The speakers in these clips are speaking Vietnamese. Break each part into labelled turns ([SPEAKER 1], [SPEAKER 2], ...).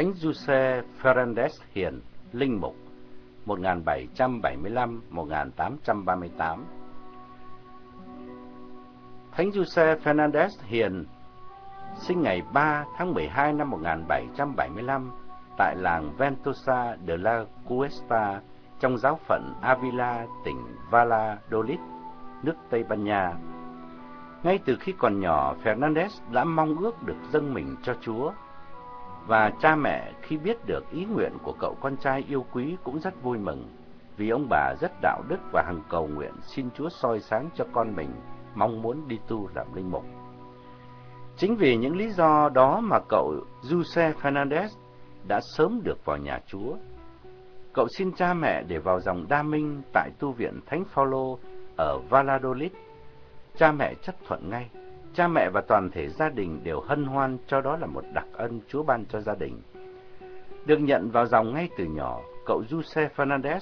[SPEAKER 1] Thánh Giuse Fernandez Hiền, Linh Mục, 1775-1838 Thánh Giuse Fernandez Hiền sinh ngày 3 tháng 12 năm 1775 tại làng Ventosa de la Cuesta trong giáo phận Avila, tỉnh Valladolid, nước Tây Ban Nha. Ngay từ khi còn nhỏ, Fernandez đã mong ước được dâng mình cho Chúa và cha mẹ khi biết được ý nguyện của cậu con trai yêu quý cũng rất vui mừng, vì ông bà rất đạo đức và hằng cầu nguyện xin Chúa soi sáng cho con mình, mong muốn đi tu làm linh mục. Chính vì những lý do đó mà cậu Jose Fernandez đã sớm được vào nhà Chúa. Cậu xin cha mẹ để vào dòng đa minh tại tu viện Thánh Phaolô ở Valladolid. Cha mẹ chấp thuận ngay Cha mẹ và toàn thể gia đình đều hân hoan cho đó là một đặc ân Chúa ban cho gia đình. Được nhận vào dòng ngay từ nhỏ, cậu Jose Fernandez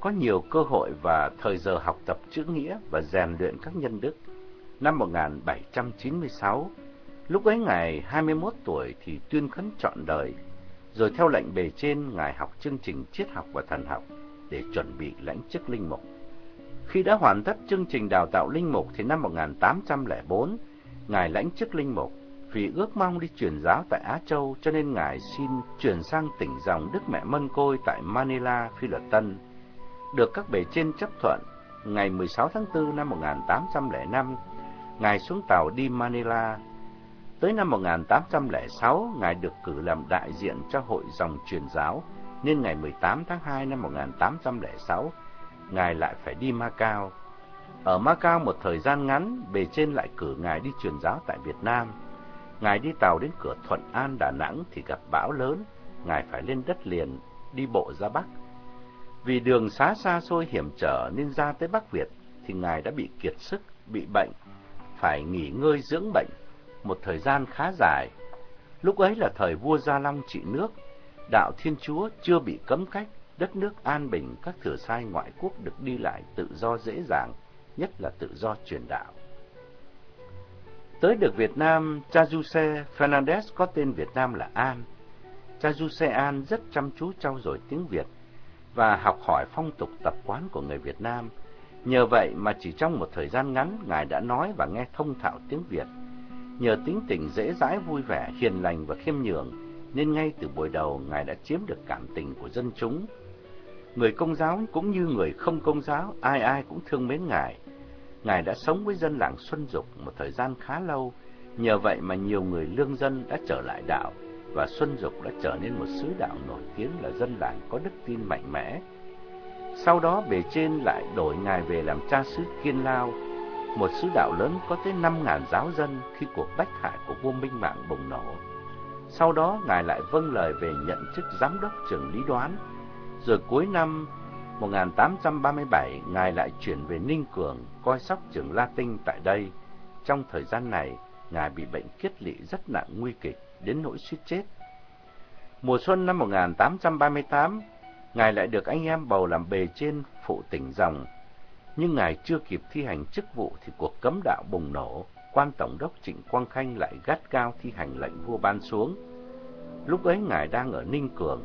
[SPEAKER 1] có nhiều cơ hội và thời giờ học tập chữ nghĩa và rèn luyện các nhân đức. Năm 1796, lúc ấy ngài 21 tuổi thì tuyên khấn trọn đời, rồi theo lệnh bề trên ngài học chương trình triết học và thần học để chuẩn bị lãnh chức linh mục. Khi đã hoàn tất chương trình đào tạo linh mục thì năm 1804, Ngài lãnh chức linh mục, vì ước mong đi truyền giáo tại Á Châu cho nên Ngài xin chuyển sang tỉnh dòng Đức Mẹ Mân Côi tại Manila, Phi Luật Tân. Được các bề trên chấp thuận, ngày 16 tháng 4 năm 1805, Ngài xuống tàu đi Manila. Tới năm 1806, Ngài được cử làm đại diện cho hội dòng truyền giáo, nên ngày 18 tháng 2 năm 1806, Ngài lại phải đi Macau. Ở Macau một thời gian ngắn, bề trên lại cử Ngài đi truyền giáo tại Việt Nam. Ngài đi tàu đến cửa Thuận An, Đà Nẵng thì gặp bão lớn, Ngài phải lên đất liền, đi bộ ra Bắc. Vì đường xá xa xôi hiểm trở nên ra tới Bắc Việt thì Ngài đã bị kiệt sức, bị bệnh, phải nghỉ ngơi dưỡng bệnh một thời gian khá dài. Lúc ấy là thời vua Gia Long trị nước, đạo Thiên Chúa chưa bị cấm cách, đất nước an bình, các thừa sai ngoại quốc được đi lại tự do dễ dàng nhất là tự do truyền đạo. Tới được Việt Nam, cha Giuse Fernandez có tên Việt Nam là An. Cha Giuse An rất chăm chú trau dồi tiếng Việt và học hỏi phong tục tập quán của người Việt Nam. Nhờ vậy mà chỉ trong một thời gian ngắn, Ngài đã nói và nghe thông thạo tiếng Việt. Nhờ tính tình dễ dãi vui vẻ, hiền lành và khiêm nhường, nên ngay từ buổi đầu Ngài đã chiếm được cảm tình của dân chúng. Người công giáo cũng như người không công giáo, ai ai cũng thương mến Ngài. Ngài đã sống với dân làng Xuân Dục một thời gian khá lâu, nhờ vậy mà nhiều người lương dân đã trở lại đạo, và Xuân Dục đã trở nên một sứ đạo nổi tiếng là dân làng có đức tin mạnh mẽ. Sau đó bề trên lại đổi Ngài về làm cha xứ Kiên Lao, một sứ đạo lớn có tới 5.000 giáo dân khi cuộc bách hại của vua Minh Mạng bùng nổ. Sau đó Ngài lại vâng lời về nhận chức giám đốc trường lý đoán, rồi cuối năm 1837, Ngài lại chuyển về Ninh Cường, coi sóc trường Latin tại đây. Trong thời gian này, Ngài bị bệnh kiết lỵ rất nặng nguy kịch, đến nỗi suýt chết. Mùa xuân năm 1838, Ngài lại được anh em bầu làm bề trên phụ tỉnh dòng. Nhưng Ngài chưa kịp thi hành chức vụ thì cuộc cấm đạo bùng nổ, quan tổng đốc Trịnh Quang Khanh lại gắt cao thi hành lệnh vua ban xuống. Lúc ấy Ngài đang ở Ninh Cường,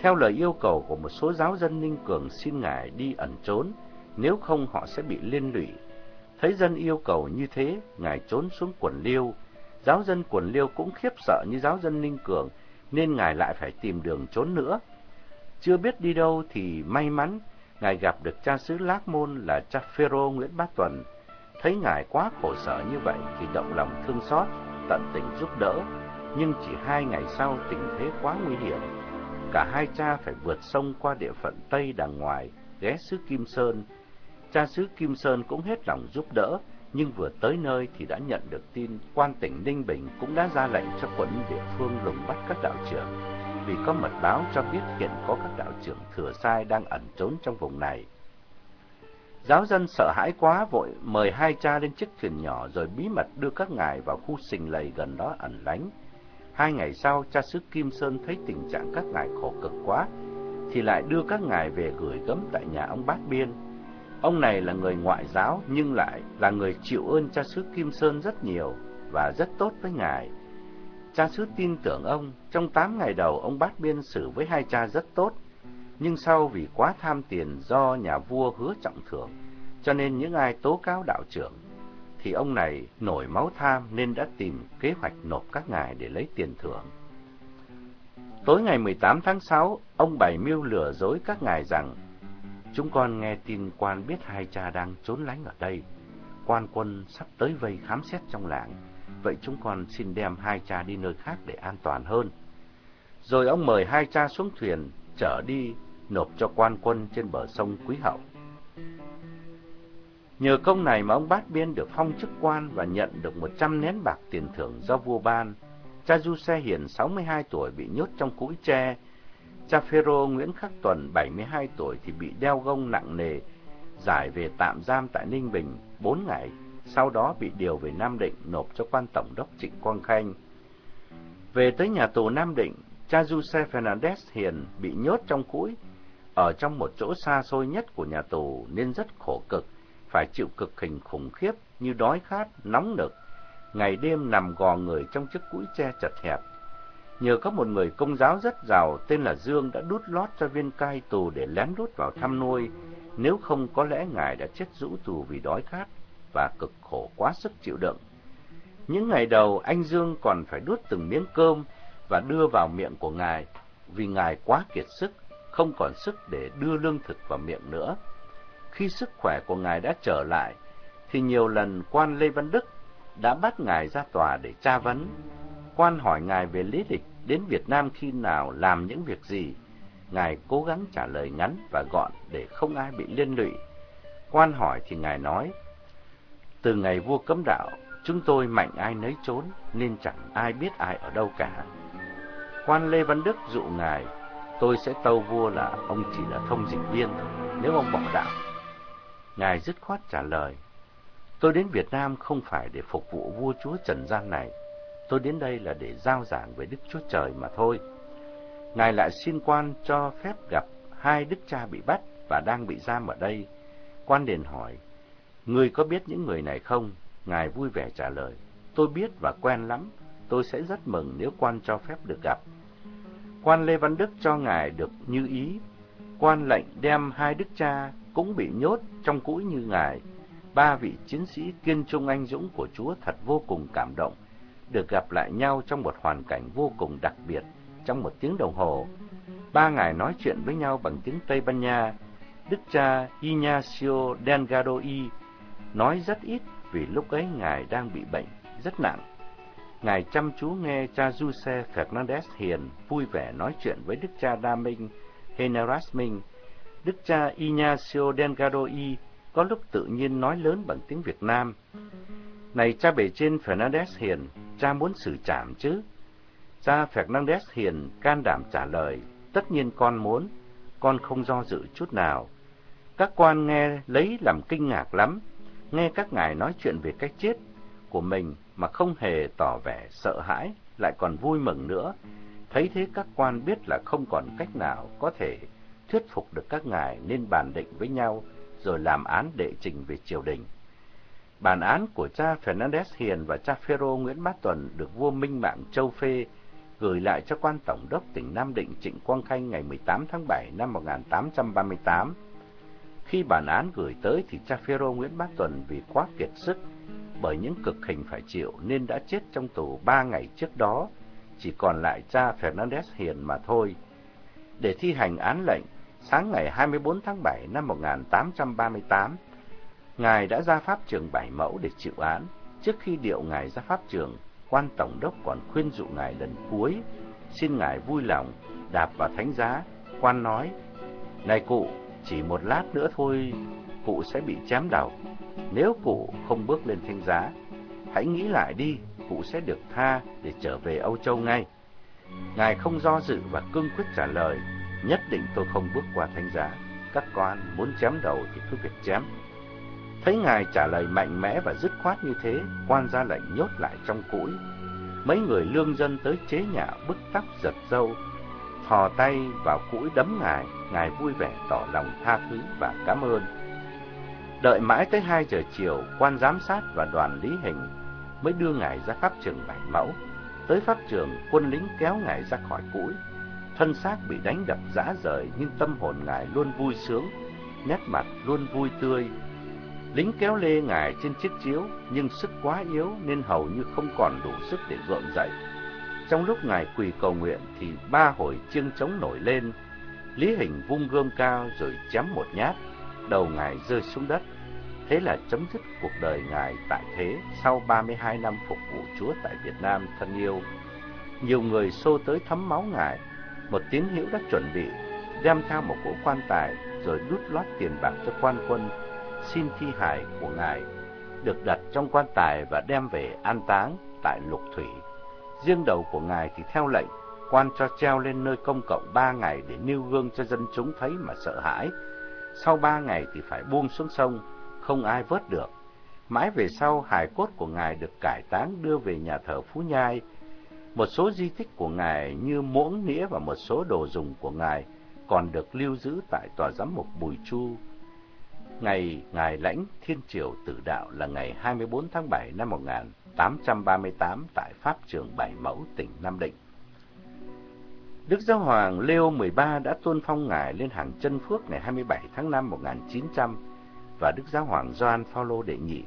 [SPEAKER 1] theo lời yêu cầu của một số giáo dân Ninh Cường xin Ngài đi ẩn trốn, nếu không họ sẽ bị liên lụy. Thấy dân yêu cầu như thế, Ngài trốn xuống quần liêu. Giáo dân quần liêu cũng khiếp sợ như giáo dân Ninh Cường, nên Ngài lại phải tìm đường trốn nữa. Chưa biết đi đâu thì may mắn, Ngài gặp được cha xứ Lác Môn là cha Phêrô Nguyễn Bá Tuần. Thấy Ngài quá khổ sở như vậy thì động lòng thương xót, tận tình giúp đỡ. Nhưng chỉ hai ngày sau tình thế quá nguy hiểm, Cả hai cha phải vượt sông qua địa phận Tây đằng ngoài, ghé xứ Kim Sơn. Cha xứ Kim Sơn cũng hết lòng giúp đỡ, nhưng vừa tới nơi thì đã nhận được tin quan tỉnh Ninh Bình cũng đã ra lệnh cho quân địa phương lùng bắt các đạo trưởng. vì có mật báo cho biết hiện có các đạo trưởng thừa sai đang ẩn trốn trong vùng này. Giáo dân sợ hãi quá vội mời hai cha lên chiếc thuyền nhỏ rồi bí mật đưa các ngài vào khu sình lầy gần đó ẩn lánh. Hai ngày sau, cha xứ Kim Sơn thấy tình trạng các ngài khổ cực quá, thì lại đưa các ngài về gửi gấm tại nhà ông Bát Biên. Ông này là người ngoại giáo nhưng lại là người chịu ơn cha xứ Kim Sơn rất nhiều và rất tốt với ngài. Cha xứ tin tưởng ông, trong tám ngày đầu ông Bát Biên xử với hai cha rất tốt, nhưng sau vì quá tham tiền do nhà vua hứa trọng thưởng, cho nên những ai tố cáo đạo trưởng thì ông này nổi máu tham nên đã tìm kế hoạch nộp các ngài để lấy tiền thưởng. Tối ngày 18 tháng 6, ông bày mưu lừa dối các ngài rằng Chúng con nghe tin quan biết hai cha đang trốn lánh ở đây. Quan quân sắp tới vây khám xét trong làng. Vậy chúng con xin đem hai cha đi nơi khác để an toàn hơn. Rồi ông mời hai cha xuống thuyền, chở đi, nộp cho quan quân trên bờ sông Quý Hậu. Nhờ công này mà ông Bát Biên được phong chức quan và nhận được 100 nén bạc tiền thưởng do vua ban. Cha Du Xe Hiền 62 tuổi bị nhốt trong cũi tre. Cha Phêrô Nguyễn Khắc Tuần 72 tuổi thì bị đeo gông nặng nề, giải về tạm giam tại Ninh Bình 4 ngày, sau đó bị điều về Nam Định nộp cho quan tổng đốc Trịnh Quang Khanh. Về tới nhà tù Nam Định, cha Du Xe Fernandez Hiền bị nhốt trong cũi, ở trong một chỗ xa xôi nhất của nhà tù nên rất khổ cực, phải chịu cực hình khủng khiếp như đói khát, nóng nực, ngày đêm nằm gò người trong chiếc cũi tre chật hẹp. Nhờ có một người công giáo rất giàu tên là Dương đã đút lót cho viên cai tù để lén lút vào thăm nuôi, nếu không có lẽ ngài đã chết rũ tù vì đói khát và cực khổ quá sức chịu đựng. Những ngày đầu, anh Dương còn phải đút từng miếng cơm và đưa vào miệng của ngài, vì ngài quá kiệt sức, không còn sức để đưa lương thực vào miệng nữa. Khi sức khỏe của ngài đã trở lại, thì nhiều lần quan Lê Văn Đức đã bắt ngài ra tòa để tra vấn. Quan hỏi ngài về lý lịch đến Việt Nam khi nào làm những việc gì. Ngài cố gắng trả lời ngắn và gọn để không ai bị liên lụy. Quan hỏi thì ngài nói, từ ngày vua cấm đạo, chúng tôi mạnh ai nấy trốn nên chẳng ai biết ai ở đâu cả. Quan Lê Văn Đức dụ ngài, tôi sẽ tâu vua là ông chỉ là thông dịch viên nếu ông bỏ đạo. Ngài dứt khoát trả lời, tôi đến Việt Nam không phải để phục vụ vua chúa Trần gian này, tôi đến đây là để giao giảng về Đức Chúa Trời mà thôi. Ngài lại xin quan cho phép gặp hai đức cha bị bắt và đang bị giam ở đây. Quan đền hỏi, Ngươi có biết những người này không? Ngài vui vẻ trả lời, tôi biết và quen lắm, tôi sẽ rất mừng nếu quan cho phép được gặp. Quan Lê Văn Đức cho ngài được như ý, quan lệnh đem hai đức cha cũng bị nhốt trong cũi như ngài. Ba vị chiến sĩ kiên trung anh dũng của Chúa thật vô cùng cảm động, được gặp lại nhau trong một hoàn cảnh vô cùng đặc biệt trong một tiếng đồng hồ. Ba ngài nói chuyện với nhau bằng tiếng Tây Ban Nha. Đức cha Ignacio Delgado Y nói rất ít vì lúc ấy ngài đang bị bệnh rất nặng. Ngài chăm chú nghe cha Giuse Fernandez Hiền vui vẻ nói chuyện với đức cha Đa Minh Heneras Minh. Đức cha Ignacio Delgado Y có lúc tự nhiên nói lớn bằng tiếng Việt Nam. Này cha bể trên Fernandez Hiền, cha muốn xử trảm chứ? Cha Fernandez Hiền can đảm trả lời, tất nhiên con muốn, con không do dự chút nào. Các quan nghe lấy làm kinh ngạc lắm, nghe các ngài nói chuyện về cách chết của mình mà không hề tỏ vẻ sợ hãi, lại còn vui mừng nữa. Thấy thế các quan biết là không còn cách nào có thể thuyết phục được các ngài nên bàn định với nhau rồi làm án đệ trình về triều đình. Bản án của cha Fernandez Hiền và cha Phêrô Nguyễn Bá Tuần được vua Minh Mạng Châu Phê gửi lại cho quan tổng đốc tỉnh Nam Định Trịnh Quang Khanh ngày 18 tháng 7 năm 1838. Khi bản án gửi tới thì cha Phêrô Nguyễn Bá Tuần vì quá kiệt sức bởi những cực hình phải chịu nên đã chết trong tù ba ngày trước đó, chỉ còn lại cha Fernandez Hiền mà thôi. Để thi hành án lệnh, sáng ngày 24 tháng 7 năm 1838, Ngài đã ra pháp trường Bảy Mẫu để chịu án. Trước khi điệu Ngài ra pháp trường, quan tổng đốc còn khuyên dụ Ngài lần cuối, xin Ngài vui lòng đạp vào thánh giá. Quan nói, Này cụ, chỉ một lát nữa thôi, cụ sẽ bị chém đầu. Nếu cụ không bước lên thánh giá, hãy nghĩ lại đi, cụ sẽ được tha để trở về Âu Châu ngay. Ngài không do dự và cương quyết trả lời, nhất định tôi không bước qua thánh giá. Các quan muốn chém đầu thì cứ việc chém. Thấy Ngài trả lời mạnh mẽ và dứt khoát như thế, quan ra lệnh nhốt lại trong củi Mấy người lương dân tới chế nhạo bức tóc giật dâu, thò tay vào củi đấm Ngài, Ngài vui vẻ tỏ lòng tha thứ và cảm ơn. Đợi mãi tới 2 giờ chiều, quan giám sát và đoàn lý hình mới đưa Ngài ra pháp trường bảy mẫu. Tới pháp trường, quân lính kéo Ngài ra khỏi củi Thân xác bị đánh đập rã rời nhưng tâm hồn Ngài luôn vui sướng, nét mặt luôn vui tươi. Lính kéo lê Ngài trên chiếc chiếu nhưng sức quá yếu nên hầu như không còn đủ sức để gượng dậy. Trong lúc Ngài quỳ cầu nguyện thì ba hồi chiêng trống nổi lên. Lý Hình vung gươm cao rồi chém một nhát, đầu Ngài rơi xuống đất. Thế là chấm dứt cuộc đời Ngài tại thế sau 32 năm phục vụ Chúa tại Việt Nam thân yêu. Nhiều người xô tới thấm máu Ngài, một tín hữu đã chuẩn bị, đem theo một cỗ quan tài rồi đút lót tiền bạc cho quan quân, xin thi hài của Ngài được đặt trong quan tài và đem về an táng tại Lục Thủy. Riêng đầu của Ngài thì theo lệnh, quan cho treo lên nơi công cộng ba ngày để nêu gương cho dân chúng thấy mà sợ hãi. Sau ba ngày thì phải buông xuống sông, không ai vớt được. Mãi về sau, hài cốt của Ngài được cải táng đưa về nhà thờ Phú Nhai. Một số di tích của Ngài như muỗng nĩa và một số đồ dùng của Ngài còn được lưu giữ tại Tòa Giám mục Bùi Chu. Ngày Ngài lãnh Thiên Triều Tử Đạo là ngày 24 tháng 7 năm 1838 tại Pháp trường Bảy Mẫu, tỉnh Nam Định. Đức Giáo Hoàng Leo XIII đã tôn phong Ngài lên hàng chân phước ngày 27 tháng 5 1900 và Đức Giáo Hoàng Gioan Phaolô đệ nhị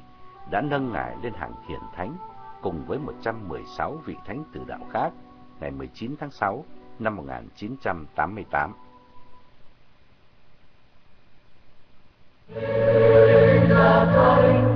[SPEAKER 1] đã nâng ngài lên hàng hiển thánh cùng với 116 vị thánh tử đạo khác ngày 19 tháng 6 năm 1988. Thánh Du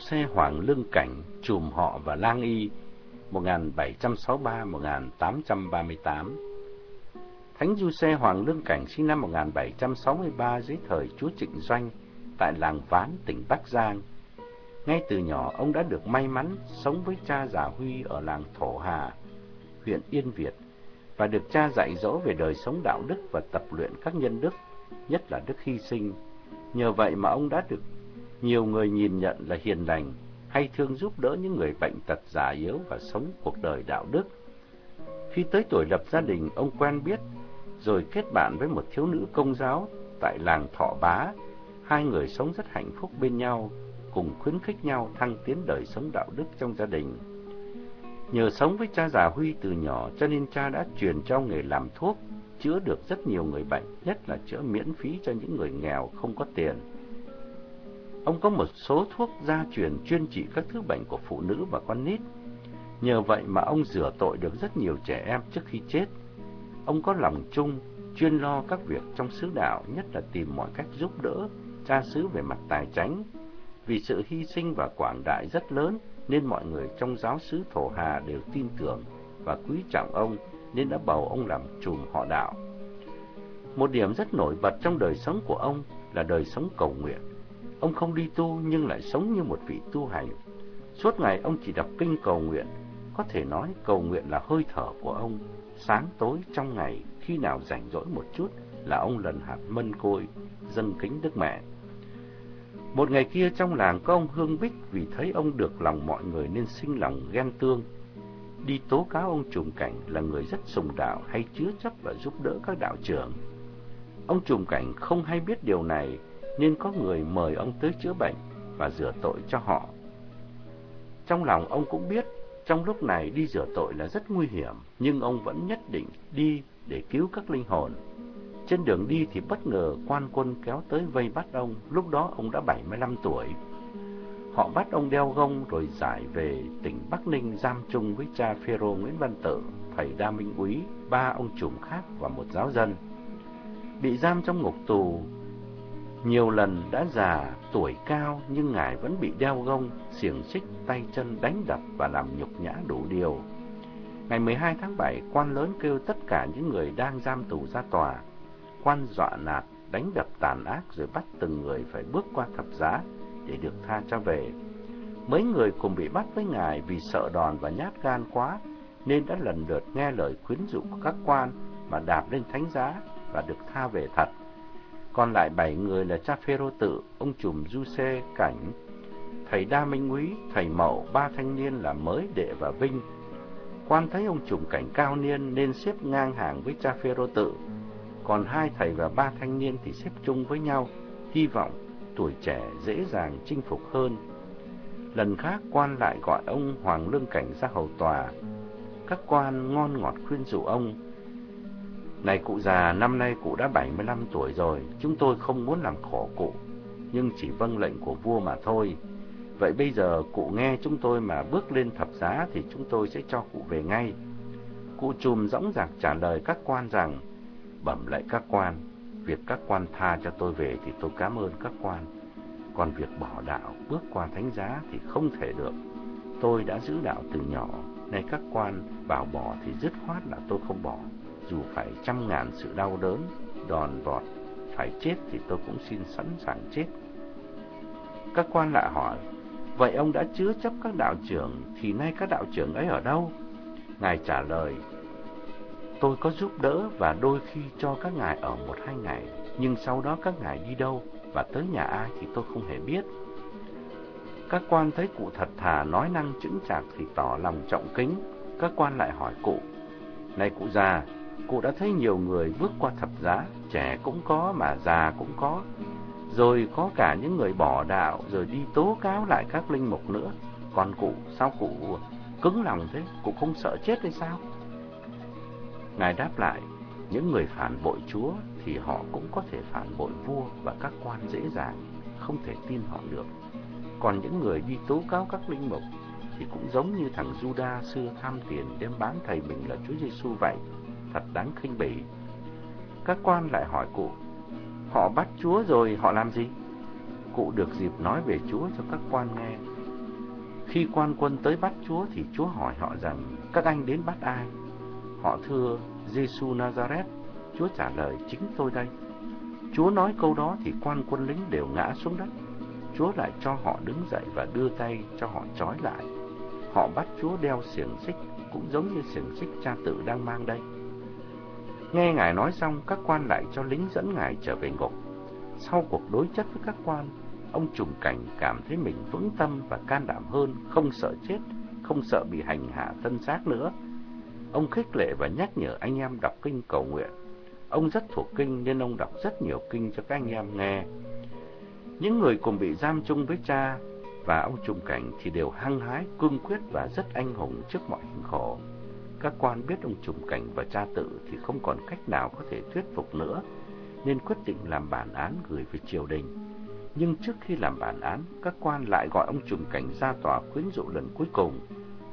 [SPEAKER 1] Xe Hoàng Lương Cảnh, Trùm Họ và Lang Y 1763-1838 Thánh Du Xe Hoàng Lương Cảnh sinh năm 1763 dưới thời chúa Trịnh Doanh tại làng Ván, tỉnh Bắc Giang. Ngay từ nhỏ, ông đã được may mắn sống với cha già Huy ở làng Thổ Hà, huyện Yên Việt, và được cha dạy dỗ về đời sống đạo đức và tập luyện các nhân đức, nhất là đức hy sinh. Nhờ vậy mà ông đã được nhiều người nhìn nhận là hiền lành, hay thương giúp đỡ những người bệnh tật già yếu và sống cuộc đời đạo đức. Khi tới tuổi lập gia đình, ông quen biết, rồi kết bạn với một thiếu nữ công giáo tại làng Thọ Bá. Hai người sống rất hạnh phúc bên nhau, cùng khuyến khích nhau thăng tiến đời sống đạo đức trong gia đình. Nhờ sống với cha già Huy từ nhỏ cho nên cha đã truyền cho nghề làm thuốc, chữa được rất nhiều người bệnh, nhất là chữa miễn phí cho những người nghèo không có tiền. Ông có một số thuốc gia truyền chuyên trị các thứ bệnh của phụ nữ và con nít. Nhờ vậy mà ông rửa tội được rất nhiều trẻ em trước khi chết. Ông có lòng chung, chuyên lo các việc trong xứ đạo, nhất là tìm mọi cách giúp đỡ cha xứ về mặt tài chánh. Vì sự hy sinh và quảng đại rất lớn nên mọi người trong giáo xứ Thổ Hà đều tin tưởng và quý trọng ông nên đã bầu ông làm trùm họ đạo. Một điểm rất nổi bật trong đời sống của ông là đời sống cầu nguyện. Ông không đi tu nhưng lại sống như một vị tu hành. Suốt ngày ông chỉ đọc kinh cầu nguyện, có thể nói cầu nguyện là hơi thở của ông. Sáng tối trong ngày, khi nào rảnh rỗi một chút là ông lần hạt mân côi, dâng kính Đức Mẹ. Một ngày kia trong làng có ông Hương Bích vì thấy ông được lòng mọi người nên sinh lòng ghen tương. Đi tố cáo ông Trùng Cảnh là người rất sùng đạo hay chứa chấp và giúp đỡ các đạo trưởng. Ông Trùng Cảnh không hay biết điều này nên có người mời ông tới chữa bệnh và rửa tội cho họ. Trong lòng ông cũng biết, trong lúc này đi rửa tội là rất nguy hiểm, nhưng ông vẫn nhất định đi để cứu các linh hồn. Trên đường đi thì bất ngờ quan quân kéo tới vây bắt ông, lúc đó ông đã 75 tuổi. Họ bắt ông đeo gông rồi giải về tỉnh Bắc Ninh giam chung với cha Phêrô Nguyễn Văn Tự, thầy Đa Minh Úy, ba ông trùm khác và một giáo dân. bị giam trong ngục tù. Nhiều lần đã già, tuổi cao nhưng ngài vẫn bị đeo gông, xiềng xích, tay chân đánh đập và làm nhục nhã đủ điều. Ngày 12 tháng 7, quan lớn kêu tất cả những người đang giam tù ra tòa. Quan dọa nạt, đánh đập tàn ác rồi bắt từng người phải bước qua thập giá để được tha cho về. Mấy người cùng bị bắt với ngài vì sợ đòn và nhát gan quá, nên đã lần lượt nghe lời khuyến dụ của các quan mà đạp lên thánh giá và được tha về thật. Còn lại bảy người là cha Phêrô tự, ông trùm Du xe Cảnh, thầy Đa Minh quý thầy Mậu, ba thanh niên là Mới, Đệ và Vinh. Quan thấy ông trùm cảnh cao niên nên xếp ngang hàng với cha Phêrô tự, còn hai thầy và ba thanh niên thì xếp chung với nhau, hy vọng tuổi trẻ dễ dàng chinh phục hơn. Lần khác quan lại gọi ông Hoàng Lương Cảnh ra hầu tòa. Các quan ngon ngọt khuyên rủ ông. Này cụ già, năm nay cụ đã 75 tuổi rồi, chúng tôi không muốn làm khổ cụ, nhưng chỉ vâng lệnh của vua mà thôi. Vậy bây giờ cụ nghe chúng tôi mà bước lên thập giá thì chúng tôi sẽ cho cụ về ngay. Cụ trùm dõng dạc trả lời các quan rằng, bẩm lại các quan, việc các quan tha cho tôi về thì tôi cảm ơn các quan. Còn việc bỏ đạo, bước qua thánh giá thì không thể được. Tôi đã giữ đạo từ nhỏ, nay các quan bảo bỏ thì dứt khoát là tôi không bỏ. Dù phải trăm ngàn sự đau đớn, đòn vọt, phải chết thì tôi cũng xin sẵn sàng chết. Các quan lại hỏi, vậy ông đã chứa chấp các đạo trưởng, thì nay các đạo trưởng ấy ở đâu? Ngài trả lời, tôi có giúp đỡ và đôi khi cho các ngài ở một hai ngày, nhưng sau đó các ngài đi đâu và tới nhà ai thì tôi không hề biết. Các quan thấy cụ thật thà nói năng chững chạc thì tỏ lòng trọng kính. Các quan lại hỏi cụ, Này cụ già, cụ đã thấy nhiều người bước qua thập giá, trẻ cũng có mà già cũng có. Rồi có cả những người bỏ đạo rồi đi tố cáo lại các linh mục nữa. Còn cụ, sao cụ cứng lòng thế? Cụ không sợ chết hay sao? Ngài đáp lại, những người phản bội Chúa thì họ cũng có thể phản bội vua và các quan dễ dàng, không thể tin họ được. Còn những người đi tố cáo các linh mục thì cũng giống như thằng Juda xưa tham tiền đem bán thầy mình là Chúa Giêsu vậy, thật đáng khinh bỉ. Các quan lại hỏi cụ, họ bắt Chúa rồi họ làm gì? Cụ được dịp nói về Chúa cho các quan nghe. Khi quan quân tới bắt Chúa thì Chúa hỏi họ rằng, các anh đến bắt ai? Họ thưa, Giêsu Nazareth. Chúa trả lời, chính tôi đây. Chúa nói câu đó thì quan quân lính đều ngã xuống đất. Chúa lại cho họ đứng dậy và đưa tay cho họ trói lại. Họ bắt Chúa đeo xiềng xích, cũng giống như xiềng xích cha tự đang mang đây. Nghe Ngài nói xong, các quan lại cho lính dẫn Ngài trở về ngục. Sau cuộc đối chất với các quan, ông trùng cảnh cảm thấy mình vững tâm và can đảm hơn, không sợ chết, không sợ bị hành hạ thân xác nữa. Ông khích lệ và nhắc nhở anh em đọc kinh cầu nguyện. Ông rất thuộc kinh nên ông đọc rất nhiều kinh cho các anh em nghe. Những người cùng bị giam chung với cha và ông trùng cảnh thì đều hăng hái, cương quyết và rất anh hùng trước mọi hình khổ. Các quan biết ông trùng cảnh và cha tự thì không còn cách nào có thể thuyết phục nữa, nên quyết định làm bản án gửi về triều đình. Nhưng trước khi làm bản án, các quan lại gọi ông trùng cảnh ra tòa khuyến dụ lần cuối cùng.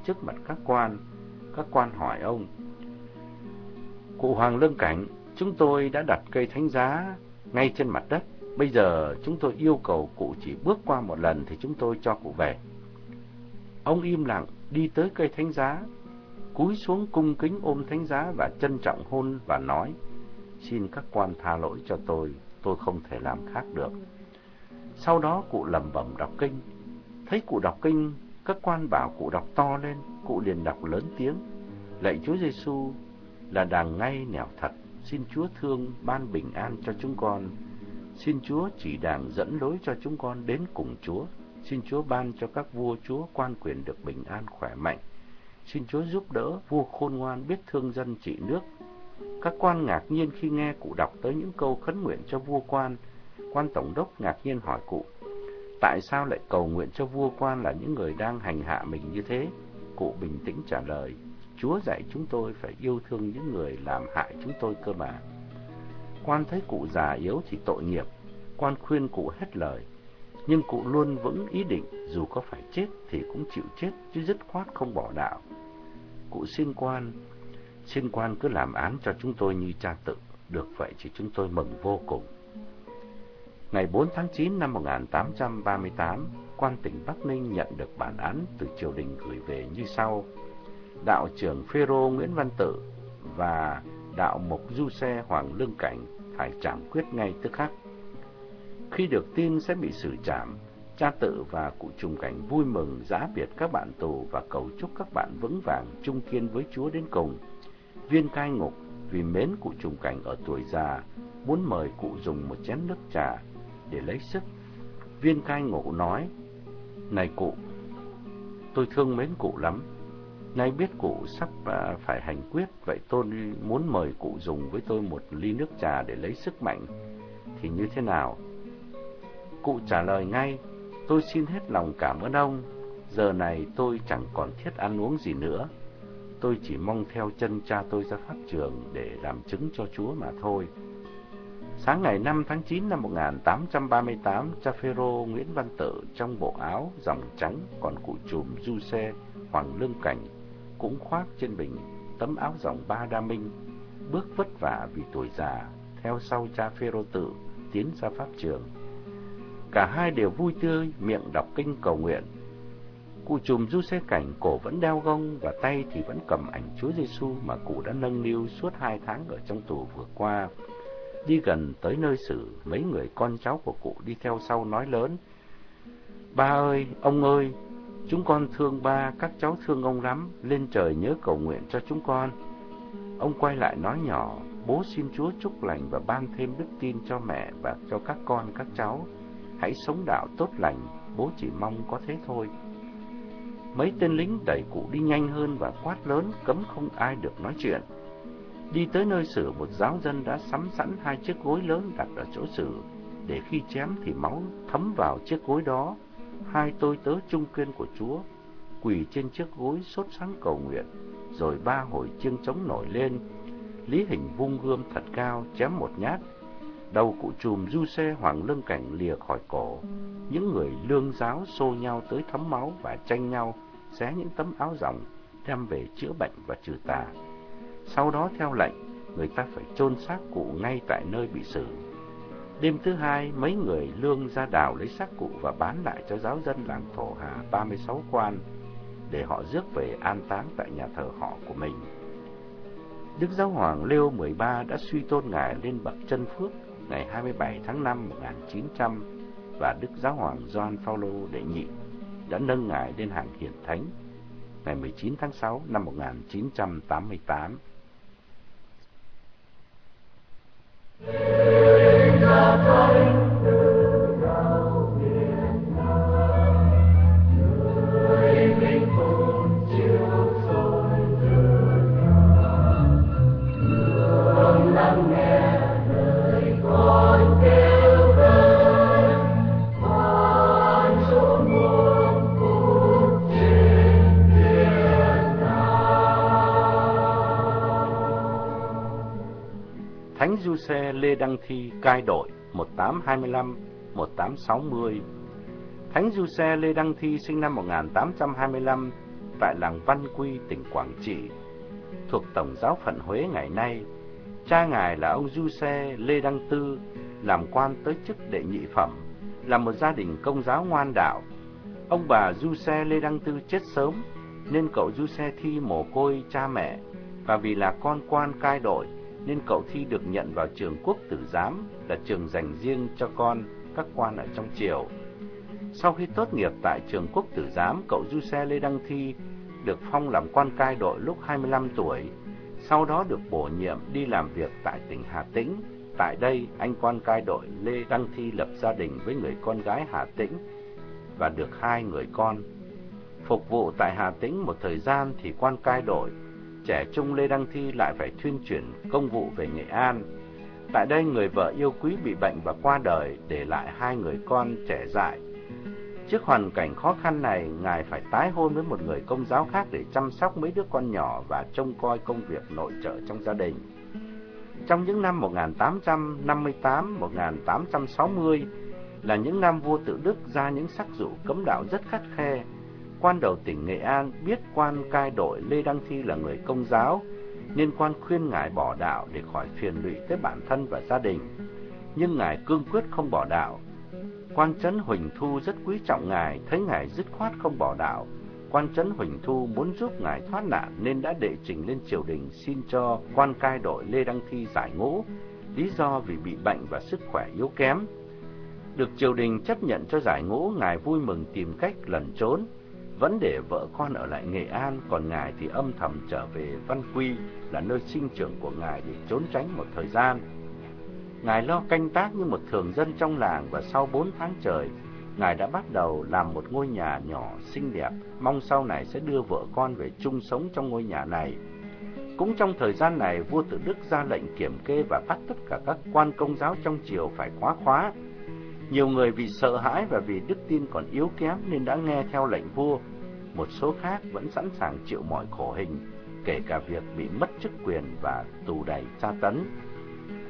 [SPEAKER 1] Trước mặt các quan, các quan hỏi ông, Cụ Hoàng Lương Cảnh, chúng tôi đã đặt cây thánh giá ngay trên mặt đất. Bây giờ chúng tôi yêu cầu cụ chỉ bước qua một lần thì chúng tôi cho cụ về. Ông im lặng đi tới cây thánh giá, cúi xuống cung kính ôm thánh giá và trân trọng hôn và nói, xin các quan tha lỗi cho tôi, tôi không thể làm khác được. Sau đó cụ lẩm bẩm đọc kinh, thấy cụ đọc kinh, các quan bảo cụ đọc to lên, cụ liền đọc lớn tiếng, lạy Chúa Giêsu là đàng ngay nẻo thật, xin Chúa thương ban bình an cho chúng con. Xin Chúa chỉ đàng dẫn lối cho chúng con đến cùng Chúa. Xin Chúa ban cho các vua chúa quan quyền được bình an khỏe mạnh. Xin Chúa giúp đỡ vua khôn ngoan biết thương dân trị nước. Các quan ngạc nhiên khi nghe cụ đọc tới những câu khấn nguyện cho vua quan. Quan tổng đốc ngạc nhiên hỏi cụ, tại sao lại cầu nguyện cho vua quan là những người đang hành hạ mình như thế? Cụ bình tĩnh trả lời, Chúa dạy chúng tôi phải yêu thương những người làm hại chúng tôi cơ mà. Quan thấy cụ già yếu thì tội nghiệp, quan khuyên cụ hết lời, nhưng cụ luôn vững ý định dù có phải chết thì cũng chịu chết chứ dứt khoát không bỏ đạo. Cụ xin quan, xin quan cứ làm án cho chúng tôi như cha tự. Được vậy thì chúng tôi mừng vô cùng. Ngày 4 tháng 9 năm 1838, quan tỉnh Bắc Ninh nhận được bản án từ triều đình gửi về như sau. Đạo trưởng Phêrô Nguyễn Văn Tự và đạo mục Du Xe Hoàng Lương Cảnh phải trảm quyết ngay tức khắc. Khi được tin sẽ bị xử trảm, cha tự và cụ trùng cảnh vui mừng giã biệt các bạn tù và cầu chúc các bạn vững vàng chung kiên với Chúa đến cùng. Viên cai ngục vì mến cụ trùng cảnh ở tuổi già, muốn mời cụ dùng một chén nước trà để lấy sức. Viên cai ngục nói, Này cụ, tôi thương mến cụ lắm. Nay biết cụ sắp à, phải hành quyết, vậy tôi muốn mời cụ dùng với tôi một ly nước trà để lấy sức mạnh. Thì như thế nào? Cụ trả lời ngay, tôi xin hết lòng cảm ơn ông. Giờ này tôi chẳng còn thiết ăn uống gì nữa. Tôi chỉ mong theo chân cha tôi ra pháp trường để làm chứng cho Chúa mà thôi. Sáng ngày 5 tháng 9 năm 1838, cha Phêrô Nguyễn Văn Tự trong bộ áo dòng trắng còn cụ trùm du xe Hoàng Lương Cảnh cũng khoác trên mình tấm áo dòng ba đa minh, bước vất vả vì tuổi già, theo sau cha Phêrô Tự tiến ra pháp trường. Cả hai đều vui tươi, miệng đọc kinh cầu nguyện. Cụ trùm du xe cảnh cổ vẫn đeo gông và tay thì vẫn cầm ảnh Chúa Giêsu mà cụ đã nâng niu suốt hai tháng ở trong tù vừa qua. Đi gần tới nơi xử, mấy người con cháu của cụ đi theo sau nói lớn. Ba ơi, ông ơi, chúng con thương ba, các cháu thương ông lắm, lên trời nhớ cầu nguyện cho chúng con. Ông quay lại nói nhỏ, bố xin Chúa chúc lành và ban thêm đức tin cho mẹ và cho các con, các cháu. Hãy sống đạo tốt lành, bố chỉ mong có thế thôi. Mấy tên lính đẩy cụ đi nhanh hơn và quát lớn, cấm không ai được nói chuyện. Đi tới nơi xử, một giáo dân đã sắm sẵn hai chiếc gối lớn đặt ở chỗ xử, để khi chém thì máu thấm vào chiếc gối đó. Hai tôi tớ trung kiên của Chúa quỳ trên chiếc gối sốt sáng cầu nguyện, rồi ba hồi chiêng trống nổi lên. Lý Hình vung gươm thật cao, chém một nhát. Đầu cụ trùm du xe hoàng lưng cảnh lìa khỏi cổ. Những người lương giáo xô nhau tới thấm máu và tranh nhau, xé những tấm áo ròng, đem về chữa bệnh và trừ tà. Sau đó theo lệnh, người ta phải chôn xác cụ ngay tại nơi bị xử. Đêm thứ hai, mấy người lương ra đào lấy xác cụ và bán lại cho giáo dân làng Thổ Hà 36 quan để họ rước về an táng tại nhà thờ họ của mình. Đức Giáo Hoàng Leo 13 đã suy tôn ngài lên bậc chân phước ngày 27 tháng 5 1900 và Đức Giáo Hoàng Gioan Phaolô đệ nhị đã nâng ngài lên hàng hiển thánh ngày 19 tháng 6 năm 1988. Cai đội 1825-1860 Thánh Du Xe Lê Đăng Thi sinh năm 1825 tại làng Văn Quy, tỉnh Quảng Trị, thuộc Tổng giáo phận Huế ngày nay. Cha ngài là ông Du Xe Lê Đăng Tư, làm quan tới chức đệ nhị phẩm, là một gia đình công giáo ngoan đạo. Ông bà Du Xe Lê Đăng Tư chết sớm, nên cậu Du Xe Thi mồ côi cha mẹ, và vì là con quan cai đội, nên cậu Thi được nhận vào trường quốc tử giám, là trường dành riêng cho con các quan ở trong triều. Sau khi tốt nghiệp tại trường quốc tử giám, cậu Du Xe Lê Đăng Thi được phong làm quan cai đội lúc 25 tuổi, sau đó được bổ nhiệm đi làm việc tại tỉnh Hà Tĩnh. Tại đây, anh quan cai đội Lê Đăng Thi lập gia đình với người con gái Hà Tĩnh và được hai người con. Phục vụ tại Hà Tĩnh một thời gian thì quan cai đội trẻ trung Lê Đăng Thi lại phải thuyên chuyển công vụ về Nghệ An. Tại đây người vợ yêu quý bị bệnh và qua đời, để lại hai người con trẻ dại. Trước hoàn cảnh khó khăn này, Ngài phải tái hôn với một người công giáo khác để chăm sóc mấy đứa con nhỏ và trông coi công việc nội trợ trong gia đình. Trong những năm 1858-1860 là những năm vua tự Đức ra những sắc dụ cấm đạo rất khắt khe, quan đầu tỉnh Nghệ An biết quan cai đội Lê Đăng Thi là người công giáo, nên quan khuyên ngài bỏ đạo để khỏi phiền lụy tới bản thân và gia đình. Nhưng ngài cương quyết không bỏ đạo. Quan trấn Huỳnh Thu rất quý trọng ngài, thấy ngài dứt khoát không bỏ đạo. Quan trấn Huỳnh Thu muốn giúp ngài thoát nạn nên đã đệ trình lên triều đình xin cho quan cai đội Lê Đăng Thi giải ngũ, lý do vì bị bệnh và sức khỏe yếu kém. Được triều đình chấp nhận cho giải ngũ, ngài vui mừng tìm cách lẩn trốn, vẫn để vợ con ở lại Nghệ An, còn ngài thì âm thầm trở về Văn Quy là nơi sinh trưởng của ngài để trốn tránh một thời gian. Ngài lo canh tác như một thường dân trong làng và sau bốn tháng trời, ngài đã bắt đầu làm một ngôi nhà nhỏ xinh đẹp, mong sau này sẽ đưa vợ con về chung sống trong ngôi nhà này. Cũng trong thời gian này, vua tự Đức ra lệnh kiểm kê và bắt tất cả các quan công giáo trong triều phải khóa khóa. Nhiều người vì sợ hãi và vì đức tin còn yếu kém nên đã nghe theo lệnh vua. Một số khác vẫn sẵn sàng chịu mọi khổ hình, kể cả việc bị mất chức quyền và tù đầy tra tấn.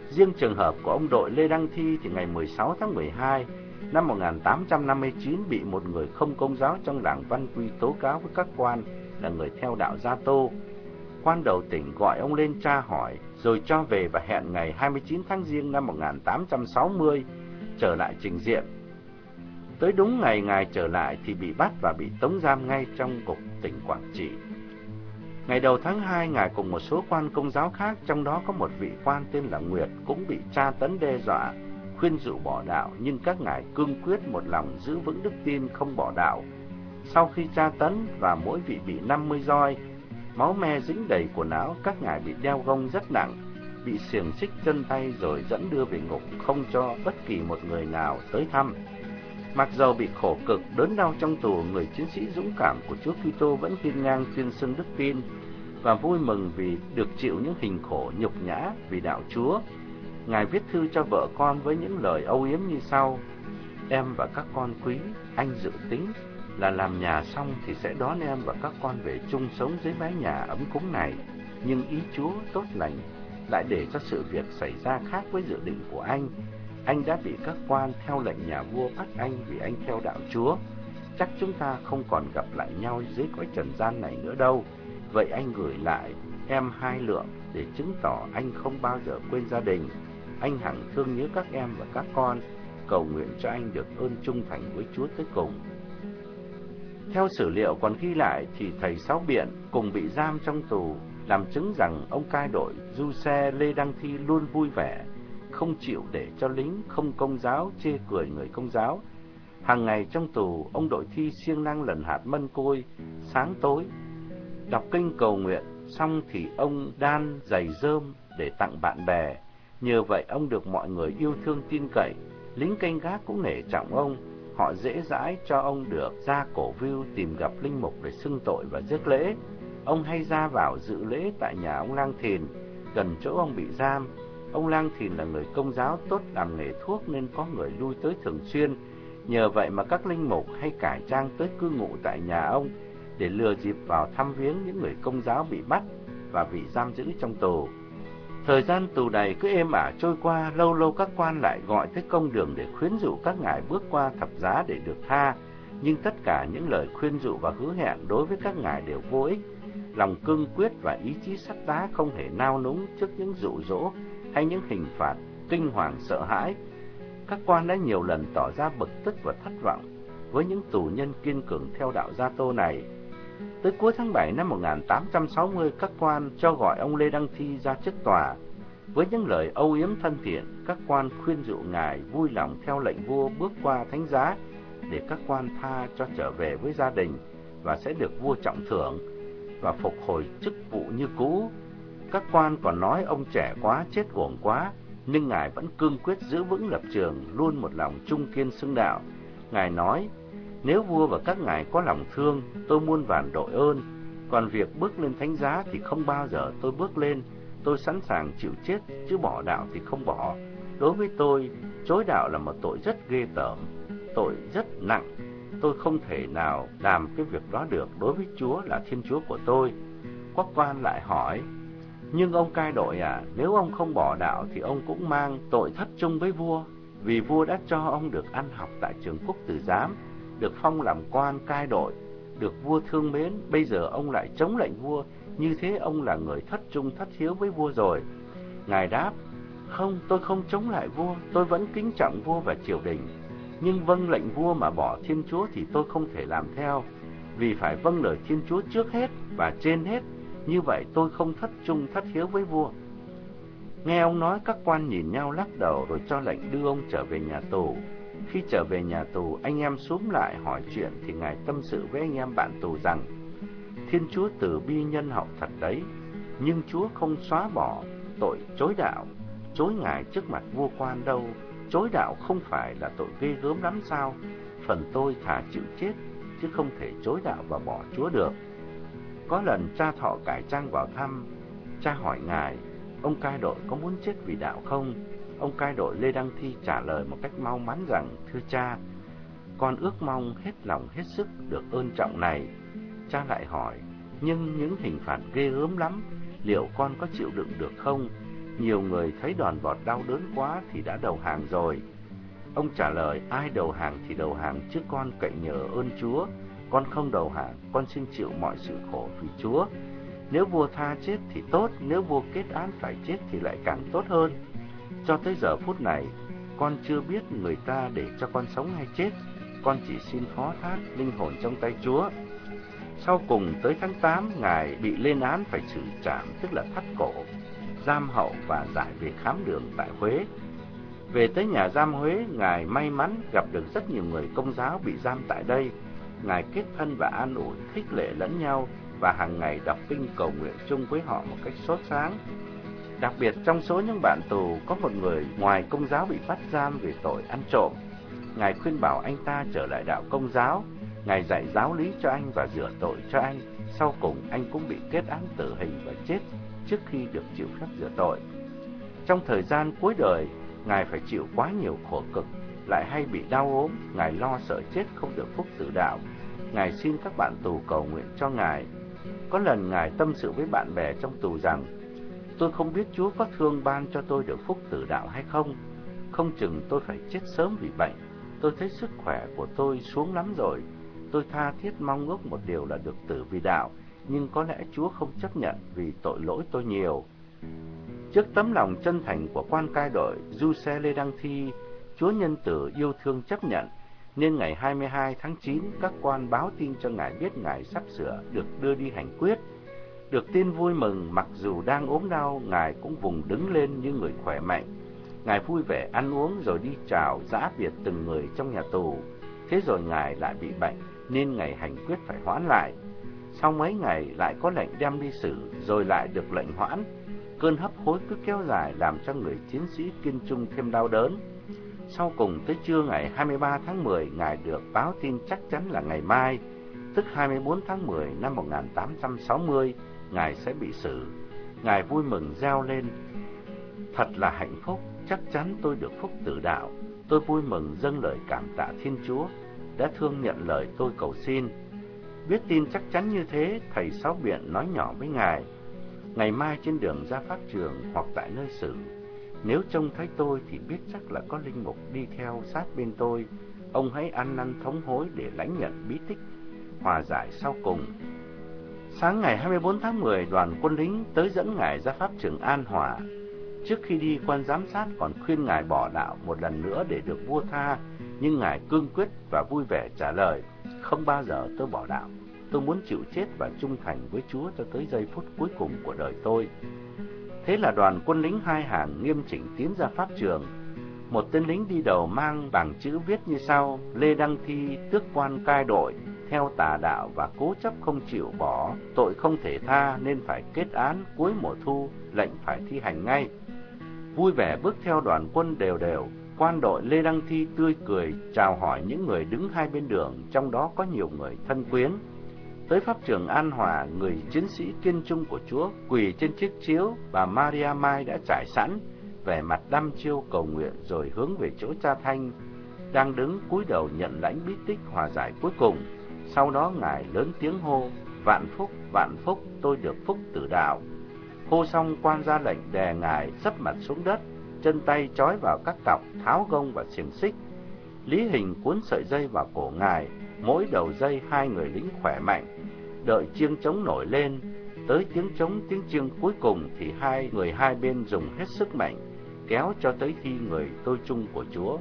[SPEAKER 1] Riêng trường hợp của ông đội Lê Đăng Thi thì ngày 16 tháng 12 năm 1859 bị một người không công giáo trong làng Văn Quy tố cáo với các quan là người theo đạo Gia Tô. Quan đầu tỉnh gọi ông lên tra hỏi, rồi cho về và hẹn ngày 29 tháng Giêng năm 1860 trở lại trình diện. Tới đúng ngày ngài trở lại thì bị bắt và bị tống giam ngay trong cục tỉnh Quảng Trị. Ngày đầu tháng 2, ngài cùng một số quan công giáo khác, trong đó có một vị quan tên là Nguyệt, cũng bị tra tấn đe dọa, khuyên dụ bỏ đạo, nhưng các ngài cương quyết một lòng giữ vững đức tin không bỏ đạo. Sau khi tra tấn và mỗi vị bị 50 roi, máu me dính đầy quần áo, các ngài bị đeo gông rất nặng, bị xiềng xích chân tay rồi dẫn đưa về ngục, không cho bất kỳ một người nào tới thăm. Mặc dầu bị khổ cực, đớn đau trong tù, người chiến sĩ dũng cảm của Chúa Kitô vẫn kiên ngang tuyên xưng đức tin và vui mừng vì được chịu những hình khổ nhục nhã vì đạo Chúa. Ngài viết thư cho vợ con với những lời âu yếm như sau: Em và các con quý, anh dự tính là làm nhà xong thì sẽ đón em và các con về chung sống dưới mái nhà ấm cúng này. Nhưng ý Chúa tốt lành lại để cho sự việc xảy ra khác với dự định của anh. Anh đã bị các quan theo lệnh nhà vua bắt anh vì anh theo đạo Chúa. Chắc chúng ta không còn gặp lại nhau dưới cõi trần gian này nữa đâu. Vậy anh gửi lại em hai lượng để chứng tỏ anh không bao giờ quên gia đình. Anh hằng thương nhớ các em và các con, cầu nguyện cho anh được ơn trung thành với Chúa tới cùng. Theo sử liệu còn ghi lại thì thầy Sáu Biện cùng bị giam trong tù làm chứng rằng ông cai đội du xe Lê Đăng Thi luôn vui vẻ, không chịu để cho lính không công giáo chê cười người công giáo. Hàng ngày trong tù, ông đội thi siêng năng lần hạt mân côi, sáng tối, đọc kinh cầu nguyện, xong thì ông đan giày rơm để tặng bạn bè. Nhờ vậy ông được mọi người yêu thương tin cậy, lính canh gác cũng nể trọng ông, họ dễ dãi cho ông được ra cổ view tìm gặp linh mục để xưng tội và rước lễ. Ông hay ra vào dự lễ tại nhà ông Lang Thìn, gần chỗ ông bị giam. Ông Lang Thìn là người công giáo tốt làm nghề thuốc nên có người lui tới thường xuyên. Nhờ vậy mà các linh mục hay cải trang tới cư ngụ tại nhà ông để lừa dịp vào thăm viếng những người công giáo bị bắt và bị giam giữ trong tù. Thời gian tù này cứ êm ả trôi qua, lâu lâu các quan lại gọi tới công đường để khuyến dụ các ngài bước qua thập giá để được tha. Nhưng tất cả những lời khuyên dụ và hứa hẹn đối với các ngài đều vô ích lòng cương quyết và ý chí sắt đá không hề nao núng trước những dụ dỗ hay những hình phạt kinh hoàng sợ hãi. Các quan đã nhiều lần tỏ ra bực tức và thất vọng với những tù nhân kiên cường theo đạo Gia Tô này. Tới cuối tháng 7 năm 1860, các quan cho gọi ông Lê Đăng Thi ra trước tòa. Với những lời âu yếm thân thiện, các quan khuyên dụ ngài vui lòng theo lệnh vua bước qua thánh giá để các quan tha cho trở về với gia đình và sẽ được vua trọng thưởng và phục hồi chức vụ như cũ. Các quan còn nói ông trẻ quá, chết uổng quá, nhưng Ngài vẫn cương quyết giữ vững lập trường, luôn một lòng trung kiên xưng đạo. Ngài nói, nếu vua và các ngài có lòng thương, tôi muôn vàn đội ơn, còn việc bước lên thánh giá thì không bao giờ tôi bước lên, tôi sẵn sàng chịu chết, chứ bỏ đạo thì không bỏ. Đối với tôi, chối đạo là một tội rất ghê tởm, tội rất nặng, tôi không thể nào làm cái việc đó được đối với Chúa là Thiên Chúa của tôi. Quốc quan lại hỏi, nhưng ông cai đội à, nếu ông không bỏ đạo thì ông cũng mang tội thất chung với vua, vì vua đã cho ông được ăn học tại trường quốc tử giám, được phong làm quan cai đội, được vua thương mến, bây giờ ông lại chống lệnh vua, như thế ông là người thất trung thất hiếu với vua rồi. Ngài đáp, không, tôi không chống lại vua, tôi vẫn kính trọng vua và triều đình. Nhưng vâng lệnh vua mà bỏ Thiên Chúa thì tôi không thể làm theo, vì phải vâng lời Thiên Chúa trước hết và trên hết, như vậy tôi không thất trung thất hiếu với vua. Nghe ông nói các quan nhìn nhau lắc đầu rồi cho lệnh đưa ông trở về nhà tù. Khi trở về nhà tù, anh em xuống lại hỏi chuyện thì ngài tâm sự với anh em bạn tù rằng Thiên Chúa từ bi nhân hậu thật đấy, nhưng Chúa không xóa bỏ tội chối đạo, chối ngài trước mặt vua quan đâu. Chối đạo không phải là tội ghê gớm lắm sao? Phần tôi thả chịu chết, chứ không thể chối đạo và bỏ Chúa được. Có lần cha thọ cải trang vào thăm, cha hỏi ngài, ông cai đội có muốn chết vì đạo không? Ông cai đội Lê Đăng Thi trả lời một cách mau mắn rằng, thưa cha, con ước mong hết lòng hết sức được ơn trọng này. Cha lại hỏi, nhưng những hình phạt ghê gớm lắm, liệu con có chịu đựng được không? Nhiều người thấy đòn vọt đau đớn quá thì đã đầu hàng rồi. Ông trả lời, ai đầu hàng thì đầu hàng, chứ con cậy nhờ ơn Chúa. Con không đầu hàng, con xin chịu mọi sự khổ vì Chúa. Nếu vua tha chết thì tốt, nếu vua kết án phải chết thì lại càng tốt hơn. Cho tới giờ phút này, con chưa biết người ta để cho con sống hay chết, con chỉ xin phó thác linh hồn trong tay Chúa. Sau cùng tới tháng 8, Ngài bị lên án phải xử trảm, tức là thắt cổ, giam hậu và giải về khám đường tại Huế. Về tới nhà giam Huế, Ngài may mắn gặp được rất nhiều người công giáo bị giam tại đây. Ngài kết thân và an ủi, khích lệ lẫn nhau và hàng ngày đọc kinh cầu nguyện chung với họ một cách sốt sáng. Đặc biệt trong số những bạn tù có một người ngoài công giáo bị bắt giam vì tội ăn trộm. Ngài khuyên bảo anh ta trở lại đạo công giáo. Ngài dạy giáo lý cho anh và rửa tội cho anh. Sau cùng anh cũng bị kết án tử hình và chết trước khi được chịu phép rửa tội. Trong thời gian cuối đời, Ngài phải chịu quá nhiều khổ cực, lại hay bị đau ốm, Ngài lo sợ chết không được phúc tử đạo. Ngài xin các bạn tù cầu nguyện cho Ngài. Có lần Ngài tâm sự với bạn bè trong tù rằng, Tôi không biết Chúa có thương ban cho tôi được phúc tử đạo hay không. Không chừng tôi phải chết sớm vì bệnh. Tôi thấy sức khỏe của tôi xuống lắm rồi. Tôi tha thiết mong ước một điều là được tử vì đạo, nhưng có lẽ Chúa không chấp nhận vì tội lỗi tôi nhiều. Trước tấm lòng chân thành của quan cai đội, Du Xe Lê Đăng Thi, Chúa nhân tử yêu thương chấp nhận, nên ngày 22 tháng 9, các quan báo tin cho Ngài biết Ngài sắp sửa được đưa đi hành quyết. Được tin vui mừng, mặc dù đang ốm đau, Ngài cũng vùng đứng lên như người khỏe mạnh. Ngài vui vẻ ăn uống rồi đi chào giã biệt từng người trong nhà tù. Thế rồi Ngài lại bị bệnh, nên ngày hành quyết phải hoãn lại. Sau mấy ngày lại có lệnh đem đi xử, rồi lại được lệnh hoãn. Cơn hấp hối cứ kéo dài làm cho người chiến sĩ kiên trung thêm đau đớn. Sau cùng tới trưa ngày 23 tháng 10, Ngài được báo tin chắc chắn là ngày mai, tức 24 tháng 10 năm 1860, Ngài sẽ bị xử. Ngài vui mừng reo lên, thật là hạnh phúc, chắc chắn tôi được phúc tử đạo. Tôi vui mừng dâng lời cảm tạ Thiên Chúa, đã thương nhận lời tôi cầu xin. Biết tin chắc chắn như thế, thầy Sáu Biện nói nhỏ với Ngài, ngày mai trên đường ra pháp trường hoặc tại nơi xử, nếu trông thấy tôi thì biết chắc là có linh mục đi theo sát bên tôi. Ông hãy ăn năn thống hối để lãnh nhận bí tích, hòa giải sau cùng. Sáng ngày 24 tháng 10, đoàn quân lính tới dẫn ngài ra pháp trường An Hòa. Trước khi đi, quan giám sát còn khuyên ngài bỏ đạo một lần nữa để được vua tha, nhưng ngài cương quyết và vui vẻ trả lời, không bao giờ tôi bỏ đạo. Tôi muốn chịu chết và trung thành với Chúa cho tới giây phút cuối cùng của đời tôi. Thế là đoàn quân lính hai hàng nghiêm chỉnh tiến ra pháp trường. Một tên lính đi đầu mang bảng chữ viết như sau: Lê Đăng Thi tước quan cai đội theo tà đạo và cố chấp không chịu bỏ, tội không thể tha nên phải kết án cuối mùa thu, lệnh phải thi hành ngay. Vui vẻ bước theo đoàn quân đều đều, quan đội Lê Đăng Thi tươi cười chào hỏi những người đứng hai bên đường, trong đó có nhiều người thân quyến. Tới pháp trường An Hòa, người chiến sĩ kiên trung của Chúa quỳ trên chiếc chiếu và Maria Mai đã trải sẵn, vẻ mặt đăm chiêu cầu nguyện rồi hướng về chỗ cha Thanh, đang đứng cúi đầu nhận lãnh bí tích hòa giải cuối cùng. Sau đó Ngài lớn tiếng hô, vạn phúc, vạn phúc, tôi được phúc tử đạo. Hô xong quan ra lệnh đè Ngài sấp mặt xuống đất, chân tay trói vào các cọc, tháo gông và xiềng xích. Lý Hình cuốn sợi dây vào cổ Ngài, mỗi đầu dây hai người lính khỏe mạnh. Đợi chiêng trống nổi lên, tới tiếng trống tiếng chiêng cuối cùng thì hai người hai bên dùng hết sức mạnh, kéo cho tới khi người tôi chung của Chúa.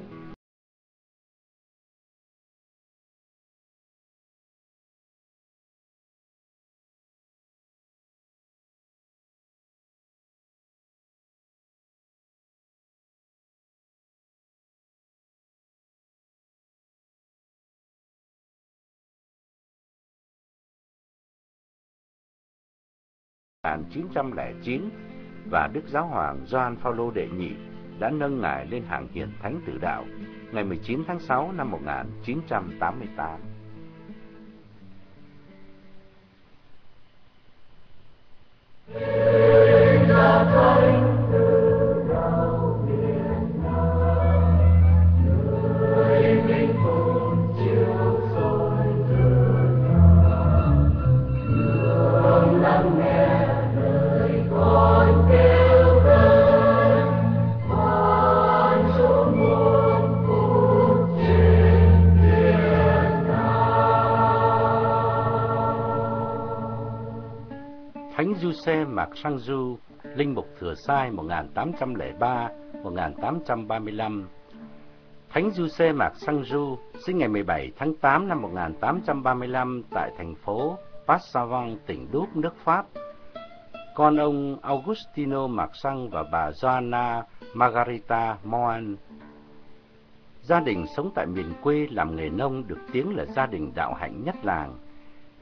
[SPEAKER 1] 1909 và Đức Giáo hoàng Gioan Phaolô đệ nhị đã nâng ngài lên hàng hiền thánh tử đạo ngày 19 tháng 6 năm 1988. Giuse Mạc Sang Du, Linh Mục Thừa Sai 1803-1835 Thánh Giuse Mạc Sang Du sinh ngày 17 tháng 8 năm 1835 tại thành phố Passavant, tỉnh Đúc, nước Pháp. Con ông Augustino Mạc Sang và bà Joanna Margarita Moan. Gia đình sống tại miền quê làm nghề nông được tiếng là gia đình đạo hạnh nhất làng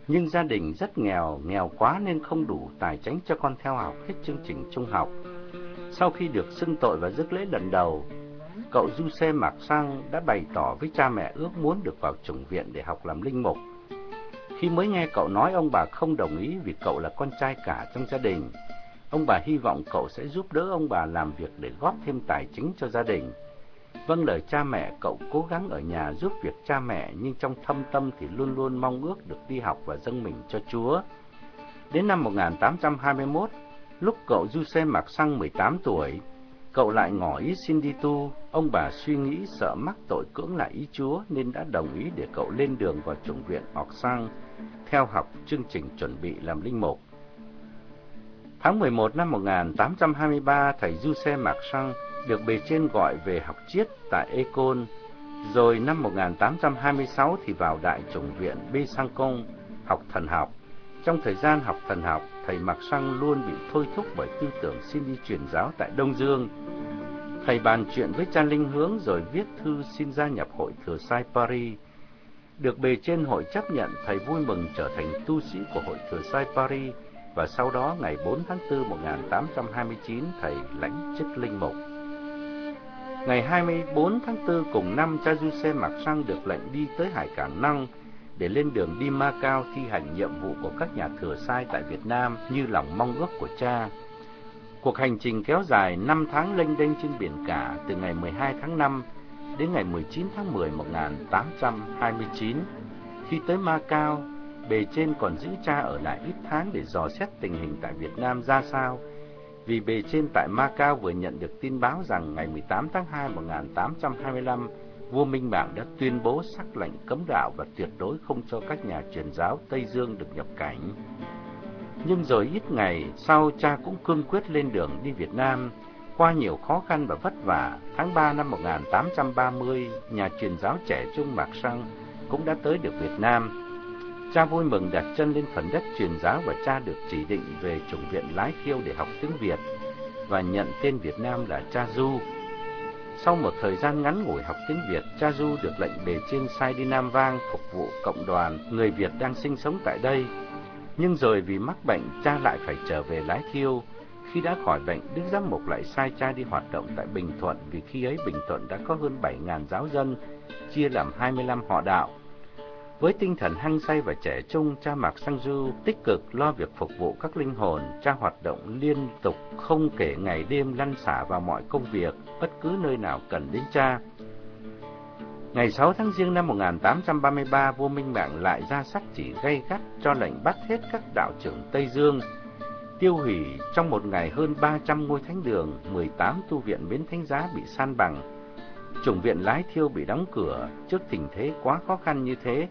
[SPEAKER 1] nhưng gia đình rất nghèo, nghèo quá nên không đủ tài chính cho con theo học hết chương trình trung học. Sau khi được xưng tội và rước lễ lần đầu, cậu Du Xe Mạc Sang đã bày tỏ với cha mẹ ước muốn được vào chủng viện để học làm linh mục. Khi mới nghe cậu nói ông bà không đồng ý vì cậu là con trai cả trong gia đình, ông bà hy vọng cậu sẽ giúp đỡ ông bà làm việc để góp thêm tài chính cho gia đình. Vâng lời cha mẹ, cậu cố gắng ở nhà giúp việc cha mẹ, nhưng trong thâm tâm thì luôn luôn mong ước được đi học và dâng mình cho Chúa. Đến năm 1821, lúc cậu Du Xe Mạc Xăng 18 tuổi, cậu lại ngỏ ý xin đi tu. Ông bà suy nghĩ sợ mắc tội cưỡng lại ý Chúa nên đã đồng ý để cậu lên đường vào chủng viện Ọc Sang, theo học chương trình chuẩn bị làm linh mục. Tháng 11 năm 1823, thầy Du Xe Mạc Sang được bề trên gọi về học triết tại Econ, rồi năm 1826 thì vào Đại chủng viện B học thần học. Trong thời gian học thần học, thầy Mạc Sang luôn bị thôi thúc bởi tư tưởng xin đi truyền giáo tại Đông Dương. Thầy bàn chuyện với cha Linh Hướng rồi viết thư xin gia nhập hội Thừa Sai Paris. Được bề trên hội chấp nhận, thầy vui mừng trở thành tu sĩ của hội Thừa Sai Paris và sau đó ngày 4 tháng 4 1829 thầy lãnh chức linh mục. Ngày 24 tháng 4 cùng năm, cha Giuse mặc Mạc Sang được lệnh đi tới Hải Cảng Năng để lên đường đi Macau thi hành nhiệm vụ của các nhà thừa sai tại Việt Nam như lòng mong ước của cha. Cuộc hành trình kéo dài 5 tháng lênh đênh trên biển cả từ ngày 12 tháng 5 đến ngày 19 tháng 10 1829. Khi tới Macau, bề trên còn giữ cha ở lại ít tháng để dò xét tình hình tại Việt Nam ra sao vì bề trên tại Macau vừa nhận được tin báo rằng ngày 18 tháng 2 1825, vua Minh Mạng đã tuyên bố sắc lệnh cấm đạo và tuyệt đối không cho các nhà truyền giáo Tây Dương được nhập cảnh. Nhưng rồi ít ngày sau cha cũng cương quyết lên đường đi Việt Nam. Qua nhiều khó khăn và vất vả, tháng 3 năm 1830, nhà truyền giáo trẻ Trung Mạc Sang cũng đã tới được Việt Nam Cha vui mừng đặt chân lên phần đất truyền giáo và cha được chỉ định về chủng viện Lái Khiêu để học tiếng Việt và nhận tên Việt Nam là Cha Du. Sau một thời gian ngắn ngủi học tiếng Việt, Cha Du được lệnh bề trên sai đi Nam Vang phục vụ cộng đoàn người Việt đang sinh sống tại đây. Nhưng rồi vì mắc bệnh, cha lại phải trở về Lái Thiêu. Khi đã khỏi bệnh, Đức Giám Mục lại sai cha đi hoạt động tại Bình Thuận vì khi ấy Bình Thuận đã có hơn 7.000 giáo dân, chia làm 25 họ đạo. Với tinh thần hăng say và trẻ trung, cha Mạc Sang Du tích cực lo việc phục vụ các linh hồn, cha hoạt động liên tục không kể ngày đêm lăn xả vào mọi công việc, bất cứ nơi nào cần đến cha. Ngày 6 tháng Giêng năm 1833, vua Minh Mạng lại ra sắc chỉ gây gắt cho lệnh bắt hết các đạo trưởng Tây Dương, tiêu hủy trong một ngày hơn 300 ngôi thánh đường, 18 tu viện bến thánh giá bị san bằng, Chủng viện lái thiêu bị đóng cửa trước tình thế quá khó khăn như thế.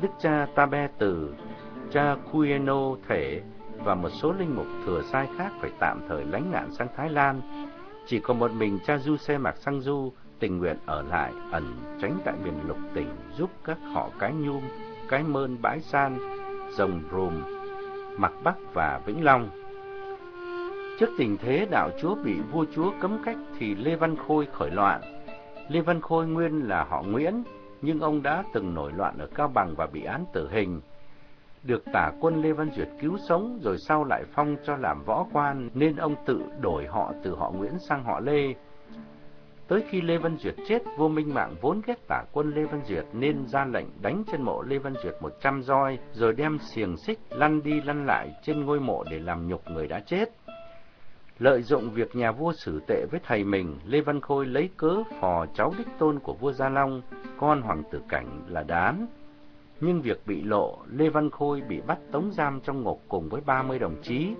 [SPEAKER 1] Đức cha Tabe Từ, cha Cueno Thể và một số linh mục thừa sai khác phải tạm thời lánh nạn sang Thái Lan. Chỉ có một mình cha Du Xe Mạc Sang Du tình nguyện ở lại ẩn tránh tại miền lục tỉnh giúp các họ cái nhung, cái mơn bãi san, rồng rùm, mặc bắc và vĩnh long. Trước tình thế đạo chúa bị vua chúa cấm cách thì Lê Văn Khôi khởi loạn. Lê Văn Khôi nguyên là họ Nguyễn, nhưng ông đã từng nổi loạn ở Cao Bằng và bị án tử hình. Được tả quân Lê Văn Duyệt cứu sống rồi sau lại phong cho làm võ quan nên ông tự đổi họ từ họ Nguyễn sang họ Lê. Tới khi Lê Văn Duyệt chết, vua Minh Mạng vốn ghét tả quân Lê Văn Duyệt nên ra lệnh đánh trên mộ Lê Văn Duyệt một trăm roi, rồi đem xiềng xích lăn đi lăn lại trên ngôi mộ để làm nhục người đã chết. Lợi dụng việc nhà vua xử tệ với thầy mình, Lê Văn Khôi lấy cớ phò cháu đích tôn của vua Gia Long, con hoàng tử cảnh là đán. Nhưng việc bị lộ, Lê Văn Khôi bị bắt tống giam trong ngục cùng với 30 đồng chí.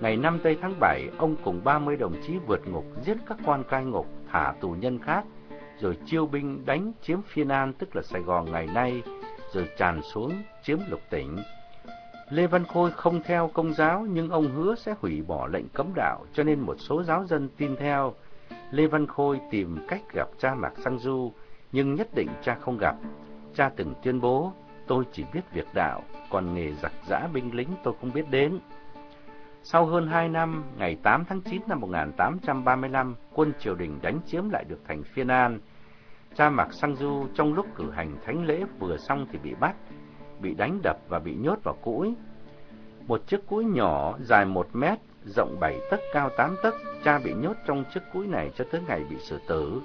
[SPEAKER 1] Ngày 5 tây tháng 7, ông cùng 30 đồng chí vượt ngục giết các quan cai ngục, thả tù nhân khác, rồi chiêu binh đánh chiếm Phiên An tức là Sài Gòn ngày nay, rồi tràn xuống chiếm lục tỉnh. Lê Văn Khôi không theo công giáo nhưng ông hứa sẽ hủy bỏ lệnh cấm đạo cho nên một số giáo dân tin theo. Lê Văn Khôi tìm cách gặp cha Mạc Sang Du nhưng nhất định cha không gặp. Cha từng tuyên bố tôi chỉ biết việc đạo, còn nghề giặc giã binh lính tôi không biết đến. Sau hơn 2 năm, ngày 8 tháng 9 năm 1835, quân triều đình đánh chiếm lại được thành Phiên An. Cha Mạc Sang Du trong lúc cử hành thánh lễ vừa xong thì bị bắt, bị đánh đập và bị nhốt vào cũi. Một chiếc cũi nhỏ dài 1 mét, rộng 7 tấc, cao 8 tấc, cha bị nhốt trong chiếc cũi này cho tới ngày bị xử tử.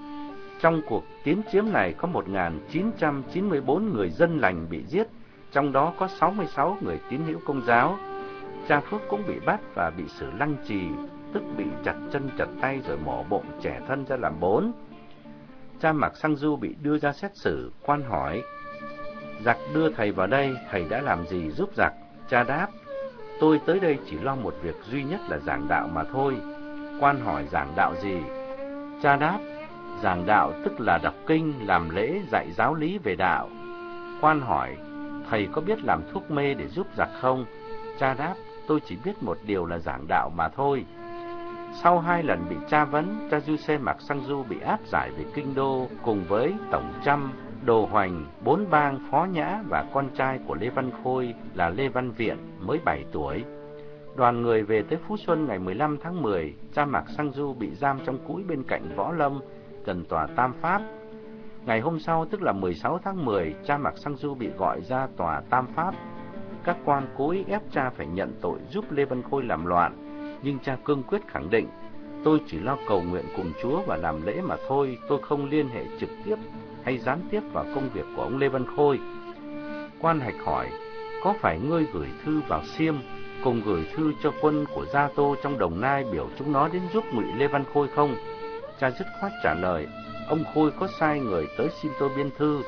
[SPEAKER 1] Trong cuộc tiến chiếm này có 1.994 người dân lành bị giết, trong đó có 66 người tín hữu công giáo. Cha Phước cũng bị bắt và bị xử lăng trì, tức bị chặt chân chặt tay rồi mổ bụng trẻ thân ra làm bốn. Cha Mạc Sang Du bị đưa ra xét xử, quan hỏi, Giặc đưa thầy vào đây, thầy đã làm gì giúp giặc? Cha đáp, tôi tới đây chỉ lo một việc duy nhất là giảng đạo mà thôi. Quan hỏi giảng đạo gì? Cha đáp, giảng đạo tức là đọc kinh, làm lễ, dạy giáo lý về đạo. Quan hỏi, thầy có biết làm thuốc mê để giúp giặc không? Cha đáp, tôi chỉ biết một điều là giảng đạo mà thôi. Sau hai lần bị tra vấn, cha Du Xe Mạc Sang Du bị áp giải về Kinh Đô cùng với Tổng Trăm, Đồ Hoành, bốn bang Phó Nhã và con trai của Lê Văn Khôi là Lê Văn Viện mới 7 tuổi. Đoàn người về tới Phú Xuân ngày 15 tháng 10, cha Mạc Sang Du bị giam trong cũi bên cạnh Võ Lâm, gần tòa Tam Pháp. Ngày hôm sau, tức là 16 tháng 10, cha Mạc Sang Du bị gọi ra tòa Tam Pháp. Các quan cố ý ép cha phải nhận tội giúp Lê Văn Khôi làm loạn, nhưng cha cương quyết khẳng định, tôi chỉ lo cầu nguyện cùng Chúa và làm lễ mà thôi, tôi không liên hệ trực tiếp hay gián tiếp vào công việc của ông Lê Văn Khôi. Quan hạch hỏi, có phải ngươi gửi thư vào Siêm cùng gửi thư cho quân của Gia Tô trong Đồng Nai biểu chúng nó đến giúp ngụy Lê Văn Khôi không? Cha dứt khoát trả lời, ông Khôi có sai người tới xin tôi biên thư,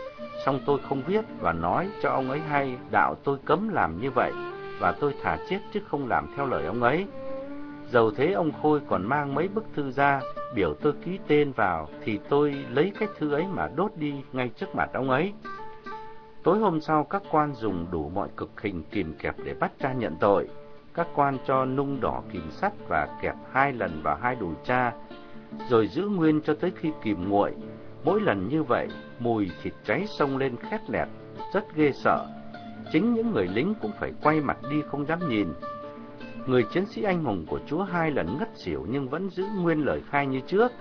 [SPEAKER 1] song tôi không viết và nói cho ông ấy hay đạo tôi cấm làm như vậy và tôi thả chết chứ không làm theo lời ông ấy. Dầu thế ông Khôi còn mang mấy bức thư ra, biểu tôi ký tên vào, thì tôi lấy cái thư ấy mà đốt đi ngay trước mặt ông ấy. Tối hôm sau, các quan dùng đủ mọi cực hình kìm kẹp để bắt cha nhận tội. Các quan cho nung đỏ kìm sắt và kẹp hai lần vào hai đùi cha, rồi giữ nguyên cho tới khi kìm nguội. Mỗi lần như vậy, mùi thịt cháy sông lên khét lẹt, rất ghê sợ. Chính những người lính cũng phải quay mặt đi không dám nhìn. Người chiến sĩ anh hùng của Chúa hai lần ngất xỉu nhưng vẫn giữ nguyên lời khai như trước.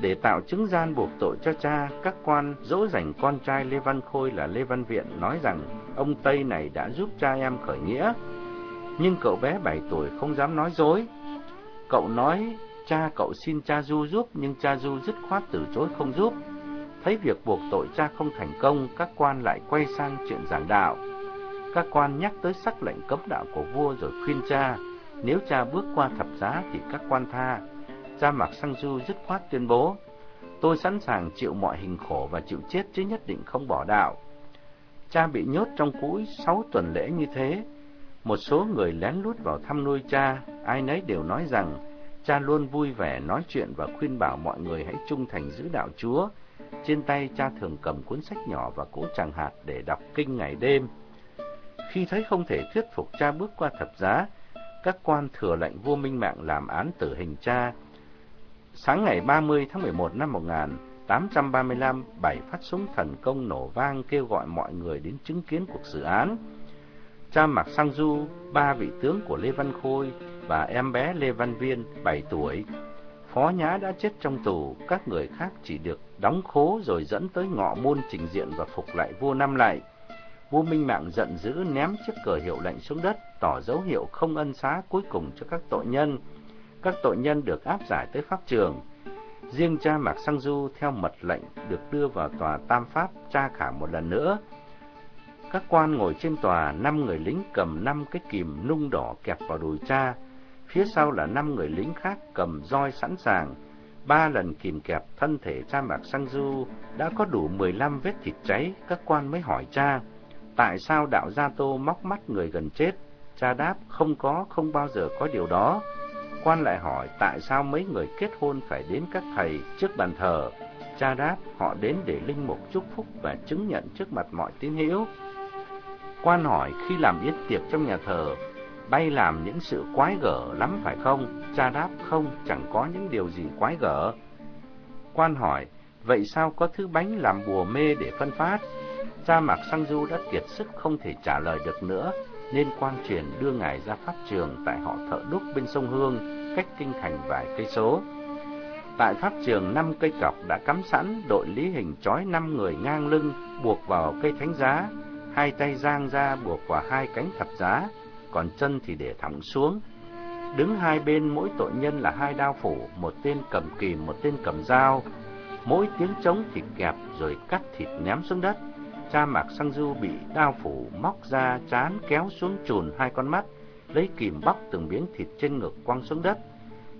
[SPEAKER 1] Để tạo chứng gian buộc tội cho cha, các quan dỗ dành con trai Lê Văn Khôi là Lê Văn Viện nói rằng ông Tây này đã giúp cha em khởi nghĩa. Nhưng cậu bé 7 tuổi không dám nói dối. Cậu nói cha cậu xin cha Du giúp nhưng cha Du dứt khoát từ chối không giúp. Thấy việc buộc tội cha không thành công, các quan lại quay sang chuyện giảng đạo. Các quan nhắc tới sắc lệnh cấm đạo của vua rồi khuyên cha, nếu cha bước qua thập giá thì các quan tha. Cha Mạc Sang Du dứt khoát tuyên bố, tôi sẵn sàng chịu mọi hình khổ và chịu chết chứ nhất định không bỏ đạo. Cha bị nhốt trong cũi sáu tuần lễ như thế. Một số người lén lút vào thăm nuôi cha, ai nấy đều nói rằng cha luôn vui vẻ nói chuyện và khuyên bảo mọi người hãy trung thành giữ đạo Chúa. Trên tay cha thường cầm cuốn sách nhỏ và cỗ tràng hạt để đọc kinh ngày đêm. Khi thấy không thể thuyết phục cha bước qua thập giá, các quan thừa lệnh vua Minh Mạng làm án tử hình cha. Sáng ngày 30 tháng 11 năm 1835, bảy phát súng thần công nổ vang kêu gọi mọi người đến chứng kiến cuộc xử án. Cha Mạc Sang Du, ba vị tướng của Lê Văn Khôi và em bé Lê Văn Viên, 7 tuổi. Phó Nhã đã chết trong tù, các người khác chỉ được đóng khố rồi dẫn tới ngọ môn trình diện và phục lại vua Năm Lại. Vua Minh Mạng giận dữ ném chiếc cờ hiệu lệnh xuống đất, tỏ dấu hiệu không ân xá cuối cùng cho các tội nhân. Các tội nhân được áp giải tới pháp trường. Riêng cha Mạc Sang Du theo mật lệnh được đưa vào tòa Tam Pháp tra khảo một lần nữa. Các quan ngồi trên tòa, năm người lính cầm năm cái kìm nung đỏ kẹp vào đùi cha. Phía sau là năm người lính khác cầm roi sẵn sàng. Ba lần kìm kẹp thân thể cha Mạc Sang Du đã có đủ 15 vết thịt cháy, các quan mới hỏi cha. Tại sao đạo Gia Tô móc mắt người gần chết? Cha đáp, không có, không bao giờ có điều đó. Quan lại hỏi, tại sao mấy người kết hôn phải đến các thầy trước bàn thờ? Cha đáp, họ đến để linh mục chúc phúc và chứng nhận trước mặt mọi tín hữu. Quan hỏi, khi làm yết tiệc trong nhà thờ, bay làm những sự quái gở lắm phải không? Cha đáp, không, chẳng có những điều gì quái gở. Quan hỏi, vậy sao có thứ bánh làm bùa mê để phân phát? Cha Mạc Sang Du đã kiệt sức không thể trả lời được nữa, nên quan truyền đưa ngài ra pháp trường tại họ thợ đúc bên sông Hương, cách kinh thành vài cây số. Tại pháp trường năm cây cọc đã cắm sẵn, đội lý hình trói năm người ngang lưng buộc vào cây thánh giá, hai tay giang ra buộc vào hai cánh thập giá, còn chân thì để thẳng xuống. Đứng hai bên mỗi tội nhân là hai đao phủ, một tên cầm kìm, một tên cầm dao. Mỗi tiếng trống thì kẹp rồi cắt thịt ném xuống đất. Cha Mạc Sang Du bị đao phủ móc ra chán kéo xuống chùn hai con mắt, lấy kìm bóc từng miếng thịt trên ngực quăng xuống đất,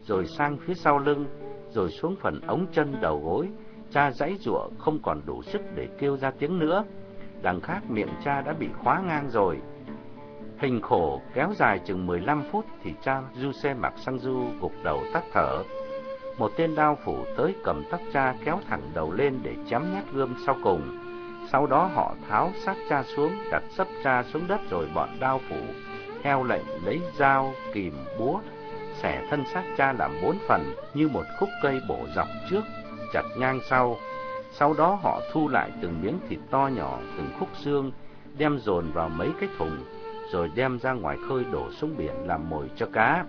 [SPEAKER 1] rồi sang phía sau lưng, rồi xuống phần ống chân đầu gối. Cha giãy giụa không còn đủ sức để kêu ra tiếng nữa. Đằng khác miệng cha đã bị khóa ngang rồi. Hình khổ kéo dài chừng 15 phút thì cha Du xe Mạc Sang Du gục đầu tắt thở. Một tên đao phủ tới cầm tóc cha kéo thẳng đầu lên để chém nhát gươm sau cùng. Sau đó họ tháo xác cha xuống, đặt sấp cha xuống đất rồi bọn đao phủ, theo lệnh lấy dao, kìm, búa, xẻ thân xác cha làm bốn phần như một khúc cây bổ dọc trước, chặt ngang sau. Sau đó họ thu lại từng miếng thịt to nhỏ, từng khúc xương, đem dồn vào mấy cái thùng, rồi đem ra ngoài khơi đổ xuống biển làm mồi cho cá.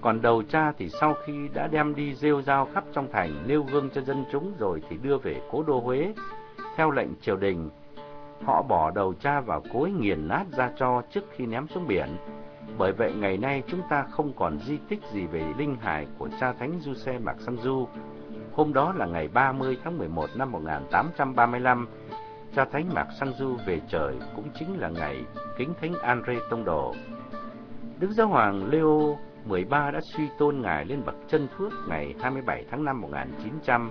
[SPEAKER 1] Còn đầu cha thì sau khi đã đem đi rêu rao khắp trong thành, nêu gương cho dân chúng rồi thì đưa về cố đô Huế, theo lệnh triều đình, họ bỏ đầu cha vào cối nghiền nát ra cho trước khi ném xuống biển. Bởi vậy ngày nay chúng ta không còn di tích gì về linh hài của cha thánh Du Xe Mạc Sang Du. Hôm đó là ngày 30 tháng 11 năm 1835, cha thánh Mạc Sang Du về trời cũng chính là ngày kính thánh Andre Tông Đồ. Đức Giáo Hoàng Leo 13 đã suy tôn ngài lên bậc chân phước ngày 27 tháng 5 1900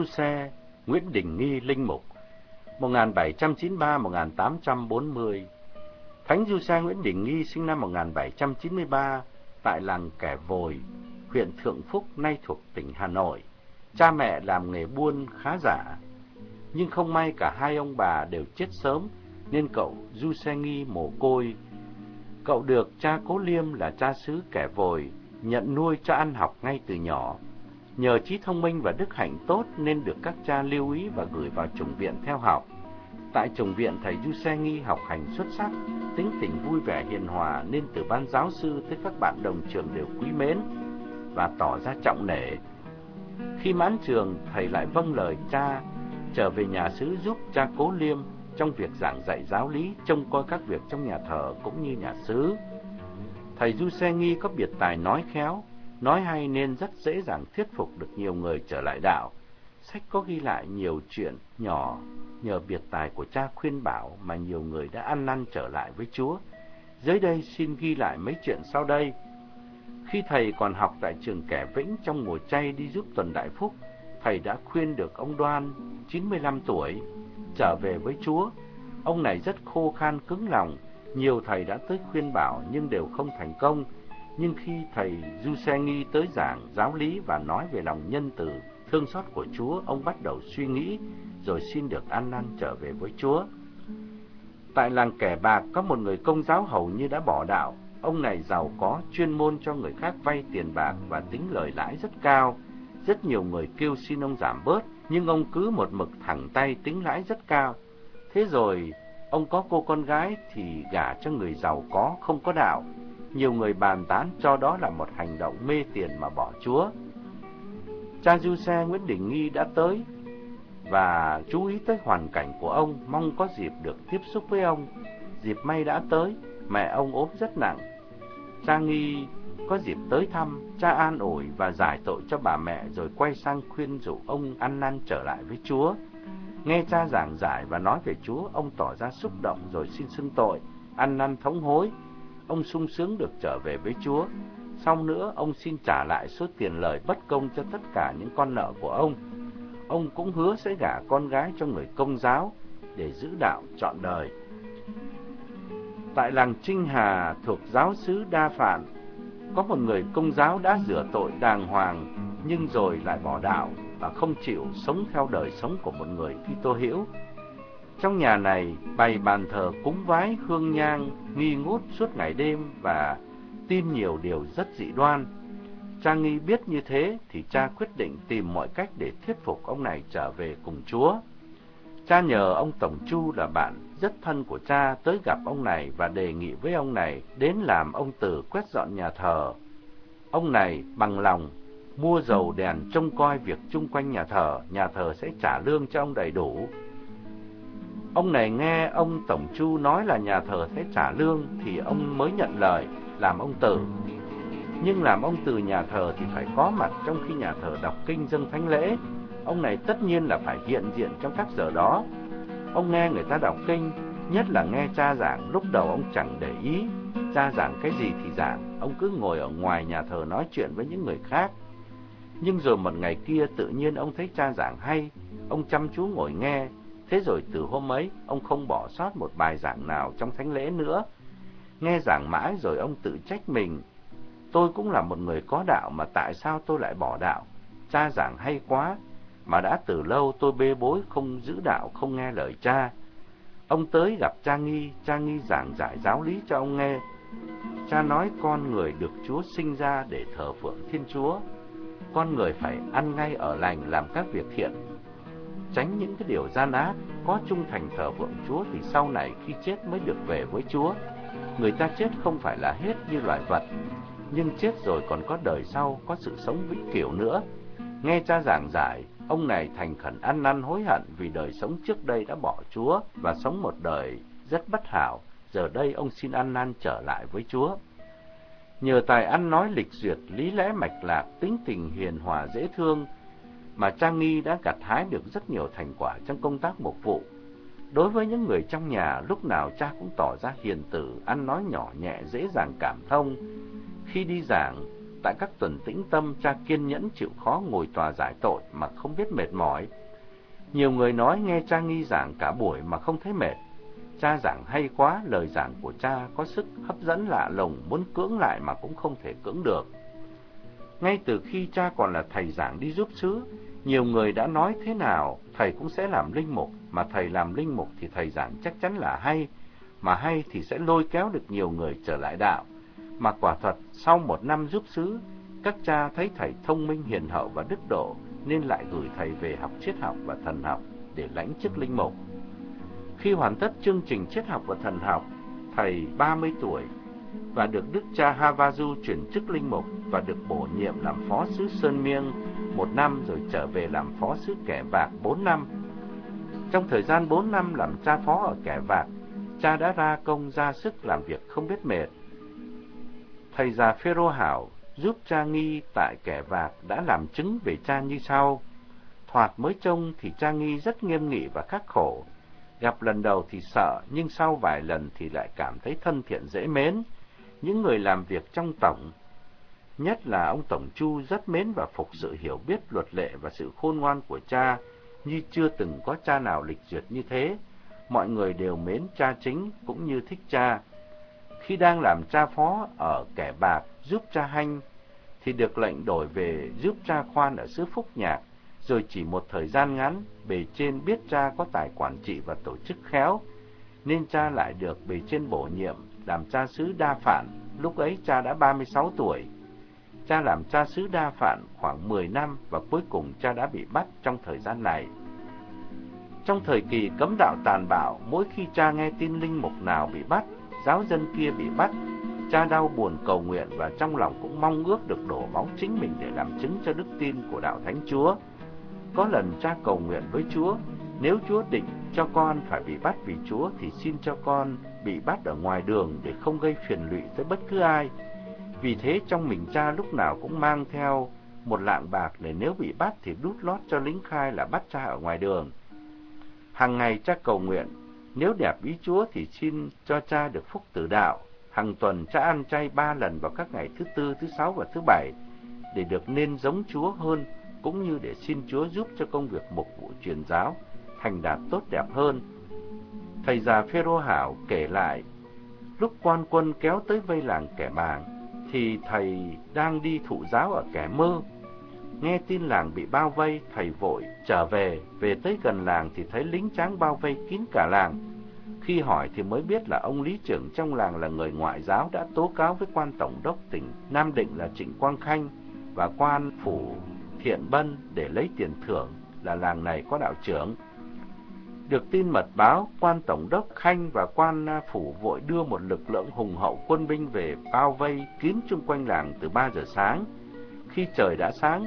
[SPEAKER 1] Du Xe, Nguyễn Đình Nghi Linh Mục 1793-1840 Thánh Du Xe Nguyễn Đình Nghi sinh năm 1793 tại làng Kẻ Vồi, huyện Thượng Phúc nay thuộc tỉnh Hà Nội. Cha mẹ làm nghề buôn khá giả, nhưng không may cả hai ông bà đều chết sớm nên cậu Du Xe Nghi mồ côi. Cậu được cha Cố Liêm là cha xứ Kẻ Vồi nhận nuôi cho ăn học ngay từ nhỏ. Nhờ trí thông minh và đức hạnh tốt nên được các cha lưu ý và gửi vào chủng viện theo học. Tại chủng viện, thầy Du Xe Nghi học hành xuất sắc, tính tình vui vẻ hiền hòa nên từ ban giáo sư tới các bạn đồng trường đều quý mến và tỏ ra trọng nể. Khi mãn trường, thầy lại vâng lời cha, trở về nhà xứ giúp cha Cố Liêm trong việc giảng dạy giáo lý, trông coi các việc trong nhà thờ cũng như nhà xứ. Thầy Du Xe Nghi có biệt tài nói khéo, nói hay nên rất dễ dàng thuyết phục được nhiều người trở lại đạo. Sách có ghi lại nhiều chuyện nhỏ nhờ biệt tài của cha khuyên bảo mà nhiều người đã ăn năn trở lại với Chúa. Dưới đây xin ghi lại mấy chuyện sau đây. Khi thầy còn học tại trường Kẻ Vĩnh trong mùa chay đi giúp Tuần Đại Phúc, thầy đã khuyên được ông Đoan, 95 tuổi, trở về với Chúa. Ông này rất khô khan cứng lòng, nhiều thầy đã tới khuyên bảo nhưng đều không thành công. Nhưng khi thầy Du Xe Nghi tới giảng giáo lý và nói về lòng nhân từ, thương xót của Chúa, ông bắt đầu suy nghĩ rồi xin được an năn trở về với Chúa. Tại làng Kẻ Bạc có một người công giáo hầu như đã bỏ đạo. Ông này giàu có, chuyên môn cho người khác vay tiền bạc và tính lời lãi rất cao. Rất nhiều người kêu xin ông giảm bớt, nhưng ông cứ một mực thẳng tay tính lãi rất cao. Thế rồi, ông có cô con gái thì gả cho người giàu có, không có đạo. Nhiều người bàn tán cho đó là một hành động mê tiền mà bỏ Chúa. Cha Du Xe Nguyễn Đình Nghi đã tới và chú ý tới hoàn cảnh của ông, mong có dịp được tiếp xúc với ông. Dịp may đã tới, mẹ ông ốm rất nặng. Cha Nghi có dịp tới thăm, cha an ủi và giải tội cho bà mẹ rồi quay sang khuyên rủ ông ăn năn trở lại với Chúa. Nghe cha giảng giải và nói về Chúa, ông tỏ ra xúc động rồi xin xưng tội, ăn năn thống hối. Ông sung sướng được trở về với Chúa. Sau nữa, ông xin trả lại số tiền lời bất công cho tất cả những con nợ của ông. Ông cũng hứa sẽ gả con gái cho người công giáo để giữ đạo trọn đời. Tại làng Trinh Hà thuộc giáo xứ Đa Phạn, có một người công giáo đã rửa tội đàng hoàng nhưng rồi lại bỏ đạo và không chịu sống theo đời sống của một người Kitô hữu. Trong nhà này bày bàn thờ cúng vái hương nhang nghi ngút suốt ngày đêm và tin nhiều điều rất dị đoan. Cha nghi biết như thế thì cha quyết định tìm mọi cách để thuyết phục ông này trở về cùng Chúa. Cha nhờ ông Tổng Chu là bạn rất thân của cha tới gặp ông này và đề nghị với ông này đến làm ông Tử quét dọn nhà thờ. Ông này bằng lòng mua dầu đèn trông coi việc chung quanh nhà thờ, nhà thờ sẽ trả lương cho ông đầy đủ. Ông này nghe ông Tổng Chu nói là nhà thờ sẽ trả lương thì ông mới nhận lời làm ông Tử. Nhưng làm ông từ nhà thờ thì phải có mặt trong khi nhà thờ đọc kinh dâng thánh lễ. Ông này tất nhiên là phải hiện diện trong các giờ đó. Ông nghe người ta đọc kinh, nhất là nghe cha giảng, lúc đầu ông chẳng để ý. Cha giảng cái gì thì giảng, ông cứ ngồi ở ngoài nhà thờ nói chuyện với những người khác. Nhưng rồi một ngày kia tự nhiên ông thấy cha giảng hay, ông chăm chú ngồi nghe. Thế rồi từ hôm ấy, ông không bỏ sót một bài giảng nào trong thánh lễ nữa. Nghe giảng mãi rồi ông tự trách mình. Tôi cũng là một người có đạo mà tại sao tôi lại bỏ đạo? Cha giảng hay quá, mà đã từ lâu tôi bê bối không giữ đạo, không nghe lời cha. Ông tới gặp cha Nghi, cha Nghi giảng giải giáo lý cho ông nghe. Cha nói con người được Chúa sinh ra để thờ phượng Thiên Chúa con người phải ăn ngay ở lành làm các việc thiện, tránh những cái điều gian ác, có trung thành thờ phượng Chúa thì sau này khi chết mới được về với Chúa. Người ta chết không phải là hết như loài vật, nhưng chết rồi còn có đời sau, có sự sống vĩnh cửu nữa. Nghe cha giảng giải, ông này thành khẩn ăn năn hối hận vì đời sống trước đây đã bỏ Chúa và sống một đời rất bất hảo. Giờ đây ông xin ăn năn trở lại với Chúa. Nhờ tài ăn nói lịch duyệt, lý lẽ mạch lạc, tính tình hiền hòa dễ thương, mà Trang Nghi đã gặt hái được rất nhiều thành quả trong công tác mục vụ. Đối với những người trong nhà, lúc nào cha cũng tỏ ra hiền tử, ăn nói nhỏ nhẹ, dễ dàng cảm thông. Khi đi giảng, tại các tuần tĩnh tâm, cha kiên nhẫn chịu khó ngồi tòa giải tội mà không biết mệt mỏi. Nhiều người nói nghe cha nghi giảng cả buổi mà không thấy mệt. Cha giảng hay quá, lời giảng của cha có sức hấp dẫn lạ lùng, muốn cưỡng lại mà cũng không thể cưỡng được. Ngay từ khi cha còn là thầy giảng đi giúp xứ, nhiều người đã nói thế nào thầy cũng sẽ làm linh mục, mà thầy làm linh mục thì thầy giảng chắc chắn là hay, mà hay thì sẽ lôi kéo được nhiều người trở lại đạo. Mà quả thật, sau một năm giúp xứ, các cha thấy thầy thông minh hiền hậu và đức độ, nên lại gửi thầy về học triết học và thần học để lãnh chức linh mục. Khi hoàn tất chương trình triết học và thần học, thầy 30 tuổi và được đức cha Havazu chuyển chức linh mục và được bổ nhiệm làm phó sứ Sơn Miêng một năm rồi trở về làm phó sứ Kẻ Vạc 4 năm. Trong thời gian 4 năm làm cha phó ở Kẻ Vạc, cha đã ra công ra sức làm việc không biết mệt. Thầy già Phêrô Hảo giúp cha nghi tại kẻ vạc đã làm chứng về cha như sau. Thoạt mới trông thì cha nghi rất nghiêm nghị và khắc khổ. Gặp lần đầu thì sợ, nhưng sau vài lần thì lại cảm thấy thân thiện dễ mến. Những người làm việc trong tổng, nhất là ông Tổng Chu rất mến và phục sự hiểu biết luật lệ và sự khôn ngoan của cha, như chưa từng có cha nào lịch duyệt như thế. Mọi người đều mến cha chính cũng như thích cha. Khi đang làm cha phó ở kẻ bạc giúp cha hanh, thì được lệnh đổi về giúp cha khoan ở xứ Phúc Nhạc, rồi chỉ một thời gian ngắn, bề trên biết cha có tài quản trị và tổ chức khéo, nên cha lại được bề trên bổ nhiệm làm cha xứ Đa Phạn, lúc ấy cha đã 36 tuổi. Cha làm cha xứ Đa Phạn khoảng 10 năm và cuối cùng cha đã bị bắt trong thời gian này. Trong thời kỳ cấm đạo tàn bạo, mỗi khi cha nghe tin linh mục nào bị bắt, giáo dân kia bị bắt, cha đau buồn cầu nguyện và trong lòng cũng mong ước được đổ máu chính mình để làm chứng cho đức tin của đạo Thánh Chúa. Có lần cha cầu nguyện với Chúa, nếu Chúa định cho con phải bị bắt vì Chúa thì xin cho con bị bắt ở ngoài đường để không gây phiền lụy tới bất cứ ai. Vì thế trong mình cha lúc nào cũng mang theo một lạng bạc để nếu bị bắt thì đút lót cho lính khai là bắt cha ở ngoài đường. Hàng ngày cha cầu nguyện, nếu đẹp ý Chúa thì xin cho cha được phúc tử đạo. Hàng tuần cha ăn chay ba lần vào các ngày thứ tư, thứ sáu và thứ bảy để được nên giống Chúa hơn cũng như để xin Chúa giúp cho công việc mục vụ truyền giáo thành đạt tốt đẹp hơn. Thầy già Phêrô Hảo kể lại, lúc quan quân kéo tới vây làng kẻ bàng, thì thầy đang đi thụ giáo ở kẻ mơ. Nghe tin làng bị bao vây, thầy vội trở về, về tới gần làng thì thấy lính tráng bao vây kín cả làng. Khi hỏi thì mới biết là ông lý trưởng trong làng là người ngoại giáo đã tố cáo với quan tổng đốc tỉnh Nam Định là Trịnh Quang Khanh và quan phủ Thiện Bân để lấy tiền thưởng là làng này có đạo trưởng. Được tin mật báo, quan tổng đốc Khanh và quan phủ vội đưa một lực lượng hùng hậu quân binh về bao vây kín chung quanh làng từ 3 giờ sáng. Khi trời đã sáng,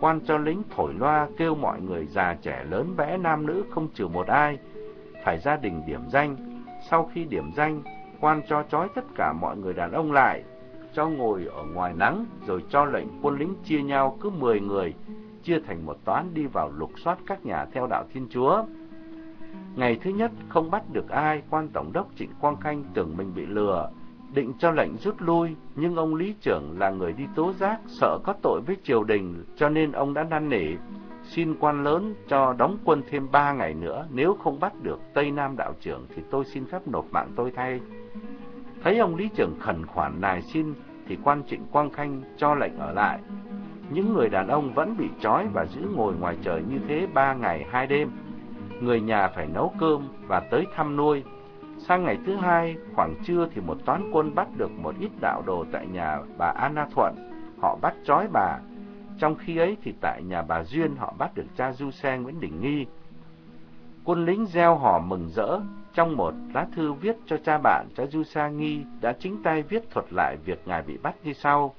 [SPEAKER 1] quan cho lính thổi loa kêu mọi người già trẻ lớn bé nam nữ không trừ một ai, phải gia đình điểm danh. Sau khi điểm danh, quan cho trói tất cả mọi người đàn ông lại, cho ngồi ở ngoài nắng, rồi cho lệnh quân lính chia nhau cứ 10 người, chia thành một toán đi vào lục soát các nhà theo đạo Thiên Chúa. Ngày thứ nhất không bắt được ai, quan tổng đốc Trịnh Quang Khanh tưởng mình bị lừa, định cho lệnh rút lui, nhưng ông lý trưởng là người đi tố giác, sợ có tội với triều đình, cho nên ông đã năn nỉ, xin quan lớn cho đóng quân thêm ba ngày nữa, nếu không bắt được Tây Nam đạo trưởng thì tôi xin phép nộp mạng tôi thay. Thấy ông lý trưởng khẩn khoản nài xin, thì quan trịnh Quang Khanh cho lệnh ở lại. Những người đàn ông vẫn bị trói và giữ ngồi ngoài trời như thế ba ngày hai đêm. Người nhà phải nấu cơm và tới thăm nuôi, Sang ngày thứ hai, khoảng trưa thì một toán quân bắt được một ít đạo đồ tại nhà bà Anna Thuận. Họ bắt trói bà. Trong khi ấy thì tại nhà bà Duyên họ bắt được cha Du Xe Nguyễn Đình Nghi. Quân lính gieo hò mừng rỡ. Trong một lá thư viết cho cha bạn, cha Du Sa Nghi đã chính tay viết thuật lại việc ngài bị bắt như sau.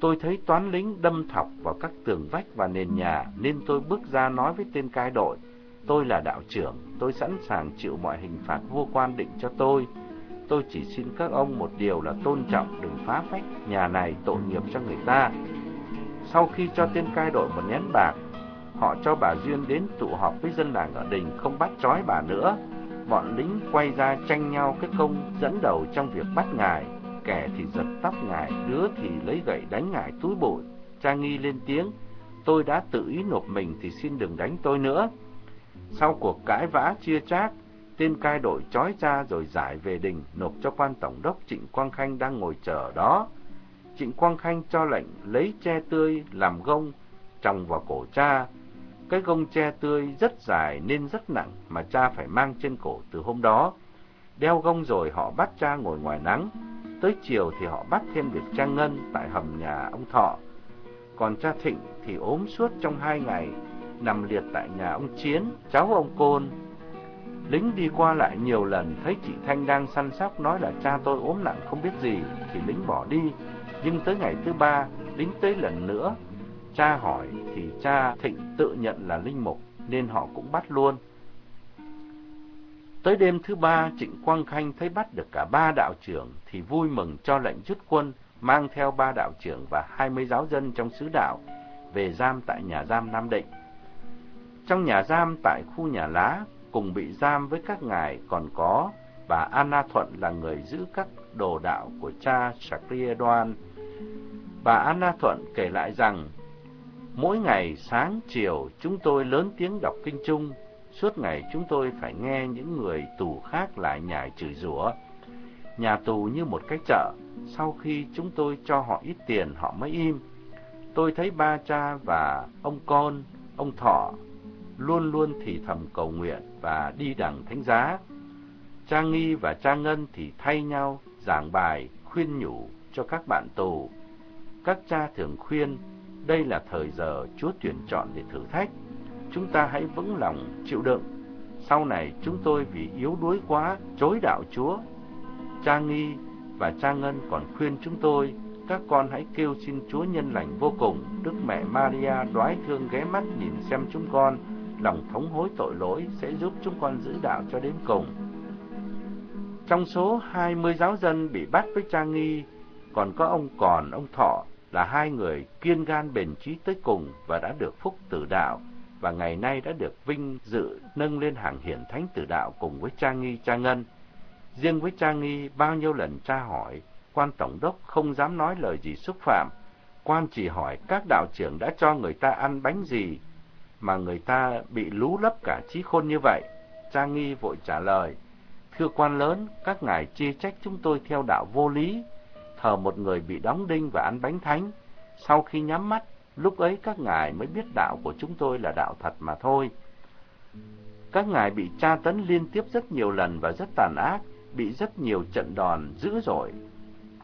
[SPEAKER 1] Tôi thấy toán lính đâm thọc vào các tường vách và nền nhà, nên tôi bước ra nói với tên cai đội. Tôi là đạo trưởng, tôi sẵn sàng chịu mọi hình phạt vua quan định cho tôi. Tôi chỉ xin các ông một điều là tôn trọng, đừng phá phách nhà này tội nghiệp cho người ta. Sau khi cho tên cai đội một nén bạc, họ cho bà Duyên đến tụ họp với dân làng ở đình không bắt trói bà nữa. Bọn lính quay ra tranh nhau cái công dẫn đầu trong việc bắt ngài, kẻ thì giật tóc ngài, đứa thì lấy gậy đánh ngài túi bụi. Cha nghi lên tiếng, tôi đã tự ý nộp mình thì xin đừng đánh tôi nữa. Sau cuộc cãi vã chia chác, tên cai đội trói cha rồi giải về đình nộp cho quan tổng đốc Trịnh Quang Khanh đang ngồi chờ đó. Trịnh Quang Khanh cho lệnh lấy tre tươi làm gông trồng vào cổ cha. Cái gông tre tươi rất dài nên rất nặng mà cha phải mang trên cổ từ hôm đó. Đeo gông rồi họ bắt cha ngồi ngoài nắng. Tới chiều thì họ bắt thêm việc cha Ngân tại hầm nhà ông Thọ. Còn cha Thịnh thì ốm suốt trong hai ngày nằm liệt tại nhà ông Chiến, cháu ông Côn. Lính đi qua lại nhiều lần thấy chị Thanh đang săn sóc nói là cha tôi ốm nặng không biết gì thì lính bỏ đi. Nhưng tới ngày thứ ba, lính tới lần nữa. Cha hỏi thì cha Thịnh tự nhận là linh mục nên họ cũng bắt luôn. Tới đêm thứ ba, Trịnh Quang Khanh thấy bắt được cả ba đạo trưởng thì vui mừng cho lệnh rút quân mang theo ba đạo trưởng và hai mươi giáo dân trong xứ đạo về giam tại nhà giam Nam Định. Trong nhà giam tại khu nhà lá, cùng bị giam với các ngài còn có bà Anna Thuận là người giữ các đồ đạo của cha Sakriya Đoan. Bà Anna Thuận kể lại rằng, mỗi ngày sáng chiều chúng tôi lớn tiếng đọc kinh chung, suốt ngày chúng tôi phải nghe những người tù khác lại nhải chửi rủa. Nhà tù như một cái chợ, sau khi chúng tôi cho họ ít tiền họ mới im. Tôi thấy ba cha và ông con, ông thọ luôn luôn thì thầm cầu nguyện và đi đẳng thánh giá. Cha Nghi và cha Ngân thì thay nhau giảng bài, khuyên nhủ cho các bạn tù. Các cha thường khuyên, đây là thời giờ Chúa tuyển chọn để thử thách. Chúng ta hãy vững lòng chịu đựng. Sau này chúng tôi vì yếu đuối quá, chối đạo Chúa. Cha Nghi và cha Ngân còn khuyên chúng tôi, các con hãy kêu xin Chúa nhân lành vô cùng. Đức mẹ Maria đoái thương ghé mắt nhìn xem chúng con, lòng thống hối tội lỗi sẽ giúp chúng con giữ đạo cho đến cùng. Trong số 20 giáo dân bị bắt với cha nghi, còn có ông Còn, ông Thọ là hai người kiên gan bền trí tới cùng và đã được phúc tử đạo và ngày nay đã được vinh dự nâng lên hàng hiển thánh tử đạo cùng với cha nghi cha ngân. Riêng với cha nghi bao nhiêu lần tra hỏi, quan tổng đốc không dám nói lời gì xúc phạm. Quan chỉ hỏi các đạo trưởng đã cho người ta ăn bánh gì mà người ta bị lú lấp cả trí khôn như vậy. Cha nghi vội trả lời, Thưa quan lớn, các ngài chê trách chúng tôi theo đạo vô lý, thờ một người bị đóng đinh và ăn bánh thánh. Sau khi nhắm mắt, lúc ấy các ngài mới biết đạo của chúng tôi là đạo thật mà thôi. Các ngài bị tra tấn liên tiếp rất nhiều lần và rất tàn ác, bị rất nhiều trận đòn dữ dội.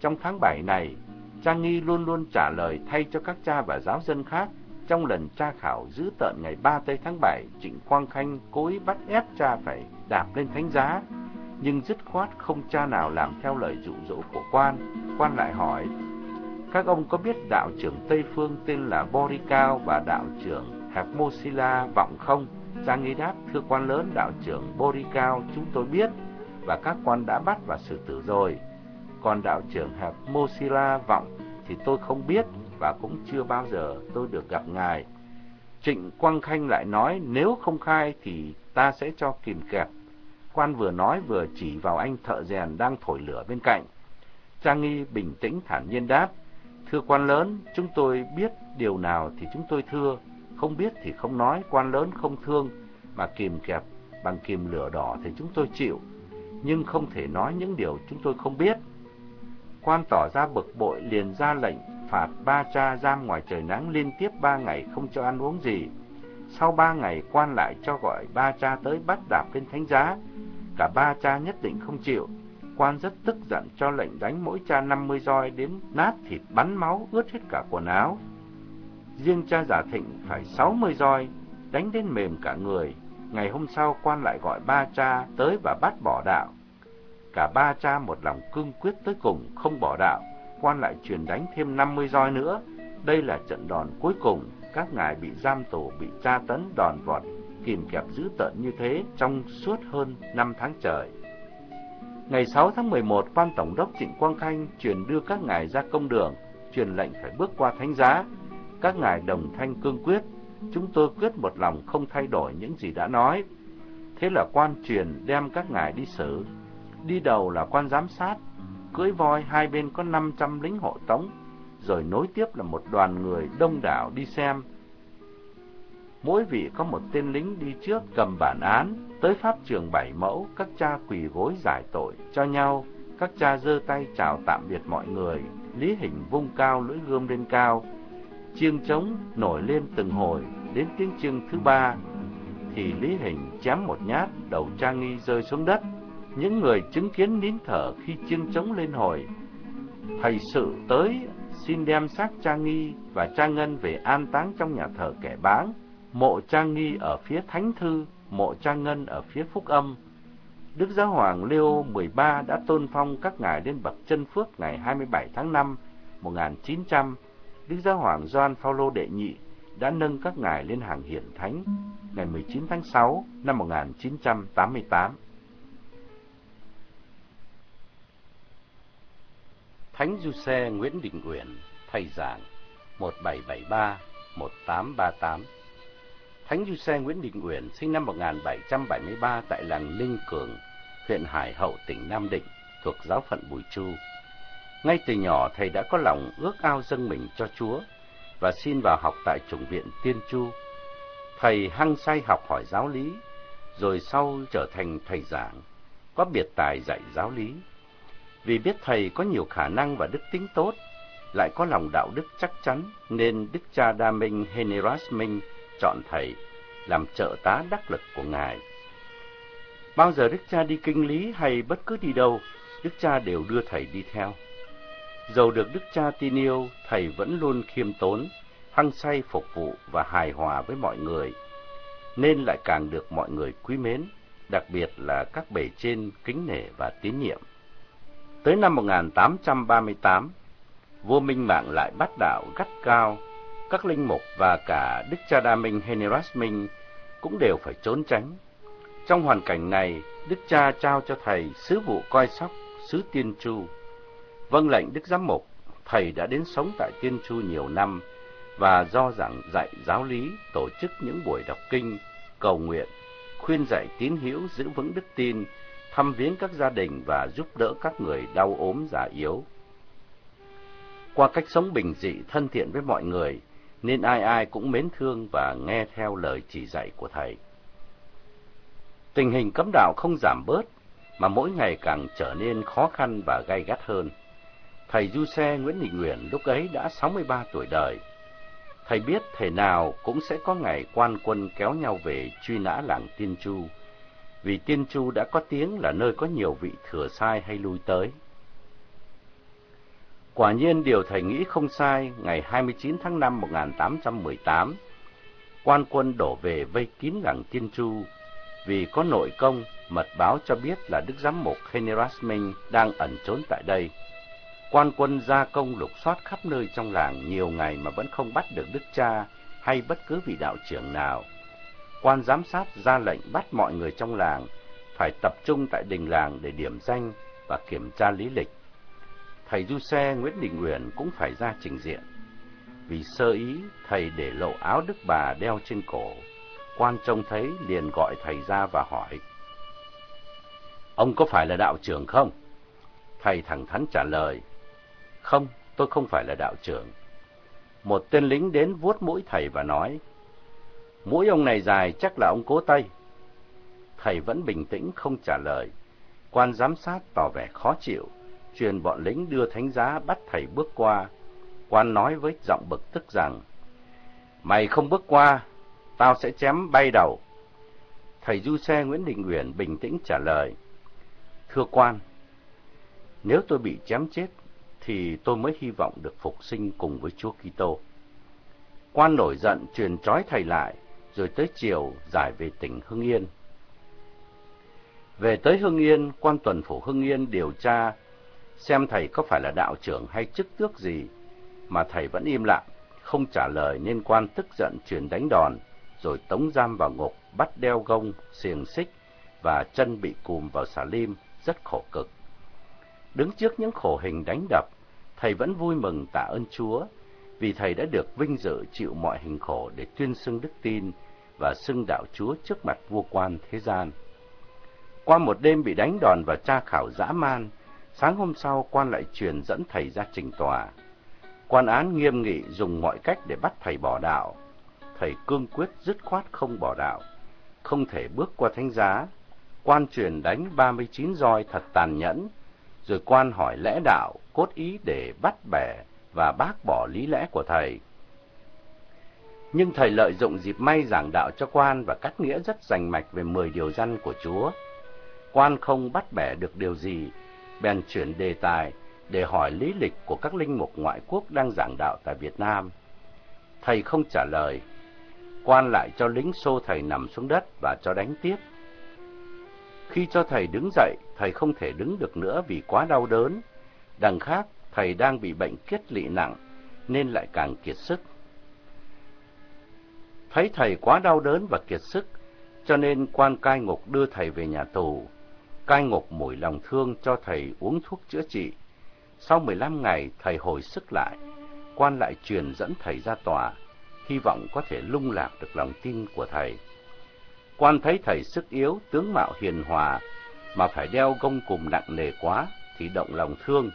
[SPEAKER 1] Trong tháng 7 này, Cha Nghi luôn luôn trả lời thay cho các cha và giáo dân khác. Trong lần tra khảo giữ tợn ngày 3 tây tháng 7, Trịnh Quang Khanh cố ý bắt ép cha phải đạp lên thánh giá, nhưng dứt khoát không cha nào làm theo lời dụ dỗ của quan. Quan lại hỏi, các ông có biết đạo trưởng Tây Phương tên là Boricao và đạo trưởng hạc Hermosilla Vọng không? Cha nghi đáp, thưa quan lớn, đạo trưởng Boricao chúng tôi biết và các quan đã bắt và xử tử rồi. Còn đạo trưởng hạc Hermosilla Vọng thì tôi không biết và cũng chưa bao giờ tôi được gặp ngài. Trịnh Quang Khanh lại nói nếu không khai thì ta sẽ cho kìm kẹp Quan vừa nói vừa chỉ vào anh thợ rèn đang thổi lửa bên cạnh. Trang Nghi bình tĩnh thản nhiên đáp, Thưa quan lớn, chúng tôi biết điều nào thì chúng tôi thưa, không biết thì không nói, quan lớn không thương, mà kìm kẹp bằng kìm lửa đỏ thì chúng tôi chịu, nhưng không thể nói những điều chúng tôi không biết. Quan tỏ ra bực bội liền ra lệnh phạt ba cha giam ngoài trời nắng liên tiếp ba ngày không cho ăn uống gì. Sau ba ngày quan lại cho gọi ba cha tới bắt đạp lên thánh giá. Cả ba cha nhất định không chịu. Quan rất tức giận cho lệnh đánh mỗi cha 50 roi đến nát thịt bắn máu ướt hết cả quần áo. Riêng cha giả thịnh phải 60 roi, đánh đến mềm cả người. Ngày hôm sau quan lại gọi ba cha tới và bắt bỏ đạo. Cả ba cha một lòng cương quyết tới cùng không bỏ đạo. Quan lại truyền đánh thêm 50 roi nữa. Đây là trận đòn cuối cùng các ngài bị giam tù, bị tra tấn đòn vọt, kìm kẹp dữ tợn như thế trong suốt hơn 5 tháng trời. Ngày 6 tháng 11, quan tổng đốc Trịnh Quang Khanh truyền đưa các ngài ra công đường, truyền lệnh phải bước qua thánh giá. Các ngài đồng thanh cương quyết, chúng tôi quyết một lòng không thay đổi những gì đã nói. Thế là quan truyền đem các ngài đi xử. Đi đầu là quan giám sát, cưỡi voi hai bên có 500 lính hộ tống, rồi nối tiếp là một đoàn người đông đảo đi xem. Mỗi vị có một tên lính đi trước cầm bản án, tới pháp trường bảy mẫu, các cha quỳ gối giải tội cho nhau, các cha giơ tay chào tạm biệt mọi người, lý hình vung cao lưỡi gươm lên cao, chiêng trống nổi lên từng hồi, đến tiếng chiêng thứ ba, thì lý hình chém một nhát, đầu cha nghi rơi xuống đất. Những người chứng kiến nín thở khi chiêng trống lên hồi, thầy sự tới xin đem xác cha nghi và cha ngân về an táng trong nhà thờ kẻ báng, mộ cha nghi ở phía thánh thư, mộ cha ngân ở phía phúc âm. Đức Giáo Hoàng Leo 13 đã tôn phong các ngài lên bậc chân phước ngày 27 tháng 5 1900. Đức Giáo Hoàng Gioan Phaolô đệ nhị đã nâng các ngài lên hàng hiển thánh ngày 19 tháng 6 năm 1988. Thánh Du Xe Nguyễn Đình Uyển, thầy giảng 1773-1838 Thánh Du Xe Nguyễn Đình Uyển sinh năm 1773 tại làng Ninh Cường, huyện Hải Hậu, tỉnh Nam Định, thuộc giáo phận Bùi Chu. Ngay từ nhỏ thầy đã có lòng ước ao dâng mình cho Chúa và xin vào học tại chủng viện Tiên Chu. Thầy hăng say học hỏi giáo lý, rồi sau trở thành thầy giảng, có biệt tài dạy giáo lý. Vì biết thầy có nhiều khả năng và đức tính tốt, lại có lòng đạo đức chắc chắn, nên Đức cha Đa Minh Heneras Minh chọn thầy làm trợ tá đắc lực của ngài. Bao giờ Đức cha đi kinh lý hay bất cứ đi đâu, Đức cha đều đưa thầy đi theo. Dầu được Đức cha tin yêu, thầy vẫn luôn khiêm tốn, hăng say phục vụ và hài hòa với mọi người, nên lại càng được mọi người quý mến, đặc biệt là các bề trên kính nể và tín nhiệm. Tới năm 1838, vua Minh Mạng lại bắt đạo gắt cao, các linh mục và cả Đức cha Đa Minh Heneras Minh cũng đều phải trốn tránh. Trong hoàn cảnh này, Đức cha trao cho thầy sứ vụ coi sóc xứ Tiên Chu. Vâng lệnh Đức Giám Mục, thầy đã đến sống tại Tiên Chu nhiều năm và do giảng dạy giáo lý, tổ chức những buổi đọc kinh, cầu nguyện, khuyên dạy tín hữu giữ vững đức tin, thăm viếng các gia đình và giúp đỡ các người đau ốm già yếu. Qua cách sống bình dị, thân thiện với mọi người, nên ai ai cũng mến thương và nghe theo lời chỉ dạy của thầy. Tình hình cấm đạo không giảm bớt, mà mỗi ngày càng trở nên khó khăn và gay gắt hơn. Thầy Du Xe Nguyễn Thị Nguyễn lúc ấy đã 63 tuổi đời. Thầy biết thể nào cũng sẽ có ngày quan quân kéo nhau về truy nã làng Tiên Chu, vì Tiên Chu đã có tiếng là nơi có nhiều vị thừa sai hay lui tới. Quả nhiên điều thầy nghĩ không sai, ngày 29 tháng 5 1818, quan quân đổ về vây kín làng Tiên Chu, vì có nội công, mật báo cho biết là Đức Giám mục Heneras Minh đang ẩn trốn tại đây. Quan quân gia công lục soát khắp nơi trong làng nhiều ngày mà vẫn không bắt được Đức Cha hay bất cứ vị đạo trưởng nào. Quan giám sát ra lệnh bắt mọi người trong làng phải tập trung tại đình làng để điểm danh và kiểm tra lý lịch. Thầy Du Xe Nguyễn Đình Nguyễn cũng phải ra trình diện. Vì sơ ý, thầy để lộ áo đức bà đeo trên cổ. Quan trông thấy liền gọi thầy ra và hỏi. Ông có phải là đạo trưởng không? Thầy thẳng thắn trả lời. Không, tôi không phải là đạo trưởng. Một tên lính đến vuốt mũi thầy và nói. Mũi ông này dài chắc là ông cố Tây. Thầy vẫn bình tĩnh không trả lời. Quan giám sát tỏ vẻ khó chịu, truyền bọn lính đưa thánh giá bắt thầy bước qua. Quan nói với giọng bực tức rằng, Mày không bước qua, tao sẽ chém bay đầu. Thầy Du Xe Nguyễn Đình Uyển bình tĩnh trả lời, Thưa quan, nếu tôi bị chém chết, thì tôi mới hy vọng được phục sinh cùng với Chúa Kitô. Quan nổi giận truyền trói thầy lại, rồi tới chiều giải về tỉnh Hưng Yên. Về tới Hưng Yên, quan tuần phủ Hưng Yên điều tra xem thầy có phải là đạo trưởng hay chức tước gì, mà thầy vẫn im lặng, không trả lời nên quan tức giận truyền đánh đòn, rồi tống giam vào ngục, bắt đeo gông, xiềng xích và chân bị cùm vào xà lim, rất khổ cực. Đứng trước những khổ hình đánh đập, thầy vẫn vui mừng tạ ơn Chúa, vì thầy đã được vinh dự chịu mọi hình khổ để tuyên xưng đức tin và xưng đạo Chúa trước mặt vua quan thế gian. Qua một đêm bị đánh đòn và tra khảo dã man, sáng hôm sau quan lại truyền dẫn thầy ra trình tòa. Quan án nghiêm nghị dùng mọi cách để bắt thầy bỏ đạo. Thầy cương quyết dứt khoát không bỏ đạo, không thể bước qua thánh giá. Quan truyền đánh 39 roi thật tàn nhẫn, rồi quan hỏi lẽ đạo, cốt ý để bắt bẻ và bác bỏ lý lẽ của thầy. Nhưng thầy lợi dụng dịp may giảng đạo cho quan và cắt nghĩa rất rành mạch về 10 điều răn của Chúa. Quan không bắt bẻ được điều gì, bèn chuyển đề tài để hỏi lý lịch của các linh mục ngoại quốc đang giảng đạo tại Việt Nam. Thầy không trả lời, quan lại cho lính xô thầy nằm xuống đất và cho đánh tiếp. Khi cho thầy đứng dậy, thầy không thể đứng được nữa vì quá đau đớn. Đằng khác, thầy đang bị bệnh kiết lỵ nặng, nên lại càng kiệt sức. Thấy thầy quá đau đớn và kiệt sức, cho nên quan cai ngục đưa thầy về nhà tù. Cai ngục mủi lòng thương cho thầy uống thuốc chữa trị. Sau 15 ngày, thầy hồi sức lại, quan lại truyền dẫn thầy ra tòa, hy vọng có thể lung lạc được lòng tin của thầy. Quan thấy thầy sức yếu, tướng mạo hiền hòa, mà phải đeo gông cùm nặng nề quá, thì động lòng thương,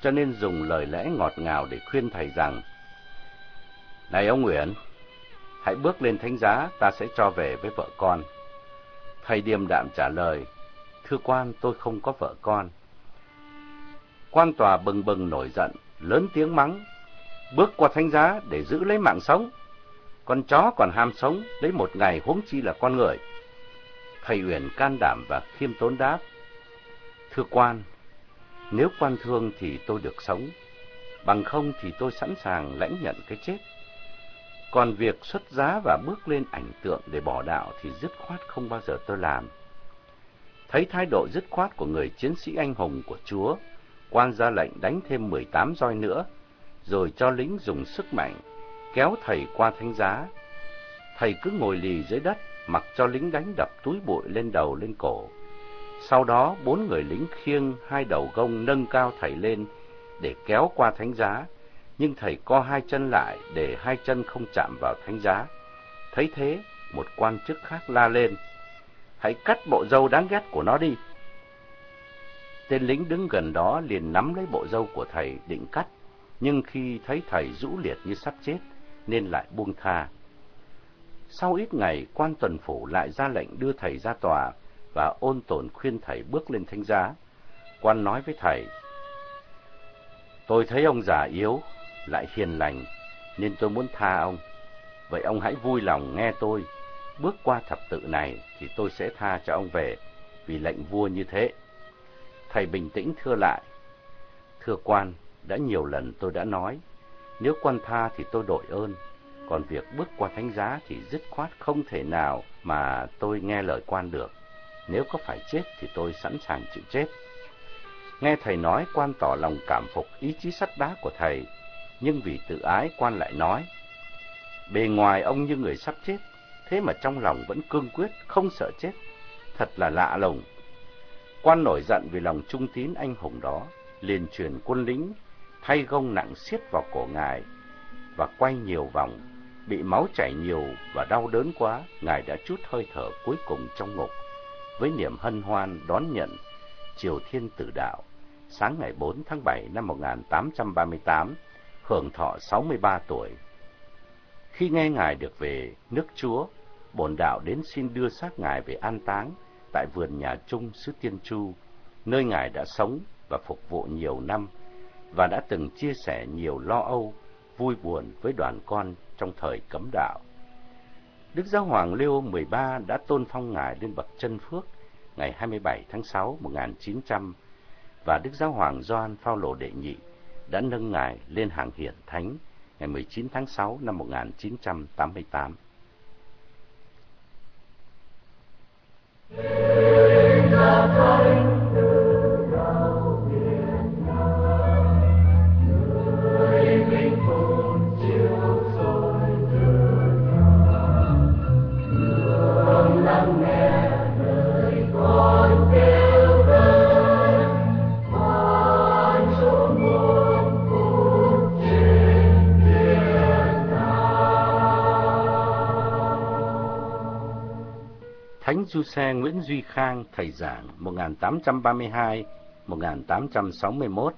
[SPEAKER 1] cho nên dùng lời lẽ ngọt ngào để khuyên thầy rằng, Này ông Nguyễn, hãy bước lên thánh giá, ta sẽ cho về với vợ con. Thầy điềm đạm trả lời, Thưa quan, tôi không có vợ con. Quan tòa bừng bừng nổi giận, lớn tiếng mắng, bước qua thánh giá để giữ lấy mạng sống. Con chó còn ham sống, lấy một ngày huống chi là con người. Thầy Uyển can đảm và khiêm tốn đáp, Thưa quan, nếu quan thương thì tôi được sống, bằng không thì tôi sẵn sàng lãnh nhận cái chết. Còn việc xuất giá và bước lên ảnh tượng để bỏ đạo thì dứt khoát không bao giờ tôi làm. Thấy thái độ dứt khoát của người chiến sĩ anh hùng của Chúa, quan ra lệnh đánh thêm 18 roi nữa, rồi cho lính dùng sức mạnh, kéo thầy qua thánh giá. Thầy cứ ngồi lì dưới đất, mặc cho lính đánh đập túi bụi lên đầu lên cổ. Sau đó, bốn người lính khiêng hai đầu gông nâng cao thầy lên để kéo qua thánh giá, nhưng thầy co hai chân lại để hai chân không chạm vào thánh giá. Thấy thế, một quan chức khác la lên, hãy cắt bộ râu đáng ghét của nó đi. Tên lính đứng gần đó liền nắm lấy bộ râu của thầy định cắt, nhưng khi thấy thầy rũ liệt như sắp chết, nên lại buông tha. Sau ít ngày, quan tuần phủ lại ra lệnh đưa thầy ra tòa và ôn tồn khuyên thầy bước lên thánh giá. Quan nói với thầy, Tôi thấy ông già yếu, lại hiền lành, nên tôi muốn tha ông. Vậy ông hãy vui lòng nghe tôi, bước qua thập tự này thì tôi sẽ tha cho ông về, vì lệnh vua như thế. Thầy bình tĩnh thưa lại, Thưa quan, đã nhiều lần tôi đã nói, nếu quan tha thì tôi đội ơn, còn việc bước qua thánh giá thì dứt khoát không thể nào mà tôi nghe lời quan được. Nếu có phải chết thì tôi sẵn sàng chịu chết. Nghe thầy nói, quan tỏ lòng cảm phục ý chí sắt đá của thầy, nhưng vì tự ái quan lại nói. Bề ngoài ông như người sắp chết, thế mà trong lòng vẫn cương quyết, không sợ chết. Thật là lạ lùng. Quan nổi giận vì lòng trung tín anh hùng đó, liền truyền quân lính, thay gông nặng xiết vào cổ ngài, và quay nhiều vòng, bị máu chảy nhiều và đau đớn quá, ngài đã chút hơi thở cuối cùng trong ngục, với niềm hân hoan đón nhận Triều Thiên Tử Đạo, sáng ngày 4 tháng 7 năm 1838, hưởng thọ 63 tuổi. Khi nghe ngài được về nước Chúa, bổn đạo đến xin đưa xác ngài về an táng tại vườn nhà Trung xứ Tiên Chu, nơi ngài đã sống và phục vụ nhiều năm và đã từng chia sẻ nhiều lo âu, vui buồn với đoàn con trong thời cấm đạo. Đức Giáo Hoàng Leo XIII đã tôn phong ngài lên bậc chân phước ngày 27 tháng 6 1900 và Đức Giáo Hoàng Gioan Phaolô đệ nhị đã nâng ngài lên hàng hiển thánh ngày 19 tháng 6 năm 1988. Thánh Du Xe Nguyễn Duy Khang, thầy giảng 1832-1861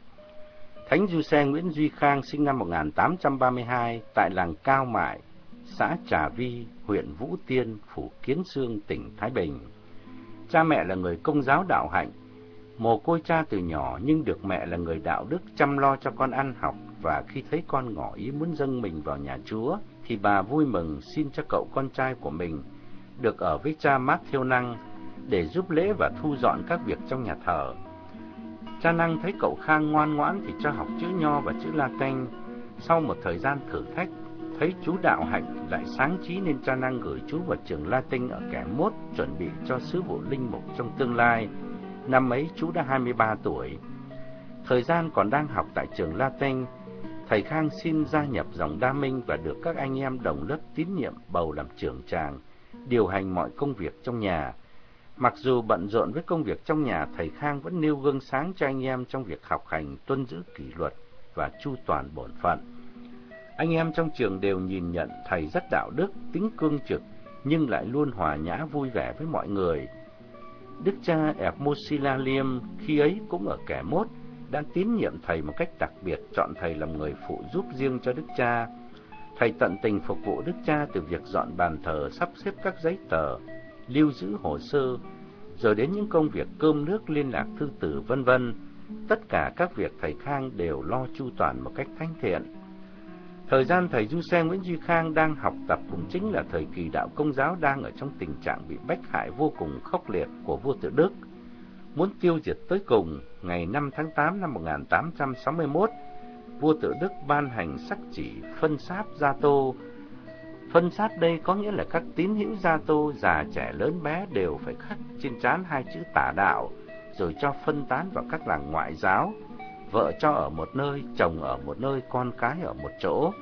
[SPEAKER 1] Thánh Du Xe Nguyễn Duy Khang sinh năm 1832 tại làng Cao Mại, xã Trà Vi, huyện Vũ Tiên, phủ Kiến Sương, tỉnh Thái Bình. Cha mẹ là người công giáo đạo hạnh, mồ côi cha từ nhỏ nhưng được mẹ là người đạo đức chăm lo cho con ăn học và khi thấy con ngỏ ý muốn dâng mình vào nhà Chúa thì bà vui mừng xin cho cậu con trai của mình được ở với cha mát thiêu năng để giúp lễ và thu dọn các việc trong nhà thờ. Cha năng thấy cậu Khang ngoan ngoãn thì cho học chữ nho và chữ Latin. Sau một thời gian thử thách, thấy chú đạo hạnh lại sáng trí nên cha năng gửi chú vào trường Latin ở kẻ mốt chuẩn bị cho sứ vụ linh mục trong tương lai. Năm ấy chú đã 23 tuổi. Thời gian còn đang học tại trường Latin, thầy Khang xin gia nhập dòng đa minh và được các anh em đồng lớp tín nhiệm bầu làm trưởng tràng điều hành mọi công việc trong nhà. Mặc dù bận rộn với công việc trong nhà, thầy Khang vẫn nêu gương sáng cho anh em trong việc học hành, tuân giữ kỷ luật và chu toàn bổn phận. Anh em trong trường đều nhìn nhận thầy rất đạo đức, tính cương trực, nhưng lại luôn hòa nhã vui vẻ với mọi người. Đức cha Epmosila Liêm khi ấy cũng ở kẻ mốt, đã tín nhiệm thầy một cách đặc biệt, chọn thầy làm người phụ giúp riêng cho Đức cha. Thầy tận tình phục vụ Đức cha từ việc dọn bàn thờ, sắp xếp các giấy tờ, lưu giữ hồ sơ, rồi đến những công việc cơm nước liên lạc thư tử vân vân. Tất cả các việc thầy Khang đều lo chu toàn một cách thanh thiện. Thời gian thầy Du Xe Nguyễn Duy Khang đang học tập cũng chính là thời kỳ đạo công giáo đang ở trong tình trạng bị bách hại vô cùng khốc liệt của vua tự Đức. Muốn tiêu diệt tới cùng, ngày 5 tháng 8 năm 1861, vua tự Đức ban hành sắc chỉ phân sáp Gia Tô. Phân sát đây có nghĩa là các tín hữu Gia Tô, già trẻ lớn bé đều phải khắc trên trán hai chữ tả đạo, rồi cho phân tán vào các làng ngoại giáo, vợ cho ở một nơi, chồng ở một nơi, con cái ở một chỗ.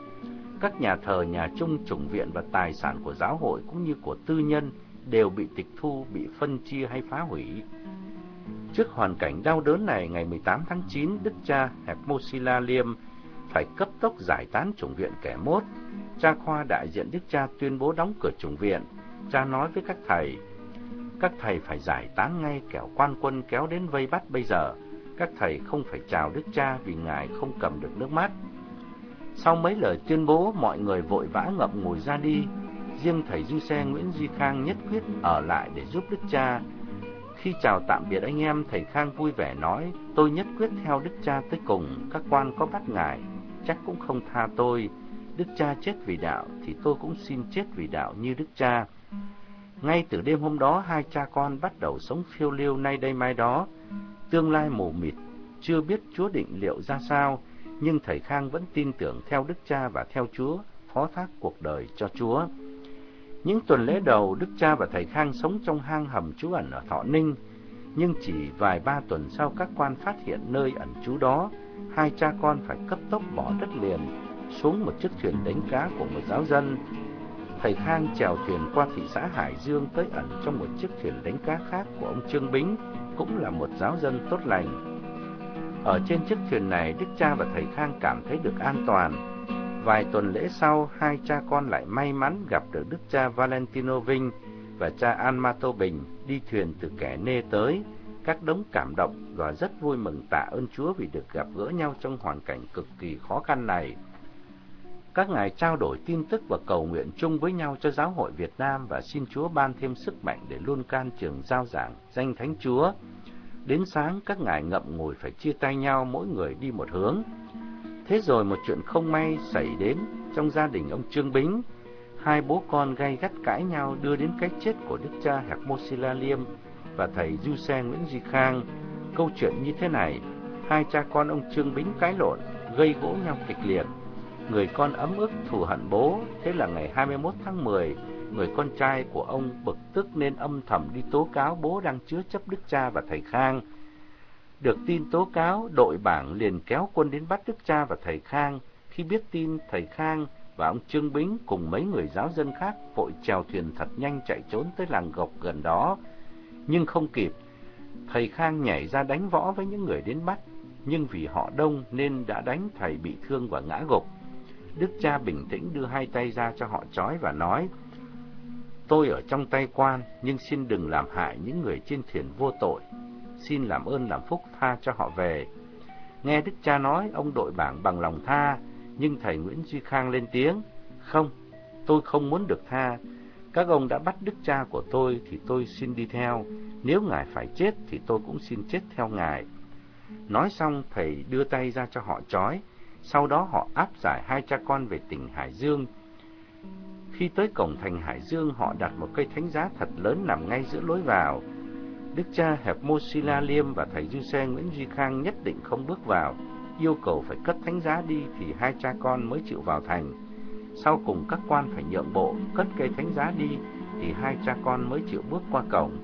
[SPEAKER 1] Các nhà thờ, nhà chung, chủng viện và tài sản của giáo hội cũng như của tư nhân đều bị tịch thu, bị phân chia hay phá hủy. Trước hoàn cảnh đau đớn này, ngày 18 tháng 9, Đức cha Hermosila Liêm phải cấp tốc giải tán chủng viện kẻ mốt. Cha khoa đại diện Đức cha tuyên bố đóng cửa chủng viện. Cha nói với các thầy, các thầy phải giải tán ngay kẻo quan quân kéo đến vây bắt bây giờ các thầy không phải chào Đức Cha vì Ngài không cầm được nước mắt. Sau mấy lời tuyên bố, mọi người vội vã ngậm ngùi ra đi. Riêng thầy Du Xe Nguyễn Duy Khang nhất quyết ở lại để giúp Đức Cha. Khi chào tạm biệt anh em, thầy Khang vui vẻ nói, tôi nhất quyết theo Đức Cha tới cùng, các quan có bắt Ngài, chắc cũng không tha tôi. Đức Cha chết vì đạo, thì tôi cũng xin chết vì đạo như Đức Cha. Ngay từ đêm hôm đó, hai cha con bắt đầu sống phiêu lưu nay đây mai đó, Tương lai mù mịt, chưa biết Chúa định liệu ra sao, nhưng thầy Khang vẫn tin tưởng theo Đức Cha và theo Chúa, phó thác cuộc đời cho Chúa. Những tuần lễ đầu, Đức Cha và thầy Khang sống trong hang hầm trú ẩn ở Thọ Ninh, nhưng chỉ vài ba tuần sau các quan phát hiện nơi ẩn trú đó, hai cha con phải cấp tốc bỏ đất liền xuống một chiếc thuyền đánh cá của một giáo dân. Thầy Khang chèo thuyền qua thị xã Hải Dương tới ẩn trong một chiếc thuyền đánh cá khác của ông Trương Bính, cũng là một giáo dân tốt lành. Ở trên chiếc thuyền này, Đức cha và thầy Khang cảm thấy được an toàn. Vài tuần lễ sau, hai cha con lại may mắn gặp được Đức cha Valentino Vinh và cha Anmato Bình đi thuyền từ kẻ nê tới. Các đống cảm động và rất vui mừng tạ ơn Chúa vì được gặp gỡ nhau trong hoàn cảnh cực kỳ khó khăn này. Các ngài trao đổi tin tức và cầu nguyện chung với nhau cho giáo hội Việt Nam và xin Chúa ban thêm sức mạnh để luôn can trường giao giảng danh Thánh Chúa. Đến sáng các ngài ngậm ngùi phải chia tay nhau mỗi người đi một hướng. Thế rồi một chuyện không may xảy đến trong gia đình ông Trương Bính. Hai bố con gay gắt cãi nhau đưa đến cái chết của đức cha Hermosila Liêm và thầy Du Xe Nguyễn Duy Khang. Câu chuyện như thế này, hai cha con ông Trương Bính cãi lộn, gây gỗ nhau kịch liệt Người con ấm ức thù hận bố, thế là ngày 21 tháng 10, người con trai của ông bực tức nên âm thầm đi tố cáo bố đang chứa chấp đức cha và thầy Khang. Được tin tố cáo, đội bảng liền kéo quân đến bắt đức cha và thầy Khang. Khi biết tin, thầy Khang và ông Trương Bính cùng mấy người giáo dân khác vội chèo thuyền thật nhanh chạy trốn tới làng gộc gần đó. Nhưng không kịp, thầy Khang nhảy ra đánh võ với những người đến bắt, nhưng vì họ đông nên đã đánh thầy bị thương và ngã gục. Đức cha bình tĩnh đưa hai tay ra cho họ trói và nói, Tôi ở trong tay quan, nhưng xin đừng làm hại những người trên thuyền vô tội. Xin làm ơn làm phúc tha cho họ về. Nghe Đức cha nói, ông đội bảng bằng lòng tha, nhưng thầy Nguyễn Duy Khang lên tiếng, Không, tôi không muốn được tha. Các ông đã bắt Đức cha của tôi thì tôi xin đi theo. Nếu ngài phải chết thì tôi cũng xin chết theo ngài. Nói xong, thầy đưa tay ra cho họ trói, sau đó họ áp giải hai cha con về tỉnh Hải Dương. Khi tới cổng thành Hải Dương, họ đặt một cây thánh giá thật lớn nằm ngay giữa lối vào. Đức cha Hẹp Mô Sila Liêm và thầy Du Xe Nguyễn Duy Khang nhất định không bước vào, yêu cầu phải cất thánh giá đi thì hai cha con mới chịu vào thành. Sau cùng các quan phải nhượng bộ, cất cây thánh giá đi thì hai cha con mới chịu bước qua cổng.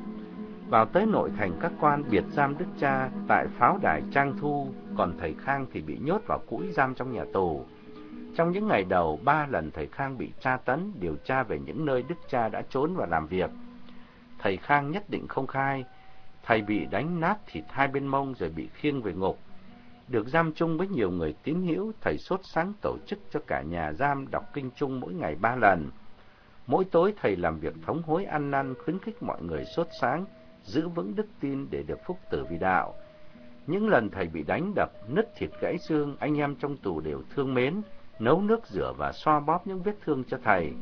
[SPEAKER 1] Vào tới nội thành các quan biệt giam đức cha tại pháo đài Trang Thu, còn thầy Khang thì bị nhốt vào cũi giam trong nhà tù. Trong những ngày đầu, ba lần thầy Khang bị tra tấn, điều tra về những nơi đức cha đã trốn và làm việc. thầy Khang nhất định không khai. Thầy bị đánh nát thịt hai bên mông rồi bị khiêng về ngục. Được giam chung với nhiều người tín hữu, thầy sốt sáng tổ chức cho cả nhà giam đọc kinh chung mỗi ngày ba lần. Mỗi tối thầy làm việc thống hối ăn năn khuyến khích mọi người sốt sáng, giữ vững đức tin để được phúc tử vì đạo. Những lần thầy bị đánh đập, nứt thịt gãy xương, anh em trong tù đều thương mến, nấu nước rửa và xoa bóp những vết thương cho thầy.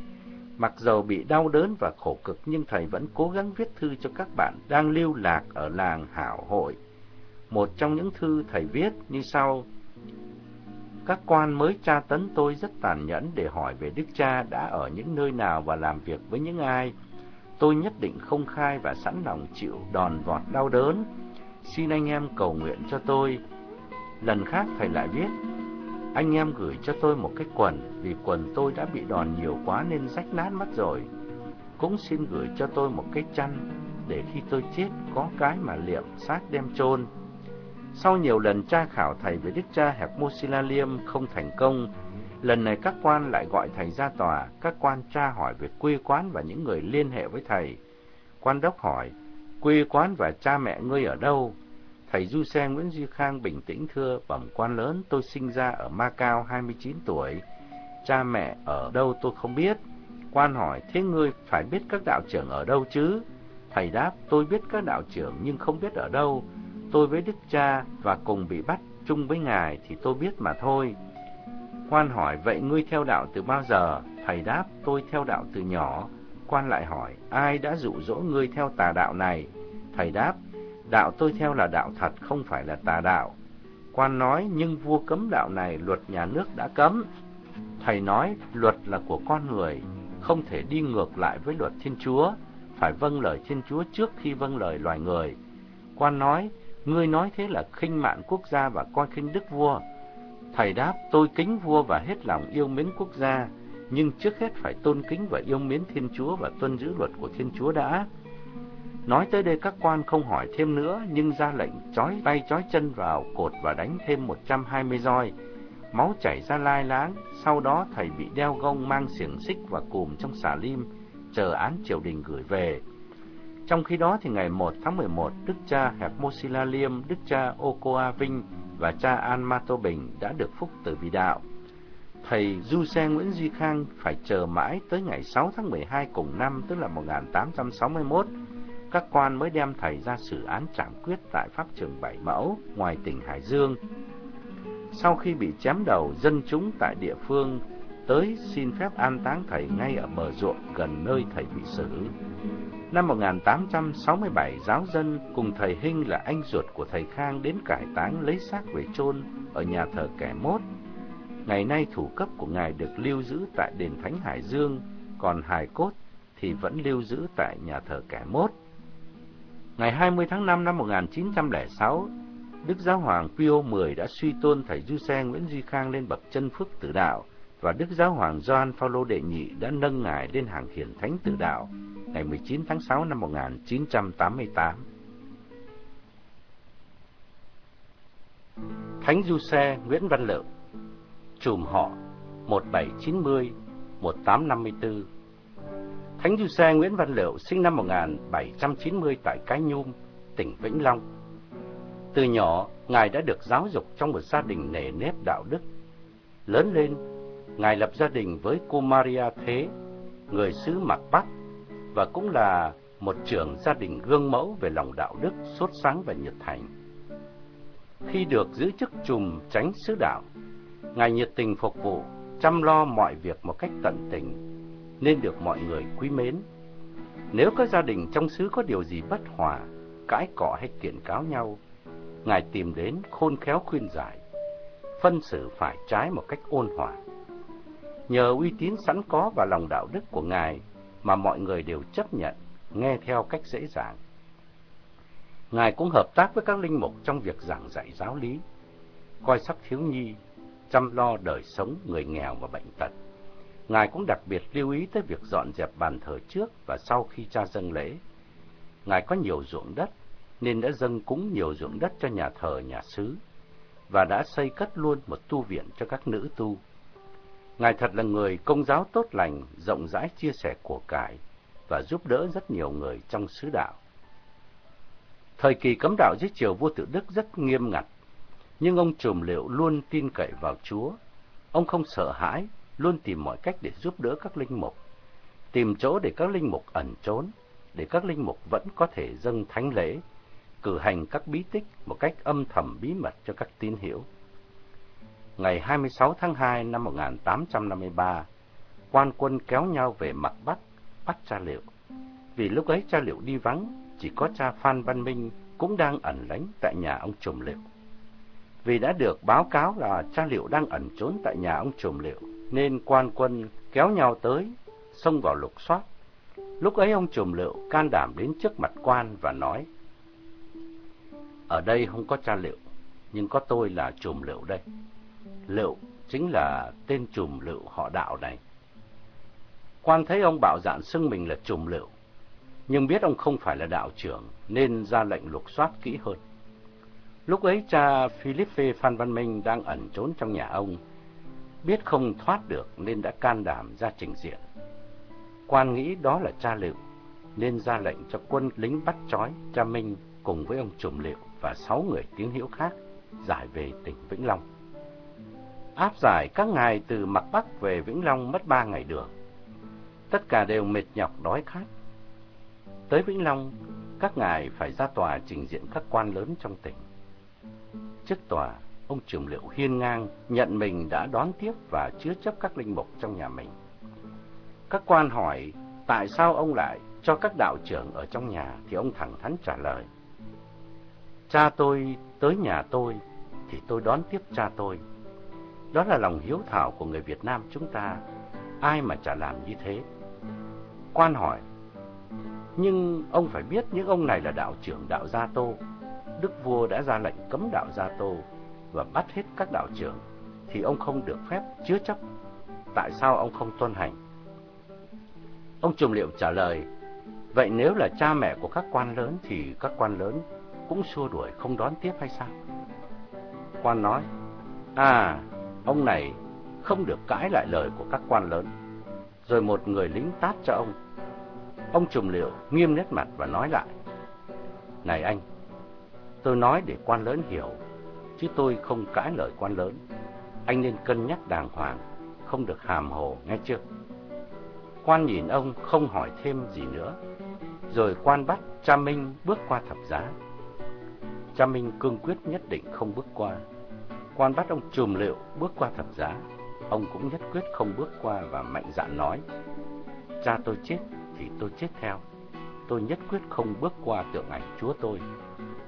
[SPEAKER 1] Mặc dầu bị đau đớn và khổ cực nhưng thầy vẫn cố gắng viết thư cho các bạn đang lưu lạc ở làng Hảo Hội. Một trong những thư thầy viết như sau. Các quan mới tra tấn tôi rất tàn nhẫn để hỏi về Đức Cha đã ở những nơi nào và làm việc với những ai. Tôi nhất định không khai và sẵn lòng chịu đòn vọt đau đớn. Xin anh em cầu nguyện cho tôi. Lần khác thầy lại viết, anh em gửi cho tôi một cái quần vì quần tôi đã bị đòn nhiều quá nên rách nát mất rồi. Cũng xin gửi cho tôi một cái chăn để khi tôi chết có cái mà liệm xác đem chôn. Sau nhiều lần tra khảo thầy về đức cha Hẹp Mosila Liêm không thành công, lần này các quan lại gọi thầy ra tòa, các quan tra hỏi về quê quán và những người liên hệ với thầy. Quan đốc hỏi, quê quán và cha mẹ ngươi ở đâu? Thầy Du Xe Nguyễn Duy Khang bình tĩnh thưa, bẩm quan lớn, tôi sinh ra ở Macau 29 tuổi. Cha mẹ ở đâu tôi không biết. Quan hỏi, thế ngươi phải biết các đạo trưởng ở đâu chứ? Thầy đáp, tôi biết các đạo trưởng nhưng không biết ở đâu. Tôi với Đức Cha và cùng bị bắt chung với Ngài thì tôi biết mà thôi. Quan hỏi, vậy ngươi theo đạo từ bao giờ? Thầy đáp, tôi theo đạo từ nhỏ. Quan lại hỏi, ai đã dụ dỗ ngươi theo tà đạo này? Thầy đáp, đạo tôi theo là đạo thật, không phải là tà đạo. Quan nói, nhưng vua cấm đạo này, luật nhà nước đã cấm. Thầy nói, luật là của con người, không thể đi ngược lại với luật Thiên Chúa, phải vâng lời Thiên Chúa trước khi vâng lời loài người. Quan nói, ngươi nói thế là khinh mạn quốc gia và coi khinh đức vua. Thầy đáp, tôi kính vua và hết lòng yêu mến quốc gia, nhưng trước hết phải tôn kính và yêu mến Thiên Chúa và tuân giữ luật của Thiên Chúa đã. Nói tới đây các quan không hỏi thêm nữa, nhưng ra lệnh chói tay chói chân vào cột và đánh thêm 120 roi. Máu chảy ra lai láng, sau đó thầy bị đeo gông mang xiềng xích và cùm trong xà lim, chờ án triều đình gửi về. Trong khi đó thì ngày 1 tháng 11, Đức cha Hẹp Mosila Liêm, Đức cha Okoa Vinh và cha An Ma Tô Bình đã được phúc tử vì đạo. Thầy Du Xe Nguyễn Duy Khang phải chờ mãi tới ngày 6 tháng 12 cùng năm, tức là 1861, các quan mới đem thầy ra xử án trảm quyết tại Pháp trường Bảy Mẫu, ngoài tỉnh Hải Dương. Sau khi bị chém đầu, dân chúng tại địa phương tới xin phép an táng thầy ngay ở bờ ruộng gần nơi thầy bị xử. Năm 1867, giáo dân cùng thầy Hinh là anh ruột của thầy Khang đến cải táng lấy xác về chôn ở nhà thờ Kẻ Mốt. Ngày nay thủ cấp của ngài được lưu giữ tại đền Thánh Hải Dương, còn hài cốt thì vẫn lưu giữ tại nhà thờ Kẻ Mốt. Ngày 20 tháng 5 năm 1906, Đức Giáo Hoàng Pio X đã suy tôn thầy Du Xe Nguyễn Duy Khang lên bậc chân phước tử đạo và Đức Giáo Hoàng Gioan Phaolô đệ nhị đã nâng ngài lên hàng hiển thánh tử đạo ngày 19 tháng 6 năm 1988. Thánh Du Xe Nguyễn Văn Lượng Chùm họ 1790 1854 Thánh Du Xe Nguyễn Văn Liệu sinh năm 1790 tại Cái Nhum, tỉnh Vĩnh Long. Từ nhỏ, Ngài đã được giáo dục trong một gia đình nề nếp đạo đức. Lớn lên, Ngài lập gia đình với cô Maria Thế, người xứ Mạc Bắc, và cũng là một trưởng gia đình gương mẫu về lòng đạo đức, sốt sáng và nhiệt thành. Khi được giữ chức trùm tránh sứ đạo, Ngài nhiệt tình phục vụ, chăm lo mọi việc một cách tận tình, nên được mọi người quý mến. Nếu các gia đình trong xứ có điều gì bất hòa, cãi cọ hay kiện cáo nhau, Ngài tìm đến khôn khéo khuyên giải, phân xử phải trái một cách ôn hòa. Nhờ uy tín sẵn có và lòng đạo đức của Ngài mà mọi người đều chấp nhận, nghe theo cách dễ dàng. Ngài cũng hợp tác với các linh mục trong việc giảng dạy giáo lý, coi sóc thiếu nhi, chăm lo đời sống người nghèo và bệnh tật. Ngài cũng đặc biệt lưu ý tới việc dọn dẹp bàn thờ trước và sau khi cha dâng lễ. Ngài có nhiều ruộng đất, nên đã dâng cúng nhiều ruộng đất cho nhà thờ nhà xứ, và đã xây cất luôn một tu viện cho các nữ tu. Ngài thật là người công giáo tốt lành, rộng rãi chia sẻ của cải, và giúp đỡ rất nhiều người trong xứ đạo. Thời kỳ cấm đạo dưới triều vua tự Đức rất nghiêm ngặt, nhưng ông trùm liệu luôn tin cậy vào Chúa. Ông không sợ hãi, luôn tìm mọi cách để giúp đỡ các linh mục, tìm chỗ để các linh mục ẩn trốn, để các linh mục vẫn có thể dâng thánh lễ, cử hành các bí tích một cách âm thầm bí mật cho các tín hữu. Ngày 26 tháng 2 năm 1853, quan quân kéo nhau về mặt Bắc bắt cha Liệu. Vì lúc ấy cha Liệu đi vắng, chỉ có cha Phan Văn Minh cũng đang ẩn lánh tại nhà ông Trùm Liệu. Vì đã được báo cáo là cha Liệu đang ẩn trốn tại nhà ông Trùm Liệu, nên quan quân kéo nhau tới, xông vào lục soát. Lúc ấy ông Trùm Liệu can đảm đến trước mặt quan và nói, Ở đây không có cha Liệu, nhưng có tôi là Trùm Liệu đây. Liệu chính là tên Trùm Liệu họ đạo này. Quan thấy ông bạo dạn xưng mình là Trùm Liệu, nhưng biết ông không phải là đạo trưởng nên ra lệnh lục soát kỹ hơn. Lúc ấy cha Philippe Phan Văn Minh đang ẩn trốn trong nhà ông, biết không thoát được nên đã can đảm ra trình diện. Quan nghĩ đó là cha Liệu, nên ra lệnh cho quân lính bắt trói cha Minh cùng với ông Trùm Liệu và sáu người tiếng hữu khác giải về tỉnh Vĩnh Long. Áp giải các ngài từ mặt Bắc về Vĩnh Long mất ba ngày đường. Tất cả đều mệt nhọc đói khát. Tới Vĩnh Long, các ngài phải ra tòa trình diện các quan lớn trong tỉnh. Trước tòa, ông Trường Liệu hiên ngang nhận mình đã đón tiếp và chứa chấp các linh mục trong nhà mình. Các quan hỏi tại sao ông lại cho các đạo trưởng ở trong nhà thì ông thẳng thắn trả lời. Cha tôi tới nhà tôi thì tôi đón tiếp cha tôi. Đó là lòng hiếu thảo của người Việt Nam chúng ta, ai mà chả làm như thế. Quan hỏi, nhưng ông phải biết những ông này là đạo trưởng đạo Gia Tô. Đức vua đã ra lệnh cấm đạo Gia Tô và bắt hết các đạo trưởng, thì ông không được phép chứa chấp. Tại sao ông không tuân hành? Ông Trùng Liệu trả lời, vậy nếu là cha mẹ của các quan lớn thì các quan lớn cũng xua đuổi không đón tiếp hay sao? Quan nói, à, ông này không được cãi lại lời của các quan lớn. Rồi một người lính tát cho ông Ông trùm liệu nghiêm nét mặt và nói lại. Này anh, tôi nói để quan lớn hiểu, chứ tôi không cãi lời quan lớn. Anh nên cân nhắc đàng hoàng, không được hàm hồ, nghe chưa? Quan nhìn ông không hỏi thêm gì nữa. Rồi quan bắt cha Minh bước qua thập giá. Cha Minh cương quyết nhất định không bước qua. Quan bắt ông trùm liệu bước qua thập giá. Ông cũng nhất quyết không bước qua và mạnh dạn nói. Cha tôi chết thì tôi chết theo. Tôi nhất quyết không bước qua tượng ảnh Chúa tôi.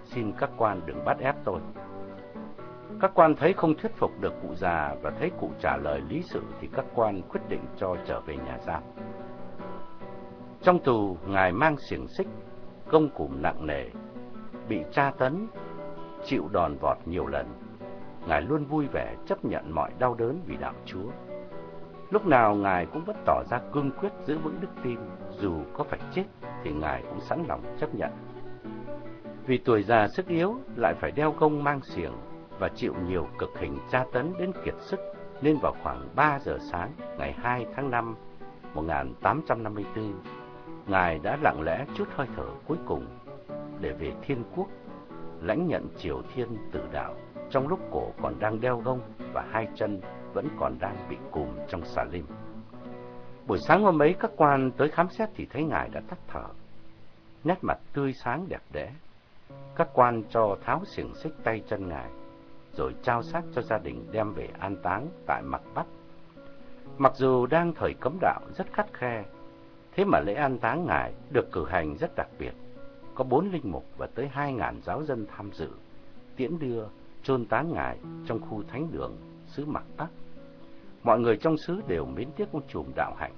[SPEAKER 1] Xin các quan đừng bắt ép tôi. Các quan thấy không thuyết phục được cụ già và thấy cụ trả lời lý sự thì các quan quyết định cho trở về nhà giam. Trong tù, ngài mang xiềng xích, công cùm nặng nề, bị tra tấn, chịu đòn vọt nhiều lần. Ngài luôn vui vẻ chấp nhận mọi đau đớn vì đạo Chúa. Lúc nào Ngài cũng vẫn tỏ ra cương quyết giữ vững đức tin, dù có phải chết thì Ngài cũng sẵn lòng chấp nhận. Vì tuổi già sức yếu lại phải đeo công mang xiềng và chịu nhiều cực hình tra tấn đến kiệt sức, nên vào khoảng 3 giờ sáng ngày 2 tháng 5 1854, Ngài đã lặng lẽ chút hơi thở cuối cùng để về thiên quốc, lãnh nhận triều thiên tử đạo trong lúc cổ còn đang đeo gông và hai chân vẫn còn đang bị cùm trong xà lim. Buổi sáng hôm ấy các quan tới khám xét thì thấy ngài đã tắt thở, nét mặt tươi sáng đẹp đẽ. Các quan cho tháo xiềng xích tay chân ngài, rồi trao xác cho gia đình đem về an táng tại Mạc Bắc. Mặc dù đang thời cấm đạo rất khắt khe, thế mà lễ an táng ngài được cử hành rất đặc biệt. Có bốn linh mục và tới hai ngàn giáo dân tham dự, tiễn đưa chôn táng ngài trong khu thánh đường xứ Mạc Bắc. Mọi người trong xứ đều mến tiếc ông trùm đạo hạnh,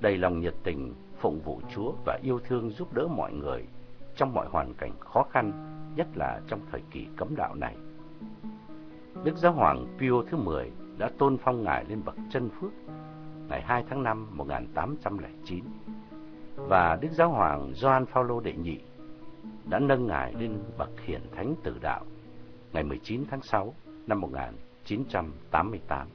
[SPEAKER 1] đầy lòng nhiệt tình, phụng vụ Chúa và yêu thương giúp đỡ mọi người trong mọi hoàn cảnh khó khăn, nhất là trong thời kỳ cấm đạo này. Đức Giáo Hoàng Pio thứ 10 đã tôn phong ngài lên bậc chân phước ngày 2 tháng 5 1809 và Đức Giáo Hoàng Gioan Phaolô đệ nhị đã nâng ngài lên bậc hiển thánh tử đạo ngày 19 tháng 6 năm 1988.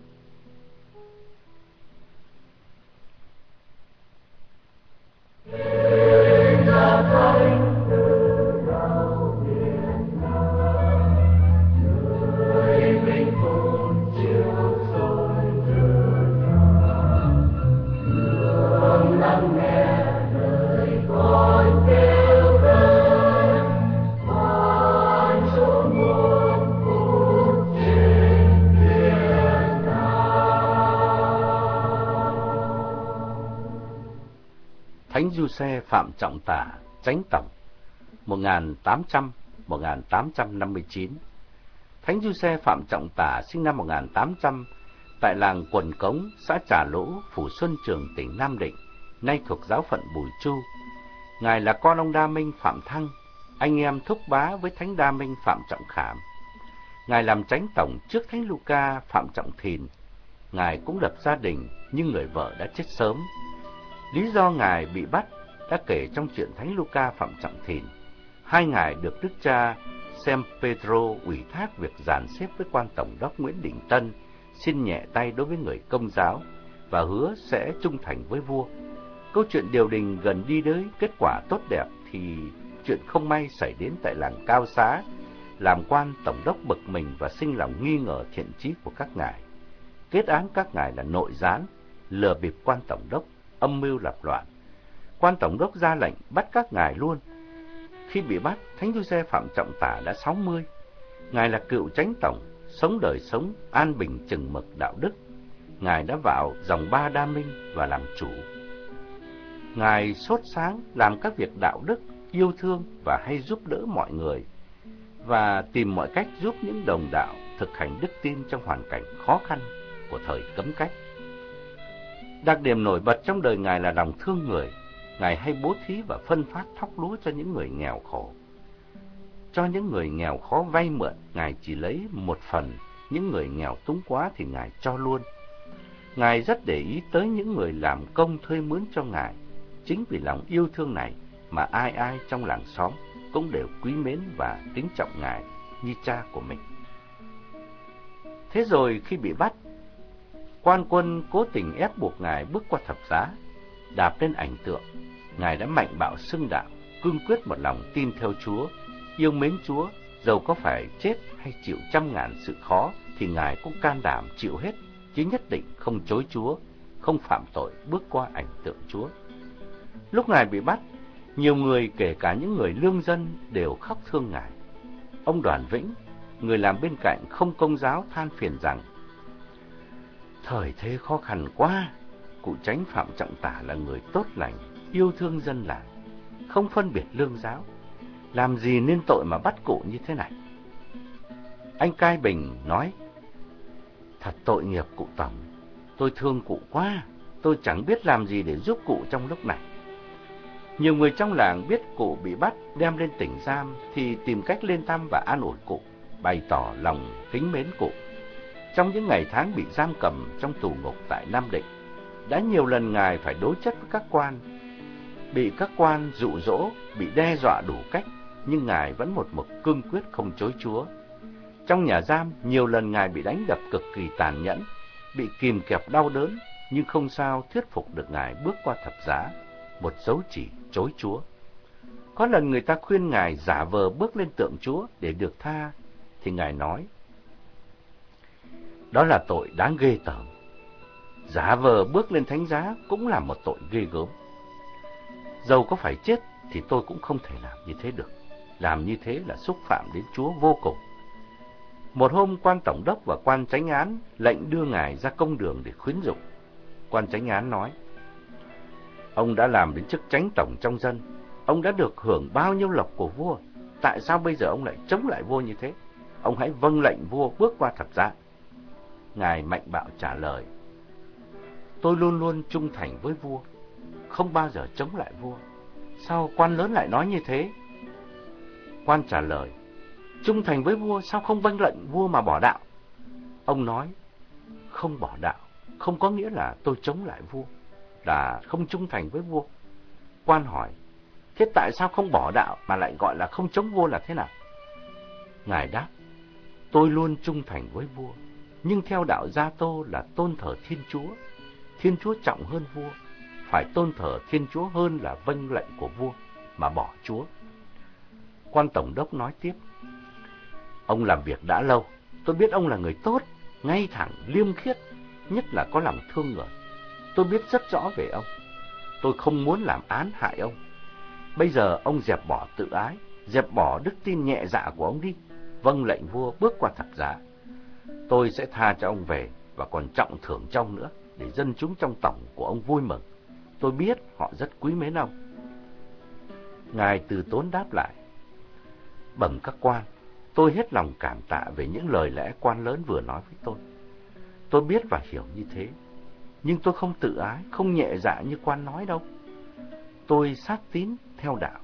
[SPEAKER 1] Thank you. Xe Phạm Trọng Tả, Chánh Tổng, 1800-1859. Thánh Du Xe Phạm Trọng Tả sinh năm 1800 tại làng Quần Cống, xã Trà Lỗ, Phủ Xuân Trường, tỉnh Nam Định, nay thuộc giáo phận Bùi Chu. Ngài là con ông Đa Minh Phạm Thăng, anh em thúc bá với Thánh Đa Minh Phạm Trọng Khảm. Ngài làm chánh tổng trước Thánh Luca Phạm Trọng Thìn. Ngài cũng lập gia đình nhưng người vợ đã chết sớm. Lý do Ngài bị bắt đã kể trong chuyện Thánh Luca Phạm Trọng Thìn. Hai ngài được đức cha Sem Pedro ủy thác việc dàn xếp với quan tổng đốc Nguyễn Đình Tân, xin nhẹ tay đối với người công giáo và hứa sẽ trung thành với vua. Câu chuyện điều đình gần đi tới kết quả tốt đẹp thì chuyện không may xảy đến tại làng Cao Xá, làm quan tổng đốc bực mình và sinh lòng nghi ngờ thiện chí của các ngài. Kết án các ngài là nội gián, lừa bịp quan tổng đốc, âm mưu lập loạn. Quan tổng đốc ra lệnh bắt các ngài luôn. Khi bị bắt, Thánh Giuse Phạm Trọng Tả đã 60. Ngài là cựu chánh tổng, sống đời sống an bình chừng mực đạo đức. Ngài đã vào dòng ba đa minh và làm chủ. Ngài sốt sáng làm các việc đạo đức, yêu thương và hay giúp đỡ mọi người và tìm mọi cách giúp những đồng đạo thực hành đức tin trong hoàn cảnh khó khăn của thời cấm cách. Đặc điểm nổi bật trong đời Ngài là lòng thương người, Ngài hay bố thí và phân phát thóc lúa cho những người nghèo khổ. Cho những người nghèo khó vay mượn, Ngài chỉ lấy một phần, những người nghèo túng quá thì Ngài cho luôn. Ngài rất để ý tới những người làm công thuê mướn cho Ngài. Chính vì lòng yêu thương này mà ai ai trong làng xóm cũng đều quý mến và kính trọng Ngài như cha của mình. Thế rồi khi bị bắt, quan quân cố tình ép buộc Ngài bước qua thập giá, đạp lên ảnh tượng. Ngài đã mạnh bạo xưng đạo, cương quyết một lòng tin theo Chúa, yêu mến Chúa, dầu có phải chết hay chịu trăm ngàn sự khó, thì Ngài cũng can đảm chịu hết, chứ nhất định không chối Chúa, không phạm tội bước qua ảnh tượng Chúa. Lúc Ngài bị bắt, nhiều người kể cả những người lương dân đều khóc thương Ngài. Ông Đoàn Vĩnh, người làm bên cạnh không công giáo than phiền rằng Thời thế khó khăn quá, cụ tránh Phạm Trọng Tả là người tốt lành, yêu thương dân làng, không phân biệt lương giáo. Làm gì nên tội mà bắt cụ như thế này? Anh Cai Bình nói, Thật tội nghiệp cụ Tổng, tôi thương cụ quá, tôi chẳng biết làm gì để giúp cụ trong lúc này. Nhiều người trong làng biết cụ bị bắt đem lên tỉnh giam thì tìm cách lên thăm và an ủi cụ, bày tỏ lòng kính mến cụ. Trong những ngày tháng bị giam cầm trong tù ngục tại Nam Định, đã nhiều lần ngài phải đối chất với các quan, bị các quan dụ dỗ, bị đe dọa đủ cách, nhưng ngài vẫn một mực cương quyết không chối Chúa. Trong nhà giam, nhiều lần ngài bị đánh đập cực kỳ tàn nhẫn, bị kìm kẹp đau đớn, nhưng không sao thuyết phục được ngài bước qua thập giá, một dấu chỉ chối Chúa. Có lần người ta khuyên ngài giả vờ bước lên tượng Chúa để được tha, thì ngài nói: Đó là tội đáng ghê tởm. Giả vờ bước lên thánh giá cũng là một tội ghê gớm. Dầu có phải chết thì tôi cũng không thể làm như thế được. Làm như thế là xúc phạm đến Chúa vô cùng. Một hôm quan tổng đốc và quan tránh án lệnh đưa ngài ra công đường để khuyến dụ. Quan tránh án nói: Ông đã làm đến chức tránh tổng trong dân, ông đã được hưởng bao nhiêu lộc của vua, tại sao bây giờ ông lại chống lại vua như thế? Ông hãy vâng lệnh vua bước qua thập giá. Ngài Mạnh Bạo trả lời, tôi luôn luôn trung thành với vua, không bao giờ chống lại vua. Sao quan lớn lại nói như thế? Quan trả lời, trung thành với vua sao không vâng lệnh vua mà bỏ đạo? Ông nói, không bỏ đạo, không có nghĩa là tôi chống lại vua là không trung thành với vua. Quan hỏi, thế tại sao không bỏ đạo mà lại gọi là không chống vua là thế nào? Ngài đáp, tôi luôn trung thành với vua, nhưng theo đạo Gia Tô là tôn thờ Thiên Chúa. Thiên Chúa trọng hơn vua, phải tôn thờ Thiên Chúa hơn là vâng lệnh của vua mà bỏ Chúa. Quan Tổng đốc nói tiếp, ông làm việc đã lâu, tôi biết ông là người tốt, ngay thẳng, liêm khiết, nhất là có lòng thương người. Tôi biết rất rõ về ông. Tôi không muốn làm án hại ông. Bây giờ ông dẹp bỏ tự ái, dẹp bỏ đức tin nhẹ dạ của ông đi. Vâng lệnh vua bước qua thập giá. Tôi sẽ tha cho ông về và còn trọng thưởng trong nữa để dân chúng trong tổng của ông vui mừng. Tôi biết họ rất quý mến ông. Ngài từ tốn đáp lại. Bẩm các quan, tôi hết lòng cảm tạ về những lời lẽ quan lớn vừa nói với tôi. Tôi biết và hiểu như thế, nhưng tôi không tự ái, không nhẹ dạ như quan nói đâu. Tôi sát tín theo đạo.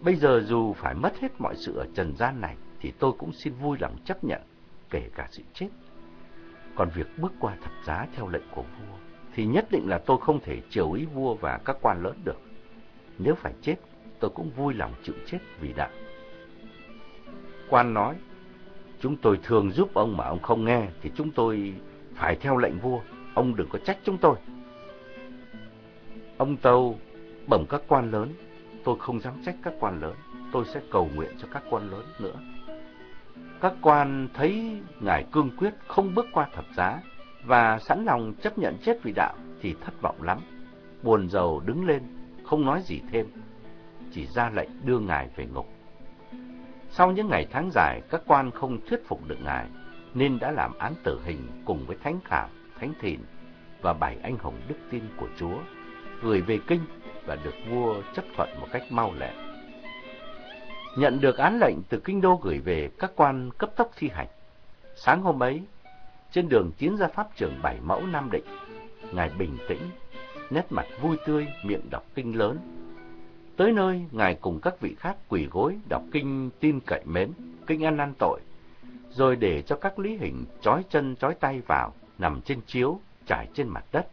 [SPEAKER 1] Bây giờ dù phải mất hết mọi sự ở trần gian này, thì tôi cũng xin vui lòng chấp nhận, kể cả sự chết. Còn việc bước qua thập giá theo lệnh của vua, thì nhất định là tôi không thể chiều ý vua và các quan lớn được. Nếu phải chết, tôi cũng vui lòng chịu chết vì đạo. Quan nói, chúng tôi thường giúp ông mà ông không nghe, thì chúng tôi phải theo lệnh vua, ông đừng có trách chúng tôi. Ông Tâu bẩm các quan lớn, tôi không dám trách các quan lớn, tôi sẽ cầu nguyện cho các quan lớn nữa. Các quan thấy ngài cương quyết không bước qua thập giá và sẵn lòng chấp nhận chết vì đạo thì thất vọng lắm, buồn rầu đứng lên, không nói gì thêm, chỉ ra lệnh đưa ngài về ngục. Sau những ngày tháng dài, các quan không thuyết phục được ngài, nên đã làm án tử hình cùng với Thánh Khảm, Thánh Thìn và bảy anh hùng đức tin của Chúa, gửi về kinh và được vua chấp thuận một cách mau lẹ. Nhận được án lệnh từ kinh đô gửi về, các quan cấp tốc thi hành. Sáng hôm ấy, trên đường tiến ra pháp trường Bảy Mẫu Nam Định, Ngài bình tĩnh, nét mặt vui tươi, miệng đọc kinh lớn. Tới nơi, Ngài cùng các vị khác quỳ gối đọc kinh tin cậy mến, kinh ăn năn tội, rồi để cho các lý hình trói chân trói tay vào, nằm trên chiếu, trải trên mặt đất.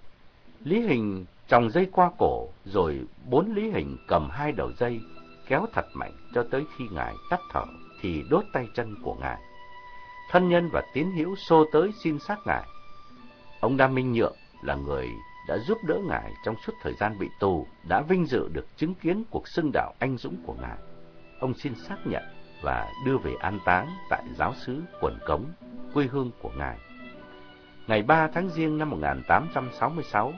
[SPEAKER 1] Lý hình tròng dây qua cổ, rồi bốn lý hình cầm hai đầu dây, kéo thật mạnh cho tới khi Ngài tắt thở, thì đốt tay chân của Ngài. Thân nhân và tín hữu xô tới xin xác Ngài. Ông Đam Minh Nhượng là người đã giúp đỡ Ngài trong suốt thời gian bị tù, đã vinh dự được chứng kiến cuộc xưng đạo anh dũng của Ngài. Ông xin xác nhận và đưa về an táng tại giáo xứ Quần Cống, quê hương của Ngài. Ngày 3 tháng Giêng năm 1866,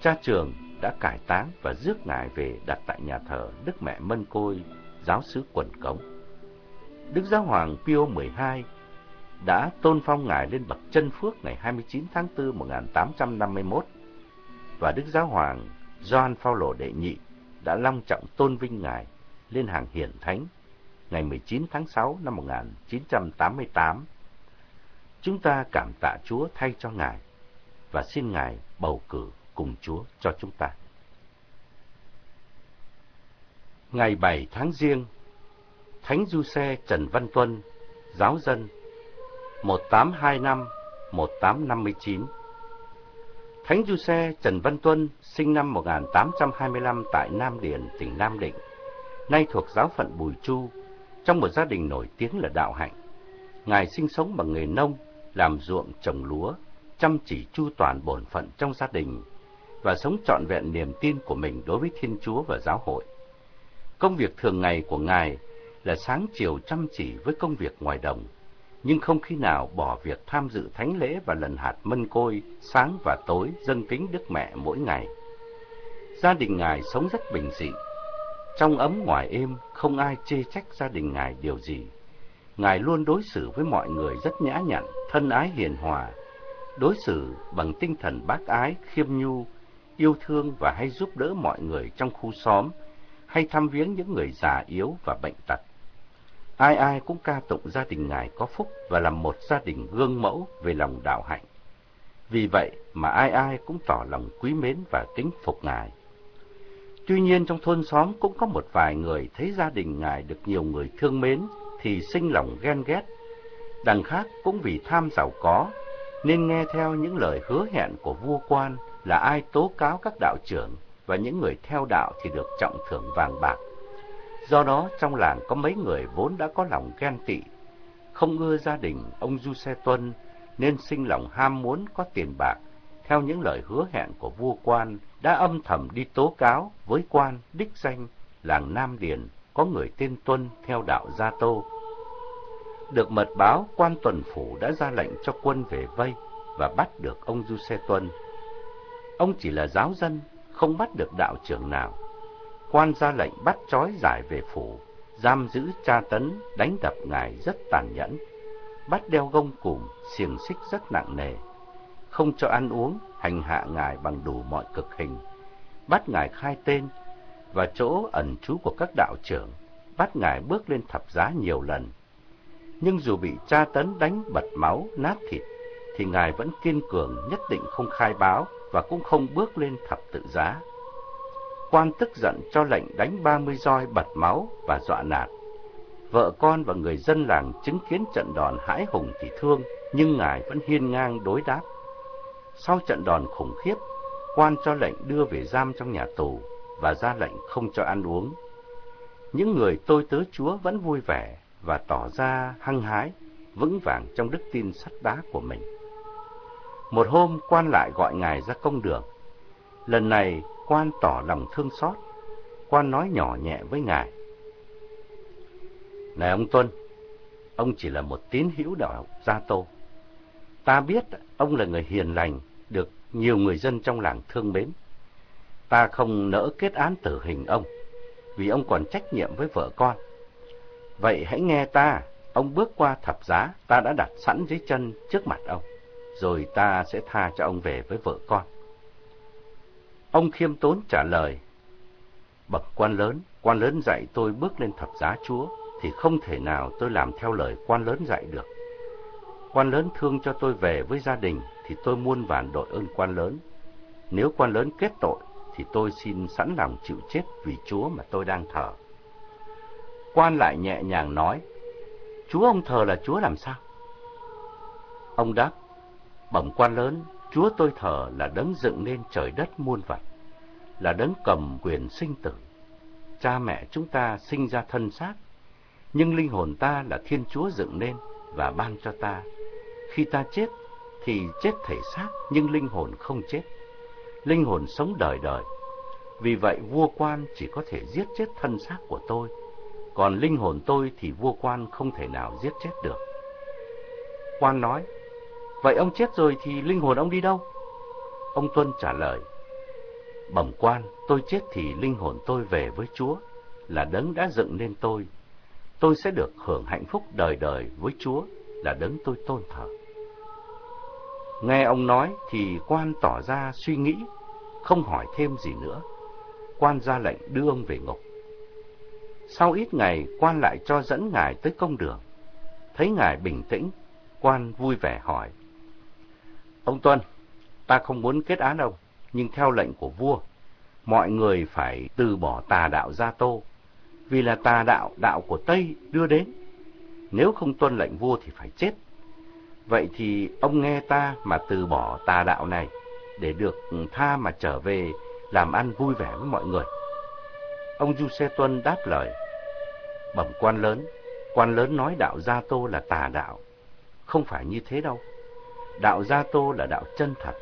[SPEAKER 1] cha trường đã cải táng và rước Ngài về đặt tại nhà thờ Đức Mẹ Mân Côi, giáo xứ Quần Cống. Đức Giáo Hoàng Pio XII đã tôn phong Ngài lên bậc chân phước ngày 29 tháng 4 1851 và Đức Giáo Hoàng Gioan Phaolô đệ nhị đã long trọng tôn vinh Ngài lên hàng hiển thánh ngày 19 tháng 6 năm 1988. Chúng ta cảm tạ Chúa thay cho Ngài và xin Ngài bầu cử cùng Chúa cho chúng ta. Ngày 7 tháng Giêng, Thánh Du Xe Trần Văn Tuân, giáo dân 1825-1859 Thánh Du Xe Trần Văn Tuân sinh năm 1825 tại Nam Điền, tỉnh Nam Định, nay thuộc giáo phận Bùi Chu, trong một gia đình nổi tiếng là đạo hạnh. Ngài sinh sống bằng nghề nông, làm ruộng trồng lúa, chăm chỉ chu toàn bổn phận trong gia đình và sống trọn vẹn niềm tin của mình đối với Thiên Chúa và giáo hội. Công việc thường ngày của Ngài là sáng chiều chăm chỉ với công việc ngoài đồng, nhưng không khi nào bỏ việc tham dự thánh lễ và lần hạt mân côi sáng và tối dâng kính Đức Mẹ mỗi ngày. Gia đình Ngài sống rất bình dị, trong ấm ngoài êm, không ai chê trách gia đình Ngài điều gì. Ngài luôn đối xử với mọi người rất nhã nhặn, thân ái hiền hòa, đối xử bằng tinh thần bác ái, khiêm nhu, yêu thương và hay giúp đỡ mọi người trong khu xóm, hay thăm viếng những người già yếu và bệnh tật. Ai ai cũng ca tụng gia đình Ngài có phúc và là một gia đình gương mẫu về lòng đạo hạnh. Vì vậy mà ai ai cũng tỏ lòng quý mến và kính phục Ngài. Tuy nhiên trong thôn xóm cũng có một vài người thấy gia đình Ngài được nhiều người thương mến thì sinh lòng ghen ghét. Đằng khác cũng vì tham giàu có nên nghe theo những lời hứa hẹn của vua quan là ai tố cáo các đạo trưởng và những người theo đạo thì được trọng thưởng vàng bạc. Do đó trong làng có mấy người vốn đã có lòng ghen tị, không ưa gia đình ông Du Xe Tuân nên sinh lòng ham muốn có tiền bạc theo những lời hứa hẹn của vua quan đã âm thầm đi tố cáo với quan đích danh làng Nam Điền có người tên Tuân theo đạo Gia Tô. Được mật báo, quan tuần phủ đã ra lệnh cho quân về vây và bắt được ông Du Xe Tuân. Ông chỉ là giáo dân, không bắt được đạo trưởng nào. Quan ra lệnh bắt trói giải về phủ, giam giữ tra tấn, đánh đập ngài rất tàn nhẫn. Bắt đeo gông cùm, xiềng xích rất nặng nề, không cho ăn uống, hành hạ ngài bằng đủ mọi cực hình bắt ngài khai tên và chỗ ẩn trú của các đạo trưởng, bắt ngài bước lên thập giá nhiều lần. Nhưng dù bị tra tấn đánh bật máu, nát thịt, thì ngài vẫn kiên cường nhất định không khai báo và cũng không bước lên thập tự giá. Quan tức giận cho lệnh đánh ba mươi roi bật máu và dọa nạt. Vợ con và người dân làng chứng kiến trận đòn hãi hùng thì thương, nhưng ngài vẫn hiên ngang đối đáp. Sau trận đòn khủng khiếp, quan cho lệnh đưa về giam trong nhà tù và ra lệnh không cho ăn uống. Những người tôi tớ Chúa vẫn vui vẻ và tỏ ra hăng hái, vững vàng trong đức tin sắt đá của mình. Một hôm quan lại gọi ngài ra công đường. Lần này quan tỏ lòng thương xót. Quan nói nhỏ nhẹ với ngài. Này ông Tuân, ông chỉ là một tín hữu đạo Gia Tô. Ta biết ông là người hiền lành, được nhiều người dân trong làng thương mến. Ta không nỡ kết án tử hình ông, vì ông còn trách nhiệm với vợ con. Vậy hãy nghe ta, ông bước qua thập giá, ta đã đặt sẵn dưới chân trước mặt ông, rồi ta sẽ tha cho ông về với vợ con. Ông khiêm tốn trả lời, Bậc quan lớn, quan lớn dạy tôi bước lên thập giá Chúa, thì không thể nào tôi làm theo lời quan lớn dạy được. Quan lớn thương cho tôi về với gia đình, thì tôi muôn vàn đội ơn quan lớn. Nếu quan lớn kết tội, thì tôi xin sẵn lòng chịu chết vì Chúa mà tôi đang thờ. Quan lại nhẹ nhàng nói, Chúa ông thờ là Chúa làm sao? Ông đáp, bẩm quan lớn, Chúa tôi thờ là đấng dựng nên trời đất muôn vật, là đấng cầm quyền sinh tử. Cha mẹ chúng ta sinh ra thân xác, nhưng linh hồn ta là Thiên Chúa dựng nên và ban cho ta. Khi ta chết, thì chết thể xác nhưng linh hồn không chết. Linh hồn sống đời đời. Vì vậy vua quan chỉ có thể giết chết thân xác của tôi, còn linh hồn tôi thì vua quan không thể nào giết chết được. Quan nói, vậy ông chết rồi thì linh hồn ông đi đâu? Ông Tuân trả lời, bẩm quan, tôi chết thì linh hồn tôi về với Chúa, là đấng đã dựng nên tôi. Tôi sẽ được hưởng hạnh phúc đời đời với Chúa, là đấng tôi tôn thờ. Nghe ông nói thì quan tỏ ra suy nghĩ, không hỏi thêm gì nữa. Quan ra lệnh đưa ông về ngục. Sau ít ngày, quan lại cho dẫn ngài tới công đường. Thấy ngài bình tĩnh, quan vui vẻ hỏi. Ông Tuân, ta không muốn kết án ông, nhưng theo lệnh của vua, mọi người phải từ bỏ tà đạo Gia Tô, vì là tà đạo đạo của Tây đưa đến. Nếu không tuân lệnh vua thì phải chết. Vậy thì ông nghe ta mà từ bỏ tà đạo này để được tha mà trở về làm ăn vui vẻ với mọi người. Ông Du Xe Tuân đáp lời, bẩm quan lớn, quan lớn nói đạo Gia Tô là tà đạo. Không phải như thế đâu. Đạo Gia Tô là đạo chân thật,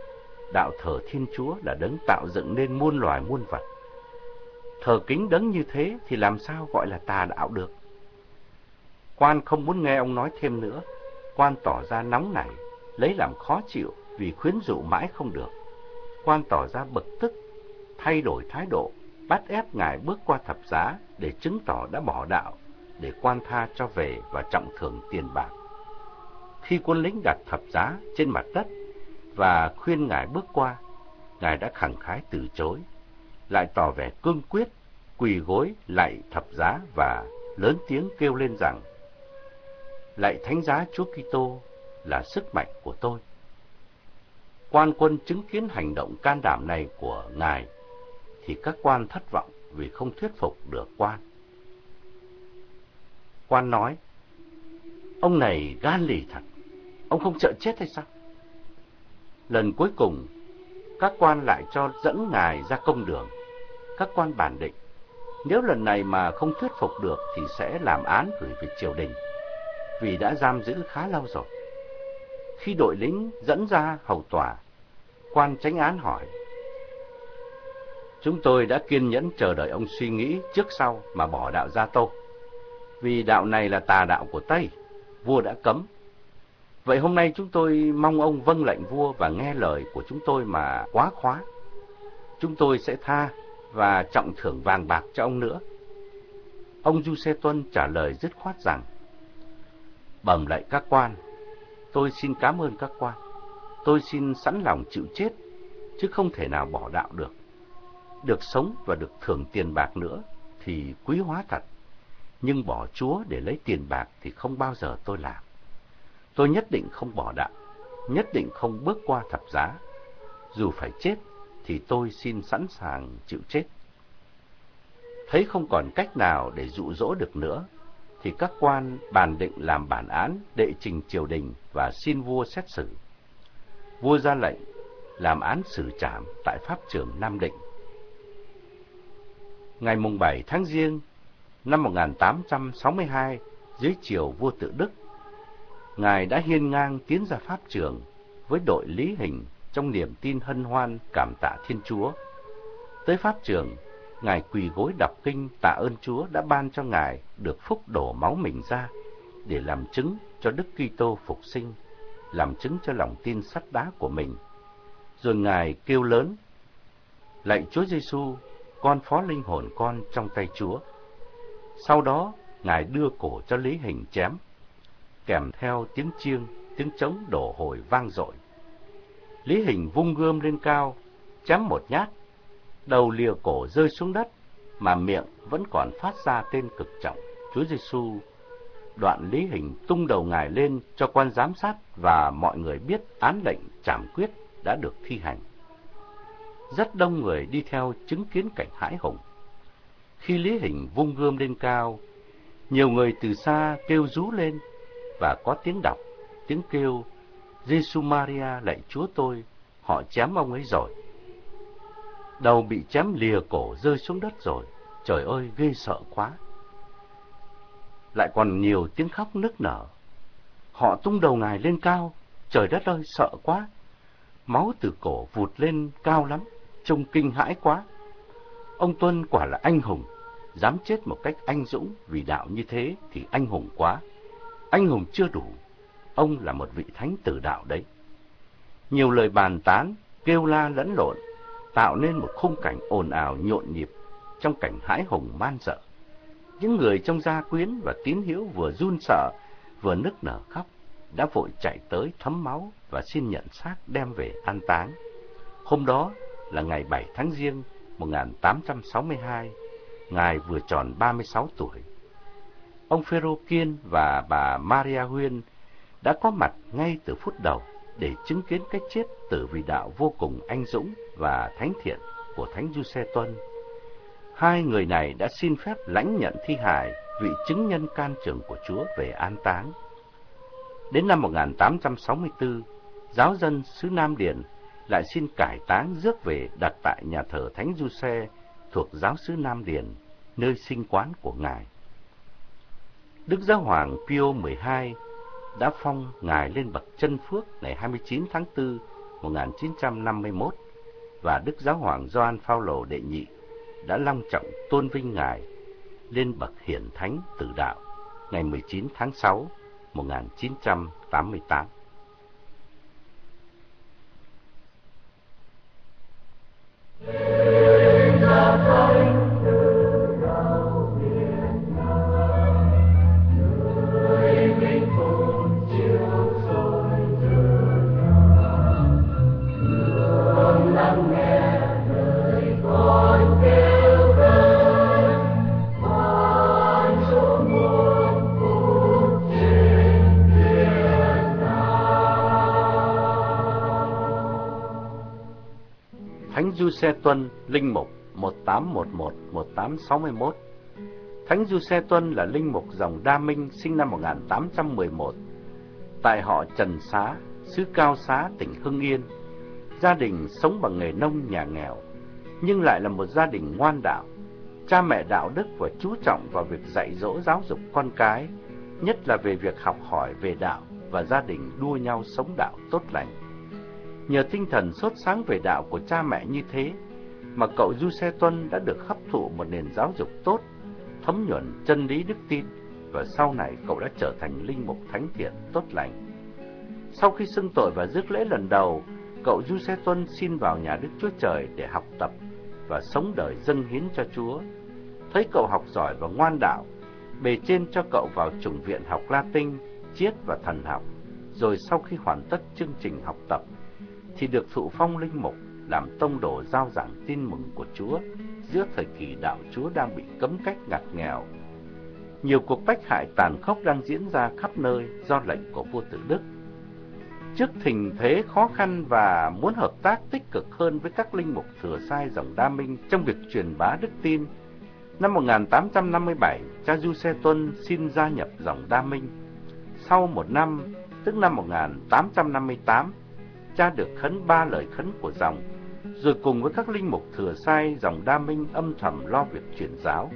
[SPEAKER 1] đạo thờ Thiên Chúa là đấng tạo dựng nên muôn loài muôn vật. Thờ kính đấng như thế thì làm sao gọi là tà đạo được? Quan không muốn nghe ông nói thêm nữa, Quan tỏ ra nóng nảy, lấy làm khó chịu vì khuyến dụ mãi không được. Quan tỏ ra bực tức, thay đổi thái độ, bắt ép ngài bước qua thập giá để chứng tỏ đã bỏ đạo, để quan tha cho về và trọng thưởng tiền bạc. Khi quân lính đặt thập giá trên mặt đất và khuyên ngài bước qua, ngài đã khẳng khái từ chối, lại tỏ vẻ cương quyết, quỳ gối lại thập giá và lớn tiếng kêu lên rằng Lạy thánh giá Chúa Kitô là sức mạnh của tôi. Quan quân chứng kiến hành động can đảm này của ngài thì các quan thất vọng vì không thuyết phục được quan. Quan nói, ông này gan lì thật, ông không sợ chết hay sao? Lần cuối cùng, các quan lại cho dẫn ngài ra công đường. Các quan bản định, nếu lần này mà không thuyết phục được thì sẽ làm án gửi về triều đình vì đã giam giữ khá lâu rồi. Khi đội lính dẫn ra hầu tòa, quan tránh án hỏi. Chúng tôi đã kiên nhẫn chờ đợi ông suy nghĩ trước sau mà bỏ đạo Gia Tô. Vì đạo này là tà đạo của Tây, vua đã cấm. Vậy hôm nay chúng tôi mong ông vâng lệnh vua và nghe lời của chúng tôi mà quá khóa. Chúng tôi sẽ tha và trọng thưởng vàng bạc cho ông nữa. Ông Du Xe Tuân trả lời dứt khoát rằng bẩm lại các quan, tôi xin cảm ơn các quan. Tôi xin sẵn lòng chịu chết, chứ không thể nào bỏ đạo được. được sống và được thưởng tiền bạc nữa thì quý hóa thật. Nhưng bỏ Chúa để lấy tiền bạc thì không bao giờ tôi làm. Tôi nhất định không bỏ đạo, nhất định không bước qua thập giá. Dù phải chết thì tôi xin sẵn sàng chịu chết. Thấy không còn cách nào để dụ dỗ được nữa, thì các quan bàn định làm bản án đệ trình triều đình và xin vua xét xử. Vua ra lệnh làm án xử trảm tại pháp trường Nam Định. Ngày mùng 7 tháng Giêng năm 1862, dưới triều vua tự Đức, Ngài đã hiên ngang tiến ra pháp trường với đội lý hình trong niềm tin hân hoan cảm tạ Thiên Chúa. Tới pháp trường, Ngài quỳ gối đọc kinh tạ ơn Chúa đã ban cho Ngài được phúc đổ máu mình ra để làm chứng cho Đức Kitô phục sinh, làm chứng cho lòng tin sắt đá của mình. Rồi Ngài kêu lớn, lạy Chúa Giêsu, con phó linh hồn con trong tay Chúa. Sau đó, Ngài đưa cổ cho Lý Hình chém, kèm theo tiếng chiêng, tiếng trống đổ hồi vang dội. Lý Hình vung gươm lên cao, chém một nhát, đầu lìa cổ rơi xuống đất, mà miệng vẫn còn phát ra tên cực trọng, Chúa Giêsu. Đoạn Lý Hình tung đầu ngài lên cho quan giám sát và mọi người biết án lệnh trảm quyết đã được thi hành. Rất đông người đi theo chứng kiến cảnh hãi hùng. Khi Lý Hình vung gươm lên cao, nhiều người từ xa kêu rú lên và có tiếng đọc, tiếng kêu Giêsu Maria lạy Chúa tôi, họ chém ông ấy rồi. Đầu bị chém lìa cổ rơi xuống đất rồi, trời ơi ghê sợ quá. Lại còn nhiều tiếng khóc nức nở. Họ tung đầu ngài lên cao, trời đất ơi sợ quá. Máu từ cổ vụt lên cao lắm, trông kinh hãi quá. Ông Tuân quả là anh hùng, dám chết một cách anh dũng vì đạo như thế thì anh hùng quá. Anh hùng chưa đủ, ông là một vị thánh tử đạo đấy. Nhiều lời bàn tán, kêu la lẫn lộn, tạo nên một khung cảnh ồn ào nhộn nhịp trong cảnh hãi hùng man sợ. Những người trong gia quyến và tín hữu vừa run sợ, vừa nức nở khóc, đã vội chạy tới thấm máu và xin nhận xác đem về an táng. Hôm đó là ngày 7 tháng Giêng 1862, Ngài vừa tròn 36 tuổi. Ông Phêrô Kiên và bà Maria Huyên đã có mặt ngay từ phút đầu để chứng kiến cái chết tử vì đạo vô cùng anh dũng và thánh thiện của Thánh Du Xe Tuân. Hai người này đã xin phép lãnh nhận thi hài vị chứng nhân can trưởng của Chúa về an táng. Đến năm 1864, giáo dân xứ Nam Điền lại xin cải táng rước về đặt tại nhà thờ Thánh Du Xe thuộc giáo xứ Nam Điền, nơi sinh quán của Ngài. Đức Giáo Hoàng Pio XII đã phong Ngài lên bậc chân phước ngày 29 tháng 4 1951 và Đức Giáo Hoàng Gioan Phaolô đệ nhị đã long trọng tôn vinh Ngài lên bậc hiển thánh tử đạo ngày 19 tháng 6 1988. Du Xe Tuân, Linh Mục 1811-1861 Thánh Du Xe Tuân là linh mục dòng Đa Minh sinh năm 1811 tại họ Trần Xá, xứ Cao Xá, tỉnh Hưng Yên. Gia đình sống bằng nghề nông nhà nghèo, nhưng lại là một gia đình ngoan đạo. Cha mẹ đạo đức và chú trọng vào việc dạy dỗ giáo dục con cái, nhất là về việc học hỏi về đạo và gia đình đua nhau sống đạo tốt lành. Nhờ tinh thần sốt sáng về đạo của cha mẹ như thế, mà cậu Du Xe Tuân đã được hấp thụ một nền giáo dục tốt, thấm nhuần chân lý đức tin, và sau này cậu đã trở thành linh mục thánh thiện tốt lành. Sau khi xưng tội và rước lễ lần đầu, cậu Du Xe Tuân xin vào nhà Đức Chúa Trời để học tập và sống đời dâng hiến cho Chúa. Thấy cậu học giỏi và ngoan đạo, bề trên cho cậu vào chủng viện học Latin, triết và thần học. Rồi sau khi hoàn tất chương trình học tập, thì được thụ phong linh mục làm tông đồ giao giảng tin mừng của Chúa giữa thời kỳ đạo Chúa đang bị cấm cách ngặt nghèo. Nhiều cuộc bách hại tàn khốc đang diễn ra khắp nơi do lệnh của vua Tự Đức. Trước tình thế khó khăn và muốn hợp tác tích cực hơn với các linh mục thừa sai dòng Đa Minh trong việc truyền bá đức tin, năm 1857, cha Du Xe Tuân xin gia nhập dòng Đa Minh. Sau một năm, tức năm 1858, cha được khấn ba lời khấn của dòng, rồi cùng với các linh mục thừa sai dòng Đa Minh âm thầm lo việc truyền giáo.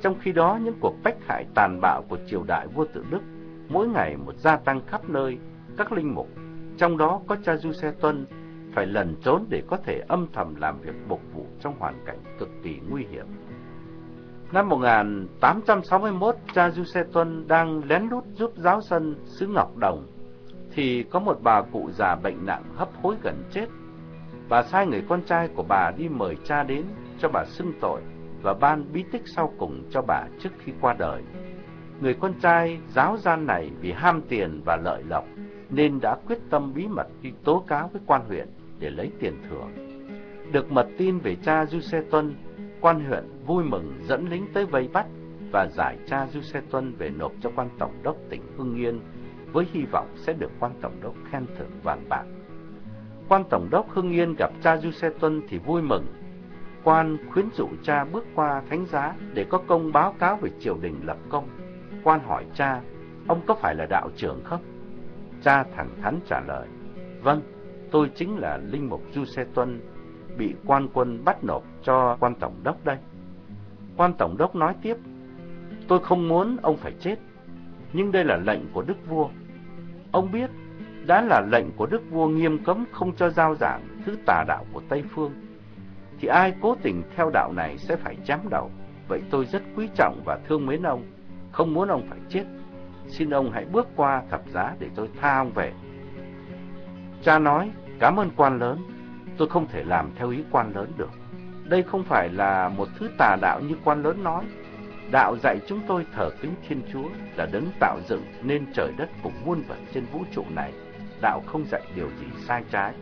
[SPEAKER 1] Trong khi đó, những cuộc bách hại tàn bạo của triều đại vua tự Đức mỗi ngày một gia tăng khắp nơi, các linh mục, trong đó có cha Du Xe Tuân, phải lần trốn để có thể âm thầm làm việc phục vụ trong hoàn cảnh cực kỳ nguy hiểm. Năm 1861, cha Du Xe Tuân đang lén lút giúp giáo dân xứ Ngọc Đồng, thì có một bà cụ già bệnh nặng hấp hối gần chết. Bà sai người con trai của bà đi mời cha đến cho bà xưng tội và ban bí tích sau cùng cho bà trước khi qua đời. Người con trai giáo gian này vì ham tiền và lợi lộc nên đã quyết tâm bí mật đi tố cáo với quan huyện để lấy tiền thưởng. Được mật tin về cha Du Xe Tuân, quan huyện vui mừng dẫn lính tới vây bắt và giải cha Du Xe Tuân về nộp cho quan tổng đốc tỉnh Hưng Yên với hy vọng sẽ được quan tổng đốc khen thưởng vàng bạc. Quan tổng đốc Hưng Yên gặp cha Du Xe Tuân thì vui mừng. Quan khuyến dụ cha bước qua thánh giá để có công báo cáo về triều đình lập công. Quan hỏi cha, ông có phải là đạo trưởng không? Cha thẳng thắn trả lời, vâng, tôi chính là linh mục Du Xe Tuân, bị quan quân bắt nộp cho quan tổng đốc đây. Quan tổng đốc nói tiếp, tôi không muốn ông phải chết, nhưng đây là lệnh của đức vua. Ông biết, đã là lệnh của đức vua nghiêm cấm không cho giao giảng thứ tà đạo của Tây Phương, thì ai cố tình theo đạo này sẽ phải chém đầu. Vậy tôi rất quý trọng và thương mến ông, không muốn ông phải chết. Xin ông hãy bước qua thập giá để tôi tha ông về. Cha nói, cảm ơn quan lớn, tôi không thể làm theo ý quan lớn được. Đây không phải là một thứ tà đạo như quan lớn nói. Đạo dạy chúng tôi thờ kính Thiên Chúa là đấng tạo dựng nên trời đất cùng muôn vật trên vũ trụ này. Đạo không dạy điều gì sai trái.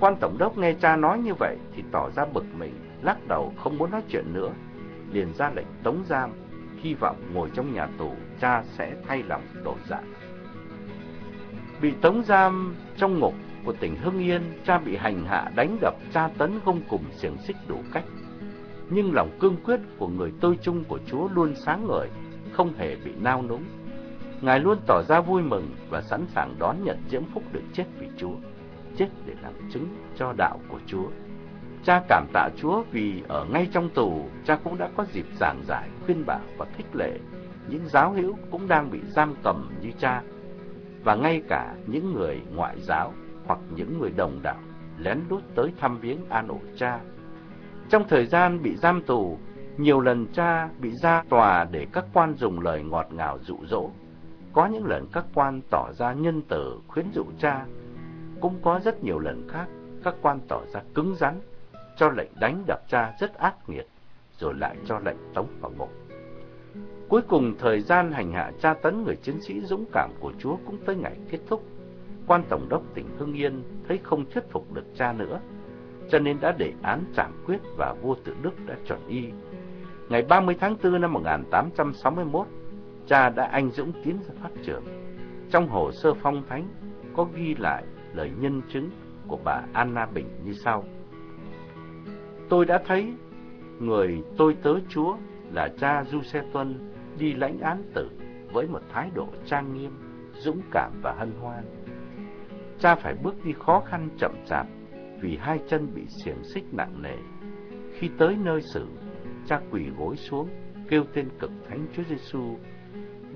[SPEAKER 1] Quan Tổng đốc nghe cha nói như vậy thì tỏ ra bực mình, lắc đầu không muốn nói chuyện nữa. Liền ra lệnh tống giam, hy vọng ngồi trong nhà tù cha sẽ thay lòng đổi dạ. Bị tống giam trong ngục của tỉnh Hưng Yên, cha bị hành hạ đánh đập tra tấn không cùng xiềng xích đủ cách nhưng lòng cương quyết của người tôi chung của Chúa luôn sáng ngời, không hề bị nao núng. Ngài luôn tỏ ra vui mừng và sẵn sàng đón nhận diễm phúc được chết vì Chúa, chết để làm chứng cho đạo của Chúa. Cha cảm tạ Chúa vì ở ngay trong tù, cha cũng đã có dịp giảng giải, khuyên bảo và khích lệ những giáo hữu cũng đang bị giam cầm như cha, và ngay cả những người ngoại giáo hoặc những người đồng đạo lén lút tới thăm viếng an ủi cha trong thời gian bị giam tù, nhiều lần cha bị ra tòa để các quan dùng lời ngọt ngào dụ dỗ. Có những lần các quan tỏ ra nhân từ khuyến dụ cha, cũng có rất nhiều lần khác các quan tỏ ra cứng rắn, cho lệnh đánh đập cha rất ác nghiệt, rồi lại cho lệnh tống vào ngục. Cuối cùng thời gian hành hạ tra tấn người chiến sĩ dũng cảm của Chúa cũng tới ngày kết thúc. Quan tổng đốc tỉnh Hưng Yên thấy không thuyết phục được cha nữa, cho nên đã để án giảm quyết và vua tự Đức đã chuẩn y. Ngày 30 tháng 4 năm 1861, cha đã anh dũng tiến ra pháp trường. Trong hồ sơ phong thánh có ghi lại lời nhân chứng của bà Anna Bình như sau. Tôi đã thấy người tôi tớ Chúa là cha Du Xe Tuân đi lãnh án tử với một thái độ trang nghiêm, dũng cảm và hân hoan. Cha phải bước đi khó khăn chậm chạp vì hai chân bị xiềng xích nặng nề. Khi tới nơi xử, cha quỳ gối xuống, kêu tên cực thánh Chúa Giêsu,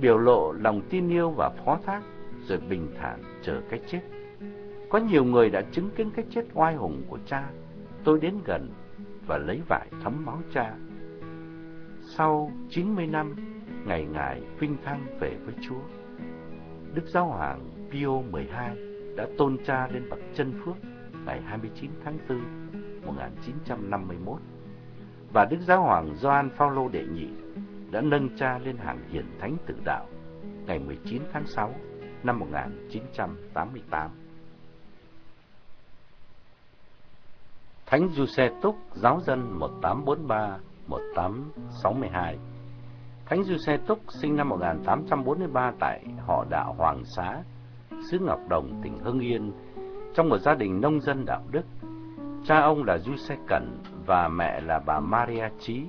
[SPEAKER 1] biểu lộ lòng tin yêu và phó thác, rồi bình thản chờ cái chết. Có nhiều người đã chứng kiến cái chết oai hùng của cha. Tôi đến gần và lấy vải thấm máu cha. Sau 90 năm, ngày ngài vinh thăng về với Chúa, Đức Giáo Hoàng Pio 12 đã tôn cha lên bậc chân phước ngày 29 tháng 4 1951 và Đức Giáo Hoàng Gioan Phaolô đệ nhị đã nâng cha lên hàng hiển thánh tử đạo ngày 19 tháng 6 năm 1988. Thánh Giuse Túc, giáo dân 1843-1862 Thánh Giuse Túc sinh năm 1843 tại họ đạo Hoàng Xá, xứ Ngọc Đồng, tỉnh Hưng Yên, trong một gia đình nông dân đạo đức. Cha ông là Giuse Cẩn và mẹ là bà Maria Trí.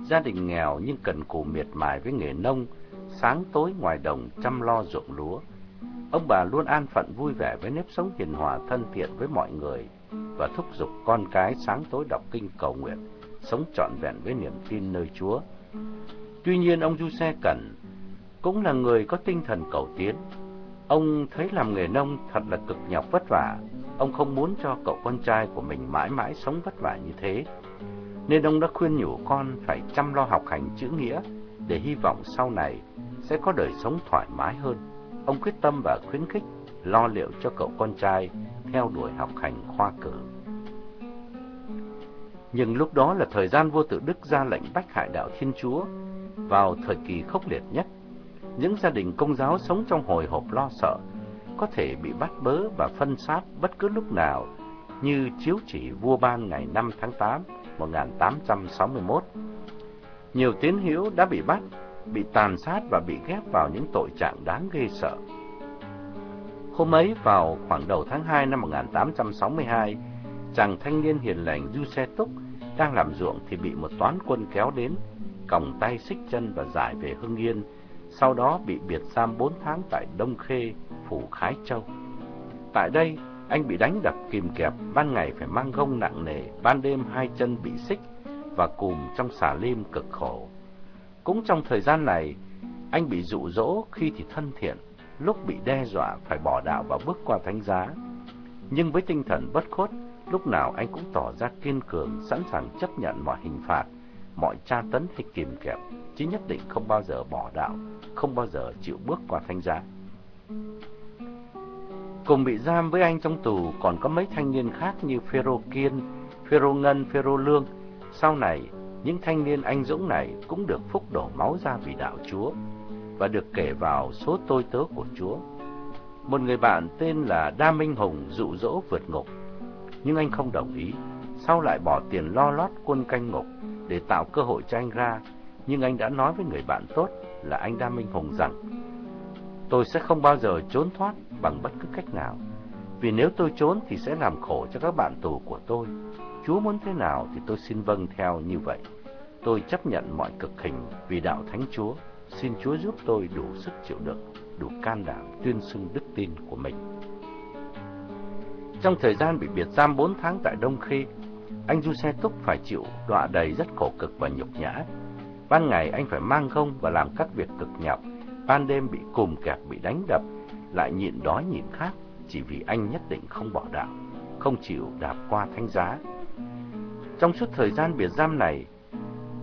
[SPEAKER 1] Gia đình nghèo nhưng cần cù miệt mài với nghề nông, sáng tối ngoài đồng chăm lo ruộng lúa. Ông bà luôn an phận vui vẻ với nếp sống hiền hòa thân thiện với mọi người và thúc giục con cái sáng tối đọc kinh cầu nguyện, sống trọn vẹn với niềm tin nơi Chúa. Tuy nhiên ông Du Xe Cẩn cũng là người có tinh thần cầu tiến. Ông thấy làm nghề nông thật là cực nhọc vất vả. Ông không muốn cho cậu con trai của mình mãi mãi sống vất vả như thế. Nên ông đã khuyên nhủ con phải chăm lo học hành chữ nghĩa, để hy vọng sau này sẽ có đời sống thoải mái hơn. Ông quyết tâm và khuyến khích lo liệu cho cậu con trai theo đuổi học hành khoa cử. Nhưng lúc đó là thời gian vua tự đức ra lệnh bách hại đạo Thiên Chúa vào thời kỳ khốc liệt nhất. Những gia đình công giáo sống trong hồi hộp lo sợ có thể bị bắt bớ và phân xác bất cứ lúc nào như chiếu chỉ vua ban ngày 5 tháng 8 1861. Nhiều tín hữu đã bị bắt, bị tàn sát và bị ghép vào những tội trạng đáng ghê sợ. Hôm ấy vào khoảng đầu tháng 2 năm 1862, chàng thanh niên hiền lành Du Xe Túc đang làm ruộng thì bị một toán quân kéo đến, còng tay xích chân và giải về Hưng Yên, sau đó bị biệt giam 4 tháng tại Đông Khê, phủ Khái Châu. Tại đây, anh bị đánh đập kìm kẹp, ban ngày phải mang gông nặng nề, ban đêm hai chân bị xích và cùm trong xà lim cực khổ. Cũng trong thời gian này, anh bị dụ dỗ khi thì thân thiện, lúc bị đe dọa phải bỏ đạo và bước qua thánh giá. Nhưng với tinh thần bất khuất, lúc nào anh cũng tỏ ra kiên cường, sẵn sàng chấp nhận mọi hình phạt, mọi tra tấn hay kìm kẹp, chứ nhất định không bao giờ bỏ đạo, không bao giờ chịu bước qua thanh giá. Cùng bị giam với anh trong tù còn có mấy thanh niên khác như Phêrô Kiên, Phêrô Ngân, Phêrô Lương. Sau này, những thanh niên anh dũng này cũng được phúc đổ máu ra vì đạo Chúa và được kể vào số tôi tớ của Chúa. Một người bạn tên là Đa Minh Hùng dụ dỗ vượt ngục, nhưng anh không đồng ý. Sau lại bỏ tiền lo lót quân canh ngục để tạo cơ hội cho anh ra, nhưng anh đã nói với người bạn tốt là anh Đa Minh Hùng rằng tôi sẽ không bao giờ trốn thoát bằng bất cứ cách nào. Vì nếu tôi trốn thì sẽ làm khổ cho các bạn tù của tôi. Chúa muốn thế nào thì tôi xin vâng theo như vậy. Tôi chấp nhận mọi cực hình vì đạo Thánh Chúa. Xin Chúa giúp tôi đủ sức chịu đựng, đủ can đảm tuyên xưng đức tin của mình. Trong thời gian bị biệt giam 4 tháng tại Đông Khê, anh Du Xe Túc phải chịu đọa đầy rất khổ cực và nhục nhã. Ban ngày anh phải mang công và làm các việc cực nhọc, ban đêm bị cùm kẹp, bị đánh đập, lại nhịn đói nhịn khát, chỉ vì anh nhất định không bỏ đạo, không chịu đạp qua thánh giá. Trong suốt thời gian biệt giam này,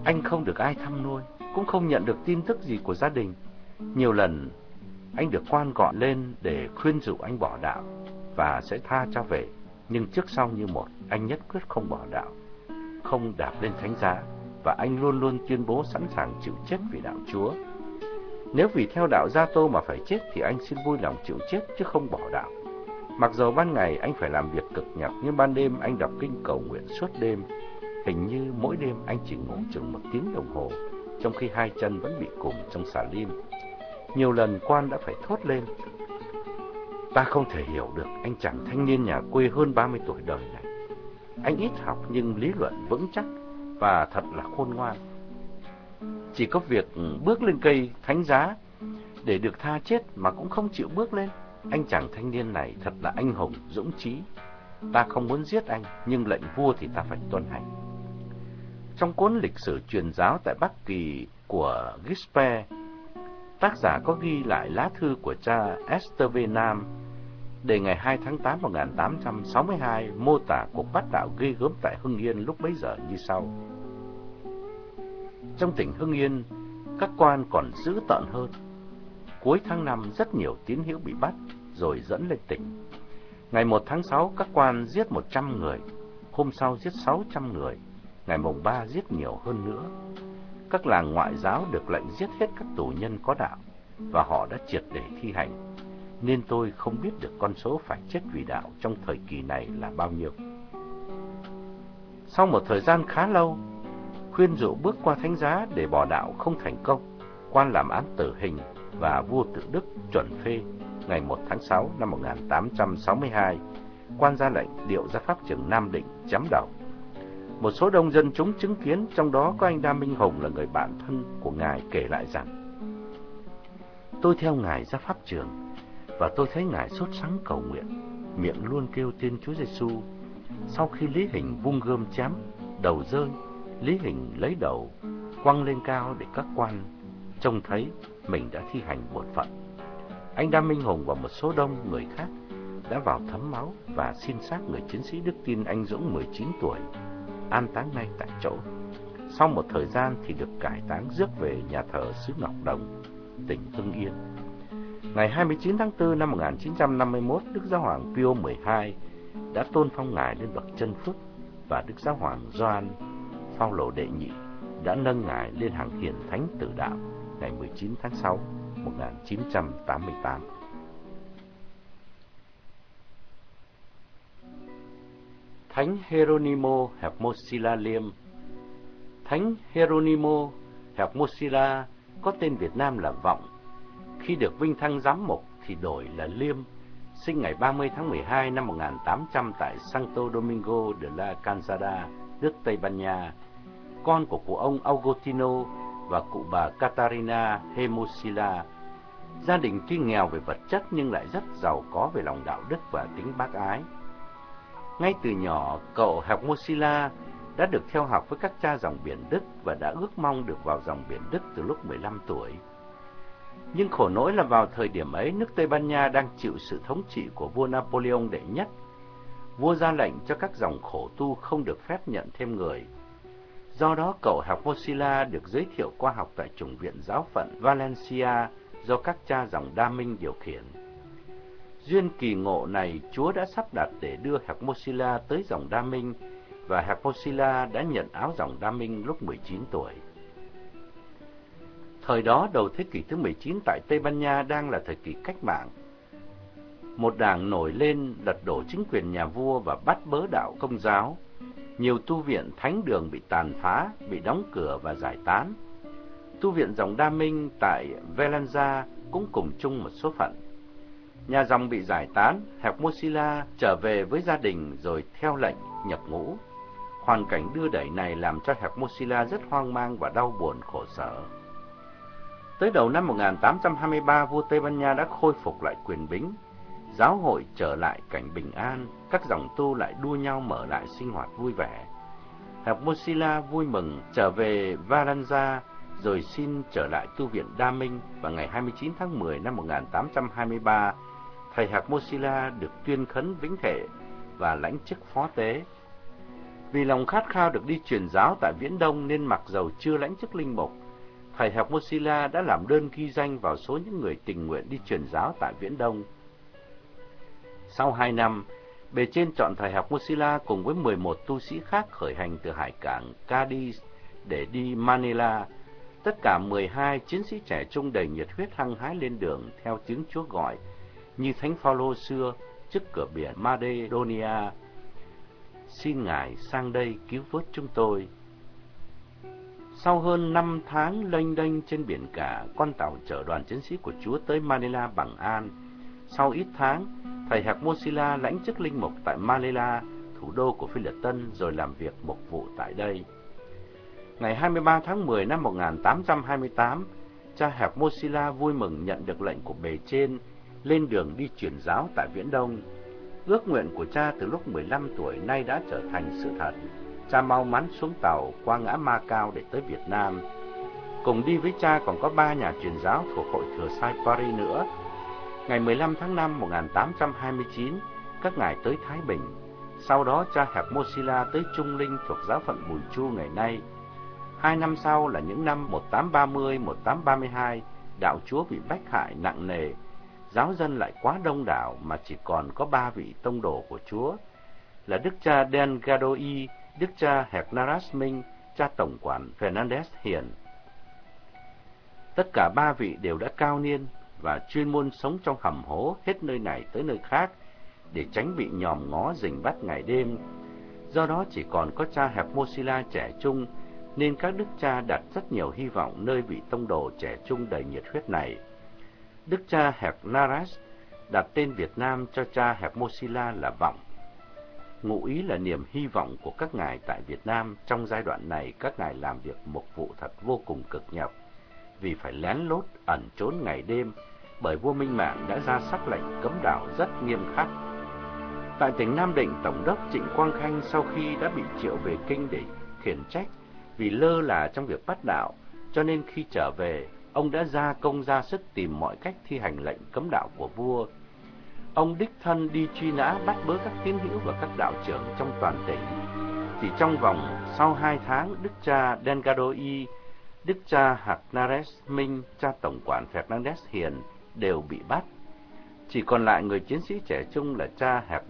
[SPEAKER 1] anh không được ai thăm nuôi, cũng không nhận được tin tức gì của gia đình. Nhiều lần, anh được quan gọi lên để khuyên dụ anh bỏ đạo và sẽ tha cho về. Nhưng trước sau như một, anh nhất quyết không bỏ đạo, không đạp lên thánh giá, và anh luôn luôn tuyên bố sẵn sàng chịu chết vì đạo Chúa. Nếu vì theo đạo Gia Tô mà phải chết thì anh xin vui lòng chịu chết chứ không bỏ đạo. Mặc dù ban ngày anh phải làm việc cực nhọc nhưng ban đêm anh đọc kinh cầu nguyện suốt đêm. Hình như mỗi đêm anh chỉ ngủ chừng một tiếng đồng hồ, trong khi hai chân vẫn bị cùm trong xà lim. Nhiều lần quan đã phải thốt lên. Ta không thể hiểu được anh chàng thanh niên nhà quê hơn 30 tuổi đời này. Anh ít học nhưng lý luận vững chắc và thật là khôn ngoan. Chỉ có việc bước lên cây thánh giá để được tha chết mà cũng không chịu bước lên. Anh chàng thanh niên này thật là anh hùng, dũng trí. Ta không muốn giết anh, nhưng lệnh vua thì ta phải tuân hành. Trong cuốn lịch sử truyền giáo tại Bắc Kỳ của Gispe, tác giả có ghi lại lá thư của cha Esther V. Nam đề ngày 2 tháng 8 1862 mô tả cuộc bắt đạo ghê gớm tại Hưng Yên lúc bấy giờ như sau. Trong tỉnh Hưng Yên, các quan còn dữ tợn hơn. Cuối tháng 5 rất nhiều tín hữu bị bắt rồi dẫn lên tỉnh. Ngày 1 tháng 6 các quan giết 100 người, hôm sau giết 600 người, ngày mùng 3 giết nhiều hơn nữa. Các làng ngoại giáo được lệnh giết hết các tù nhân có đạo và họ đã triệt để thi hành. Nên tôi không biết được con số phải chết vì đạo trong thời kỳ này là bao nhiêu. Sau một thời gian khá lâu, khuyên dụ bước qua thánh giá để bỏ đạo không thành công, quan làm án tử hình và vua tự Đức chuẩn phê ngày 1 tháng 6 năm 1862, quan ra lệnh điệu ra pháp trường Nam Định chấm đầu. Một số đông dân chúng chứng kiến, trong đó có anh Đa Minh Hồng là người bạn thân của ngài kể lại rằng Tôi theo ngài ra pháp trường và tôi thấy ngài sốt sắng cầu nguyện, miệng luôn kêu tên Chúa Giêsu. Sau khi Lý Hình vung gươm chém, đầu rơi, Lý Hình lấy đầu quăng lên cao để các quan trông thấy mình đã thi hành bổn phận. Anh Đa Minh Hùng và một số đông người khác đã vào thấm máu và xin xác người chiến sĩ Đức Tin anh Dũng 19 tuổi, an táng ngay tại chỗ. Sau một thời gian thì được cải táng rước về nhà thờ xứ Ngọc Đồng, tỉnh Hưng Yên. Ngày 29 tháng 4 năm 1951, Đức Giáo hoàng Pio XII đã tôn phong ngài lên bậc chân phước và Đức Giáo hoàng Gioan Phaolô đệ nhị đã nâng ngài lên hàng hiền thánh tử đạo ngày 19 tháng 6 1988. Thánh Heronimo Hermosilla Liêm Thánh Heronimo Hermosilla có tên Việt Nam là Vọng. Khi được vinh thăng giám mục thì đổi là Liêm, sinh ngày 30 tháng 12 năm 1800 tại Santo Domingo de la Canzada, nước Tây Ban Nha, con của cụ ông Augustino và cụ bà Catarina Hemosila. Gia đình tuy nghèo về vật chất nhưng lại rất giàu có về lòng đạo đức và tính bác ái. Ngay từ nhỏ, cậu Hermosilla đã được theo học với các cha dòng biển Đức và đã ước mong được vào dòng biển Đức từ lúc 15 tuổi. Nhưng khổ nỗi là vào thời điểm ấy, nước Tây Ban Nha đang chịu sự thống trị của vua Napoleon đệ nhất. Vua ra lệnh cho các dòng khổ tu không được phép nhận thêm người. Do đó, cậu học Mosila được giới thiệu qua học tại chủng viện giáo phận Valencia do các cha dòng Đa Minh điều khiển. Duyên kỳ ngộ này, Chúa đã sắp đặt để đưa Hermosilla tới dòng Đa Minh và Hermosilla đã nhận áo dòng Đa Minh lúc 19 tuổi. Thời đó, đầu thế kỷ thứ 19 tại Tây Ban Nha đang là thời kỳ cách mạng. Một đảng nổi lên lật đổ chính quyền nhà vua và bắt bớ đạo công giáo. Nhiều tu viện thánh đường bị tàn phá, bị đóng cửa và giải tán. Tu viện dòng Đa Minh tại Velanza cũng cùng chung một số phận. Nhà dòng bị giải tán, Hermosilla trở về với gia đình rồi theo lệnh nhập ngũ. Hoàn cảnh đưa đẩy này làm cho Hermosilla rất hoang mang và đau buồn khổ sở. Tới đầu năm 1823, vua Tây Ban Nha đã khôi phục lại quyền bính. Giáo hội trở lại cảnh bình an, các dòng tu lại đua nhau mở lại sinh hoạt vui vẻ. Hermosilla vui mừng trở về Varanza rồi xin trở lại tu viện Đa Minh vào ngày 29 tháng 10 năm 1823. Thầy Hermosilla được tuyên khấn vĩnh thể và lãnh chức phó tế. Vì lòng khát khao được đi truyền giáo tại Viễn Đông nên mặc dầu chưa lãnh chức linh mục, thầy học Mosila đã làm đơn ghi danh vào số những người tình nguyện đi truyền giáo tại Viễn Đông. Sau hai năm, bề trên chọn thầy học Mosila cùng với 11 tu sĩ khác khởi hành từ hải cảng Cadiz để đi Manila. Tất cả 12 chiến sĩ trẻ trung đầy nhiệt huyết hăng hái lên đường theo tiếng Chúa gọi, như Thánh Phaolô xưa trước cửa biển Macedonia. Xin Ngài sang đây cứu vớt chúng tôi. Sau hơn 5 tháng lênh đênh trên biển cả, con tàu chở đoàn chiến sĩ của Chúa tới Manila bằng an. Sau ít tháng, thầy Hạc Mosila lãnh chức linh mục tại Manila, thủ đô của Phi Lật Tân, rồi làm việc mục vụ tại đây. Ngày 23 tháng 10 năm 1828, cha Hạc Mosila vui mừng nhận được lệnh của bề trên lên đường đi truyền giáo tại Viễn Đông. Ước nguyện của cha từ lúc 15 tuổi nay đã trở thành sự thật cha mau mắn xuống tàu qua ngã Ma Cao để tới Việt Nam. Cùng đi với cha còn có ba nhà truyền giáo thuộc hội thừa sai Paris nữa. Ngày 15 tháng 5 1829, các ngài tới Thái Bình. Sau đó cha hẹp Mosila tới Trung Linh thuộc giáo phận Bùi Chu ngày nay. Hai năm sau là những năm 1830-1832, đạo chúa bị bách hại nặng nề. Giáo dân lại quá đông đảo mà chỉ còn có ba vị tông đồ của chúa là Đức cha Den Gadoi, Đức cha Hernaras Minh, cha tổng quản Fernandez Hiền. Tất cả ba vị đều đã cao niên và chuyên môn sống trong hầm hố hết nơi này tới nơi khác để tránh bị nhòm ngó rình bắt ngày đêm. Do đó chỉ còn có cha Hẹp Mosila trẻ trung, nên các đức cha đặt rất nhiều hy vọng nơi vị tông đồ trẻ trung đầy nhiệt huyết này. Đức cha Hẹp Naras đặt tên Việt Nam cho cha Hẹp Mosila là Vọng. Ngụ ý là niềm hy vọng của các ngài tại Việt Nam trong giai đoạn này các ngài làm việc mục vụ thật vô cùng cực nhọc vì phải lén lút ẩn trốn ngày đêm bởi vua Minh Mạng đã ra sắc lệnh cấm đảo rất nghiêm khắc. Tại tỉnh Nam Định, Tổng đốc Trịnh Quang Khanh sau khi đã bị triệu về kinh để khiển trách vì lơ là trong việc bắt đạo, cho nên khi trở về, ông đã ra công ra sức tìm mọi cách thi hành lệnh cấm đạo của vua. Ông đích thân đi truy nã bắt bớ các tín hữu và các đạo trưởng trong toàn tỉnh. Chỉ trong vòng sau hai tháng, đức cha Delgado Y, đức cha Hagnares Minh, cha tổng quản Fernandez Hiền đều bị bắt. Chỉ còn lại người chiến sĩ trẻ trung là cha Hạc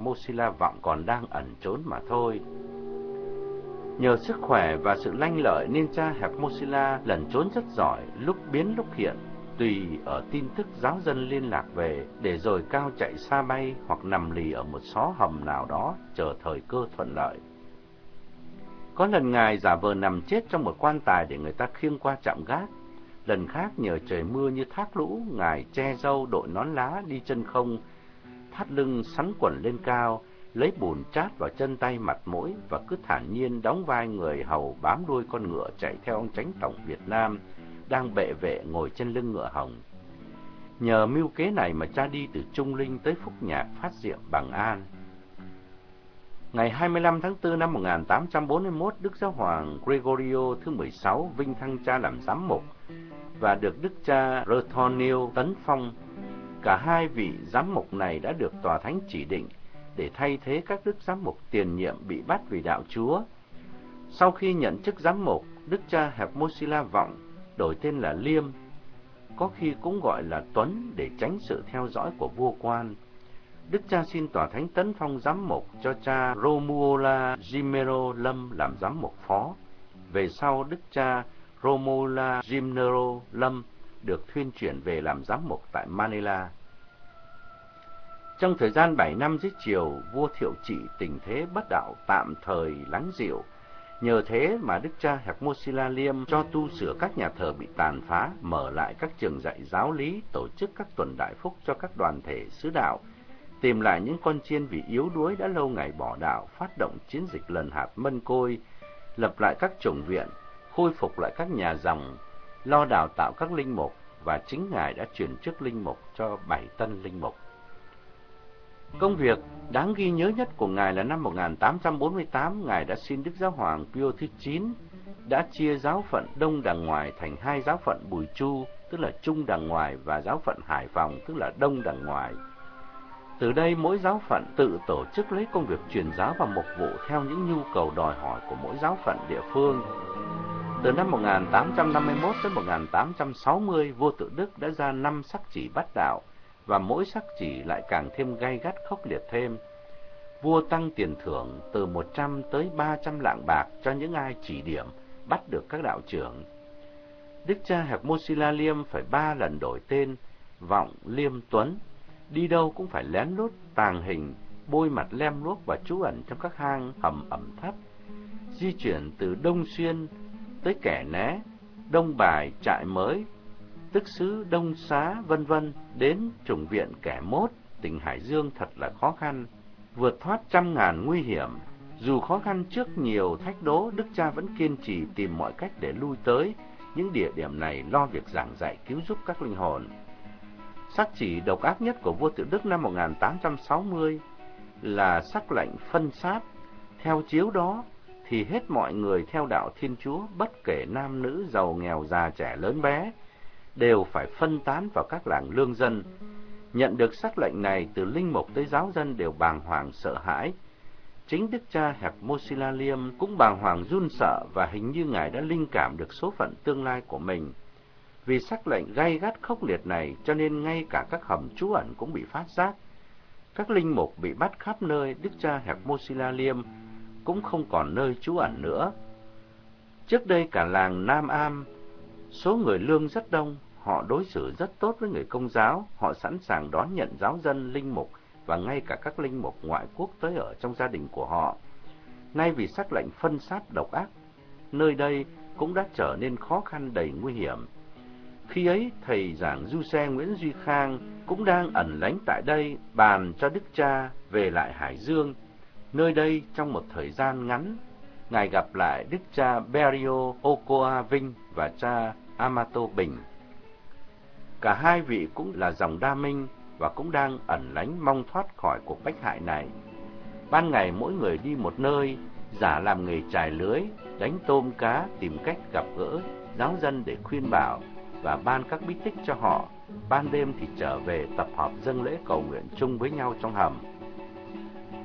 [SPEAKER 1] Vọng còn đang ẩn trốn mà thôi. Nhờ sức khỏe và sự lanh lợi nên cha Hạc lẩn trốn rất giỏi, lúc biến lúc hiện, tùy ở tin tức giáo dân liên lạc về, để rồi cao chạy xa bay hoặc nằm lì ở một xó hầm nào đó chờ thời cơ thuận lợi. Có lần ngài giả vờ nằm chết trong một quan tài để người ta khiêng qua chạm gác, Lần khác nhờ trời mưa như thác lũ, ngài che râu đội nón lá đi chân không, thắt lưng sắn quần lên cao, lấy bùn chát vào chân tay mặt mũi và cứ thản nhiên đóng vai người hầu bám đuôi con ngựa chạy theo ông tránh tổng Việt Nam đang bệ vệ ngồi trên lưng ngựa hồng. Nhờ mưu kế này mà cha đi từ Trung Linh tới Phúc Nhạc phát diệm bằng an. Ngày 25 tháng 4 năm 1841, Đức Giáo Hoàng Gregorio thứ 16 vinh thăng cha làm giám mục và được Đức cha Rotonio tấn phong. Cả hai vị giám mục này đã được tòa thánh chỉ định để thay thế các đức giám mục tiền nhiệm bị bắt vì đạo Chúa. Sau khi nhận chức giám mục, Đức cha Hẹp Mosila Vọng đổi tên là Liêm, có khi cũng gọi là Tuấn để tránh sự theo dõi của vua quan. Đức cha xin tòa thánh tấn phong giám mục cho cha Romuola Gimero Lâm làm giám mục phó. Về sau, Đức cha Romola Gimero Lâm được thuyên chuyển về làm giám mục tại Manila. Trong thời gian 7 năm dưới triều, vua Thiệu Trị tình thế bất đạo tạm thời lắng dịu. Nhờ thế mà Đức cha Hermosila Liêm cho tu sửa các nhà thờ bị tàn phá, mở lại các trường dạy giáo lý, tổ chức các tuần đại phúc cho các đoàn thể sứ đạo, tìm lại những con chiên vì yếu đuối đã lâu ngày bỏ đạo, phát động chiến dịch lần hạt mân côi, lập lại các chủng viện, khôi phục lại các nhà dòng, lo đào tạo các linh mục và chính Ngài đã chuyển chức linh mục cho bảy tân linh mục. Công việc đáng ghi nhớ nhất của Ngài là năm 1848, Ngài đã xin Đức Giáo Hoàng Pio thứ 9 đã chia giáo phận Đông Đằng Ngoài thành hai giáo phận Bùi Chu, tức là Trung Đằng Ngoài và giáo phận Hải Phòng, tức là Đông Đằng Ngoài. Từ đây mỗi giáo phận tự tổ chức lấy công việc truyền giáo và mục vụ theo những nhu cầu đòi hỏi của mỗi giáo phận địa phương. Từ năm 1851 đến 1860, vua tự Đức đã ra năm sắc chỉ bắt đạo, và mỗi sắc chỉ lại càng thêm gay gắt khốc liệt thêm. Vua tăng tiền thưởng từ 100 tới 300 lạng bạc cho những ai chỉ điểm, bắt được các đạo trưởng. Đức cha Hạc Mosila Liêm phải ba lần đổi tên, vọng Liêm Tuấn, đi đâu cũng phải lén lút, tàng hình, bôi mặt lem luốc và trú ẩn trong các hang hầm ẩm thấp. Di chuyển từ Đông Xuyên tới kẻ né, đông bài trại mới, tức xứ đông xá vân vân đến chủng viện kẻ mốt, tỉnh Hải Dương thật là khó khăn, vượt thoát trăm ngàn nguy hiểm. Dù khó khăn trước nhiều thách đố, Đức cha vẫn kiên trì tìm mọi cách để lui tới những địa điểm này lo việc giảng dạy cứu giúp các linh hồn. Sắc chỉ độc ác nhất của vua Tự Đức năm 1860 là sắc lệnh phân sát. Theo chiếu đó, thì hết mọi người theo đạo Thiên Chúa, bất kể nam nữ, giàu nghèo, già trẻ lớn bé, đều phải phân tán vào các làng lương dân. Nhận được sắc lệnh này từ linh mục tới giáo dân đều bàng hoàng sợ hãi. Chính đức cha Hẹp Mosila Liêm cũng bàng hoàng run sợ và hình như ngài đã linh cảm được số phận tương lai của mình. Vì sắc lệnh gay gắt khốc liệt này cho nên ngay cả các hầm trú ẩn cũng bị phát giác. Các linh mục bị bắt khắp nơi, đức cha Hẹp Mosila Liêm cũng không còn nơi trú ẩn nữa. Trước đây cả làng Nam Am, số người lương rất đông, họ đối xử rất tốt với người công giáo, họ sẵn sàng đón nhận giáo dân, linh mục và ngay cả các linh mục ngoại quốc tới ở trong gia đình của họ. nay vì sắc lệnh phân sát độc ác, nơi đây cũng đã trở nên khó khăn đầy nguy hiểm. Khi ấy, thầy giảng du xe Nguyễn Duy Khang cũng đang ẩn lánh tại đây bàn cho đức cha về lại Hải Dương. Nơi đây trong một thời gian ngắn, Ngài gặp lại đức cha Berio Okoa Vinh và cha Amato Bình. Cả hai vị cũng là dòng đa minh và cũng đang ẩn lánh mong thoát khỏi cuộc bách hại này. Ban ngày mỗi người đi một nơi, giả làm nghề trải lưới, đánh tôm cá, tìm cách gặp gỡ giáo dân để khuyên bảo và ban các bí tích cho họ. Ban đêm thì trở về tập họp dâng lễ cầu nguyện chung với nhau trong hầm.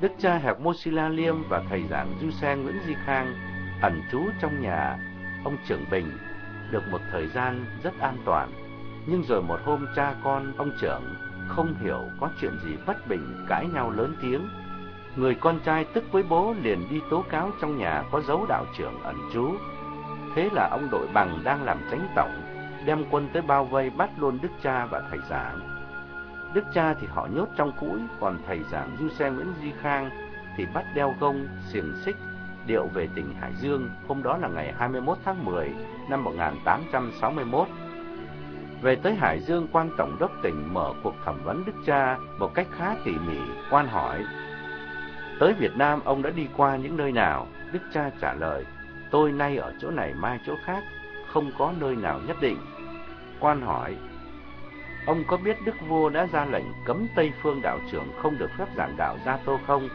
[SPEAKER 1] Đức cha Hạc Mosila Liêm và thầy giảng Du Xe Nguyễn Di Khang ẩn trú trong nhà ông trưởng Bình được một thời gian rất an toàn. Nhưng rồi một hôm cha con ông trưởng không hiểu có chuyện gì bất bình cãi nhau lớn tiếng. Người con trai tức với bố liền đi tố cáo trong nhà có dấu đạo trưởng ẩn trú. Thế là ông đội bằng đang làm tránh tổng, đem quân tới bao vây bắt luôn đức cha và thầy giảng. Đức cha thì họ nhốt trong cũi, còn thầy giảng Du Xe Nguyễn Duy Khang thì bắt đeo gông, xiềng xích, điệu về tỉnh Hải Dương, hôm đó là ngày 21 tháng 10 năm 1861. Về tới Hải Dương, quan tổng đốc tỉnh mở cuộc thẩm vấn Đức Cha một cách khá tỉ mỉ, quan hỏi. Tới Việt Nam, ông đã đi qua những nơi nào? Đức Cha trả lời, tôi nay ở chỗ này mai chỗ khác, không có nơi nào nhất định. Quan hỏi, ông có biết Đức Vua đã ra lệnh cấm Tây Phương đạo trưởng không được phép giảng đạo Gia Tô không?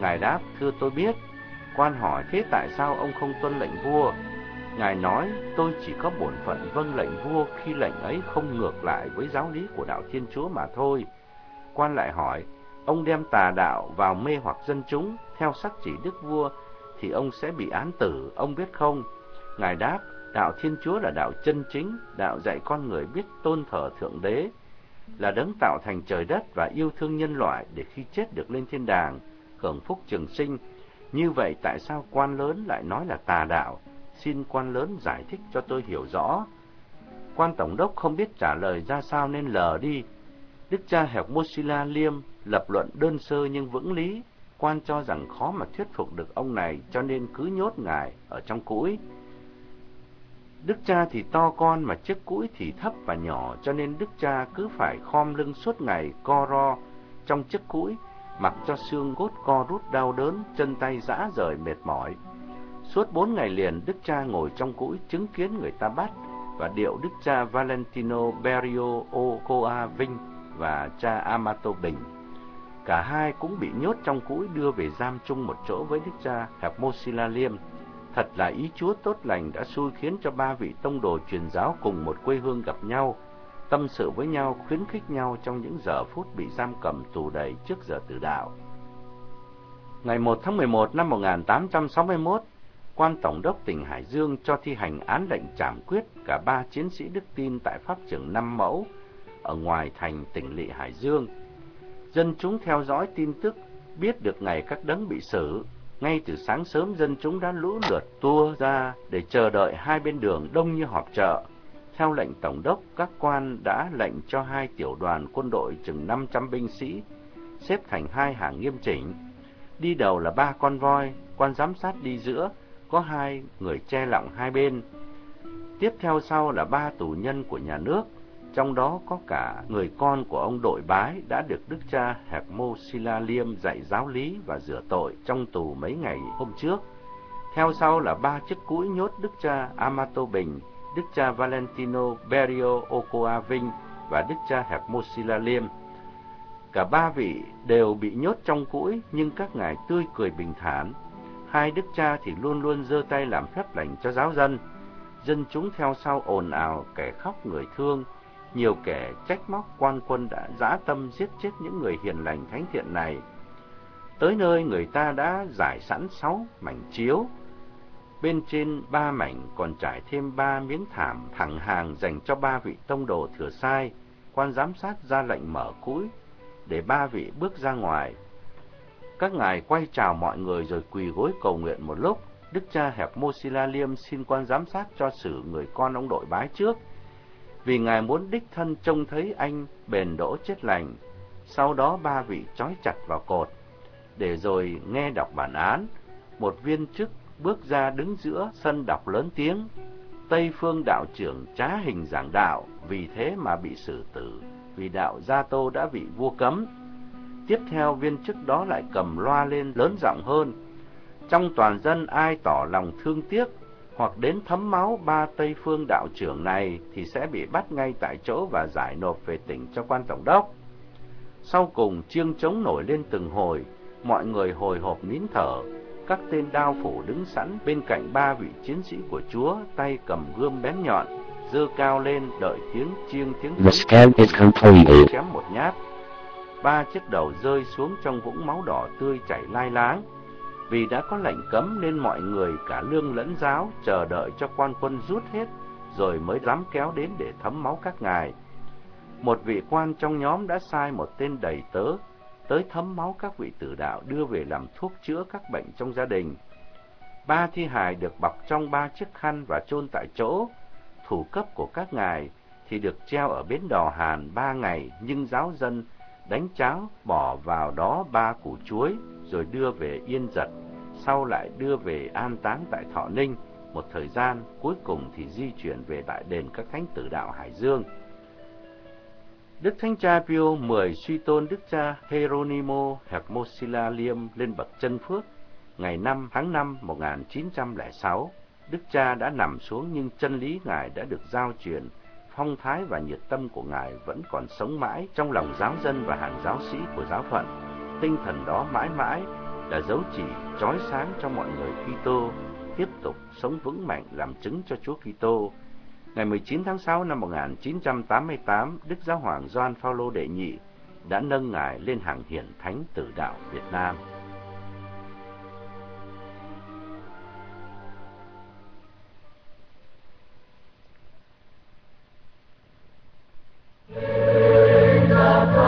[SPEAKER 1] Ngài đáp, thưa tôi biết. Quan hỏi, thế tại sao ông không tuân lệnh vua? Ngài nói, tôi chỉ có bổn phận vâng lệnh vua khi lệnh ấy không ngược lại với giáo lý của đạo Thiên Chúa mà thôi. Quan lại hỏi, ông đem tà đạo vào mê hoặc dân chúng, theo sắc chỉ đức vua, thì ông sẽ bị án tử, ông biết không? Ngài đáp, đạo Thiên Chúa là đạo chân chính, đạo dạy con người biết tôn thờ Thượng Đế, là đấng tạo thành trời đất và yêu thương nhân loại để khi chết được lên thiên đàng, hưởng phúc trường sinh. Như vậy tại sao quan lớn lại nói là tà đạo? Xin quan lớn giải thích cho tôi hiểu rõ. Quan tổng đốc không biết trả lời ra sao nên lờ đi. Đức cha Hẹp Mosila Liêm lập luận đơn sơ nhưng vững lý. Quan cho rằng khó mà thuyết phục được ông này cho nên cứ nhốt ngài ở trong cũi. Đức cha thì to con mà chiếc cũi thì thấp và nhỏ cho nên đức cha cứ phải khom lưng suốt ngày co ro trong chiếc cũi, mặc cho xương gốt co rút đau đớn, chân tay rã rời mệt mỏi. Suốt bốn ngày liền, Đức cha ngồi trong cũi chứng kiến người ta bắt và điệu Đức cha Valentino Berio Ocoa Vinh và cha Amato Bình. Cả hai cũng bị nhốt trong cũi đưa về giam chung một chỗ với Đức cha Hermosilla Liêm. Thật là ý Chúa tốt lành đã xui khiến cho ba vị tông đồ truyền giáo cùng một quê hương gặp nhau, tâm sự với nhau, khuyến khích nhau trong những giờ phút bị giam cầm tù đầy trước giờ tử đạo. Ngày 1 tháng 11 năm 1861, quan tổng đốc tỉnh Hải Dương cho thi hành án lệnh trảm quyết cả ba chiến sĩ đức tin tại pháp trường Năm Mẫu ở ngoài thành tỉnh lỵ Hải Dương. Dân chúng theo dõi tin tức biết được ngày các đấng bị xử. Ngay từ sáng sớm dân chúng đã lũ lượt tua ra để chờ đợi hai bên đường đông như họp chợ. Theo lệnh tổng đốc, các quan đã lệnh cho hai tiểu đoàn quân đội chừng 500 binh sĩ xếp thành hai hàng nghiêm chỉnh. Đi đầu là ba con voi, quan giám sát đi giữa, có hai người che lọng hai bên. Tiếp theo sau là ba tù nhân của nhà nước, trong đó có cả người con của ông đội bái đã được đức cha Hạc Mô Sila Liêm dạy giáo lý và rửa tội trong tù mấy ngày hôm trước. Theo sau là ba chiếc cũi nhốt đức cha Amato Bình, đức cha Valentino Berio Okoa Vinh và đức cha Hạc Mô Sila Liêm. Cả ba vị đều bị nhốt trong cũi nhưng các ngài tươi cười bình thản, Hai đức cha thì luôn luôn giơ tay làm phép lành cho giáo dân. Dân chúng theo sau ồn ào, kẻ khóc người thương. Nhiều kẻ trách móc quan quân đã dã tâm giết chết những người hiền lành thánh thiện này. Tới nơi người ta đã giải sẵn sáu mảnh chiếu. Bên trên ba mảnh còn trải thêm ba miếng thảm thẳng hàng dành cho ba vị tông đồ thừa sai. Quan giám sát ra lệnh mở cũi để ba vị bước ra ngoài các ngài quay chào mọi người rồi quỳ gối cầu nguyện một lúc. Đức cha hẹp Mosila Liêm xin quan giám sát cho xử người con ông đội bái trước, vì ngài muốn đích thân trông thấy anh bền đỗ chết lành. Sau đó ba vị trói chặt vào cột, để rồi nghe đọc bản án. một viên chức bước ra đứng giữa sân đọc lớn tiếng. Tây phương đạo trưởng trá hình giảng đạo, vì thế mà bị xử tử, vì đạo Gia Tô đã bị vua cấm. Tiếp theo viên chức đó lại cầm loa lên lớn giọng hơn. Trong toàn dân ai tỏ lòng thương tiếc hoặc đến thấm máu ba Tây phương đạo trưởng này thì sẽ bị bắt ngay tại chỗ và giải nộp về tỉnh cho quan tổng đốc. Sau cùng chiêng trống nổi lên từng hồi, mọi người hồi hộp nín thở, các tên đao phủ đứng sẵn bên cạnh ba vị chiến sĩ của Chúa, tay cầm gươm bén nhọn, dơ cao lên đợi tiếng chiêng tiếng
[SPEAKER 2] The scan is completed.
[SPEAKER 1] chém một nhát. Ba chiếc đầu rơi xuống trong vũng máu đỏ tươi chảy lai láng. Vì đã có lệnh cấm nên mọi người cả lương lẫn giáo chờ đợi cho quan quân rút hết rồi mới dám kéo đến để thấm máu các ngài. Một vị quan trong nhóm đã sai một tên đầy tớ tới thấm máu các vị tử đạo đưa về làm thuốc chữa các bệnh trong gia đình. Ba thi hài được bọc trong ba chiếc khăn và chôn tại chỗ. Thủ cấp của các ngài thì được treo ở bến đò Hàn ba ngày, nhưng giáo dân đánh cháo bỏ vào đó ba củ chuối rồi đưa về Yên Giật, sau lại đưa về an táng tại Thọ Ninh một thời gian, cuối cùng thì di chuyển về đại đền các thánh tử đạo Hải Dương. Đức Thánh Cha Pio mời suy tôn Đức Cha Heronimo Hermosilla Liêm lên bậc chân phước ngày 5 tháng 5 1906. Đức Cha đã nằm xuống nhưng chân lý Ngài đã được giao truyền, phong thái và nhiệt tâm của Ngài vẫn còn sống mãi trong lòng giáo dân và hàng giáo sĩ của giáo phận. Tinh thần đó mãi mãi là dấu chỉ chói sáng cho mọi người Kitô tiếp tục sống vững mạnh làm chứng cho Chúa Kitô. Ngày 19 tháng 6 năm 1988, Đức Giáo hoàng Gioan Phaolô đệ nhị đã nâng ngài lên hàng hiển thánh tử đạo Việt Nam. Thánh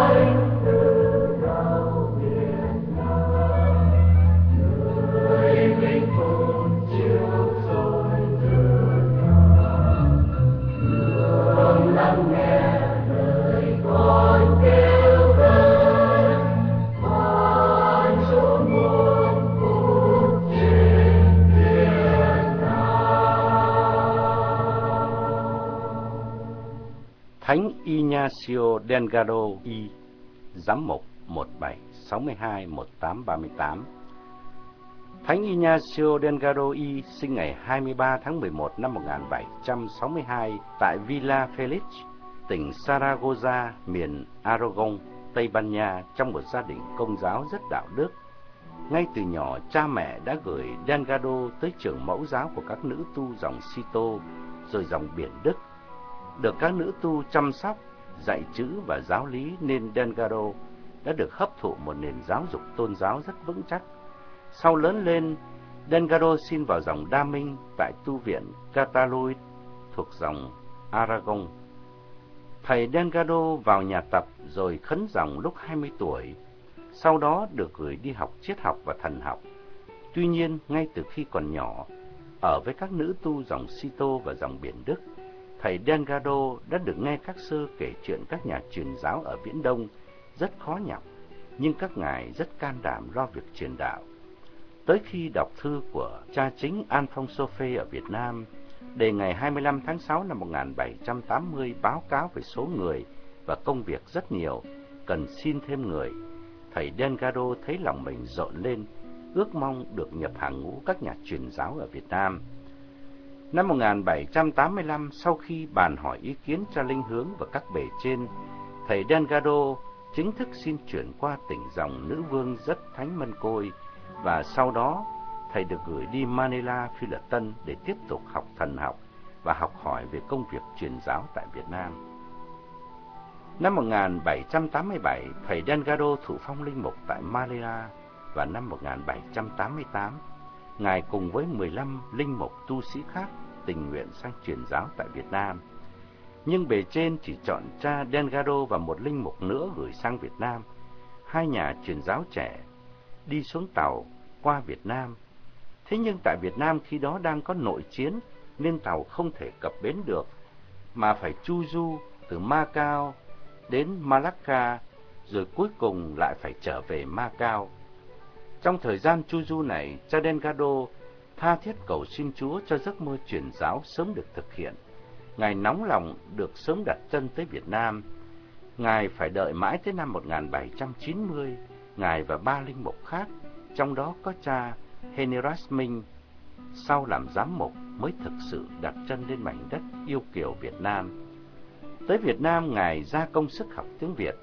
[SPEAKER 1] Delgado Y, Giám mục 1762 1838 Thánh Ignacio Delgado Y sinh ngày 23 tháng 11 năm 1762 tại Villa Felix, tỉnh Saragossa, miền Aragon, Tây Ban Nha trong một gia đình công giáo rất đạo đức. Ngay từ nhỏ, cha mẹ đã gửi Delgado tới trường mẫu giáo của các nữ tu dòng Sito, rồi dòng Biển Đức được các nữ tu chăm sóc, dạy chữ và giáo lý nên Delgado đã được hấp thụ một nền giáo dục tôn giáo rất vững chắc. Sau lớn lên, Delgado xin vào dòng Đa Minh tại tu viện Cataluy thuộc dòng Aragon. Thầy Delgado vào nhà tập rồi khấn dòng lúc 20 tuổi, sau đó được gửi đi học triết học và thần học. Tuy nhiên, ngay từ khi còn nhỏ, ở với các nữ tu dòng Sito và dòng Biển Đức, thầy Delgado đã được nghe các sư kể chuyện các nhà truyền giáo ở Viễn Đông rất khó nhọc, nhưng các ngài rất can đảm lo việc truyền đạo. Tới khi đọc thư của cha chính Alfonso Sophie ở Việt Nam, đề ngày 25 tháng 6 năm 1780 báo cáo về số người và công việc rất nhiều, cần xin thêm người. Thầy Delgado thấy lòng mình rộn lên, ước mong được nhập hàng ngũ các nhà truyền giáo ở Việt Nam. Năm 1785, sau khi bàn hỏi ý kiến cho Linh Hướng và các bề trên, thầy Delgado chính thức xin chuyển qua tỉnh dòng nữ vương rất thánh mân côi và sau đó thầy được gửi đi Manila, Phi Lật Tân để tiếp tục học thần học và học hỏi về công việc truyền giáo tại Việt Nam. Năm 1787, thầy Delgado thủ phong linh mục tại Manila và năm 1788, Ngài cùng với 15 linh mục tu sĩ khác tình nguyện sang truyền giáo tại Việt Nam. Nhưng bề trên chỉ chọn cha Delgado và một linh mục nữa gửi sang Việt Nam. Hai nhà truyền giáo trẻ đi xuống tàu qua Việt Nam. Thế nhưng tại Việt Nam khi đó đang có nội chiến nên tàu không thể cập bến được, mà phải chu du từ Macau đến Malacca rồi cuối cùng lại phải trở về Macau. Trong thời gian chu du này, cha Delgado tha thiết cầu xin Chúa cho giấc mơ truyền giáo sớm được thực hiện. Ngài nóng lòng được sớm đặt chân tới Việt Nam. Ngài phải đợi mãi tới năm 1790, Ngài và ba linh mục khác, trong đó có cha Heneras Minh, sau làm giám mục mới thực sự đặt chân lên mảnh đất yêu kiều Việt Nam. Tới Việt Nam, Ngài ra công sức học tiếng Việt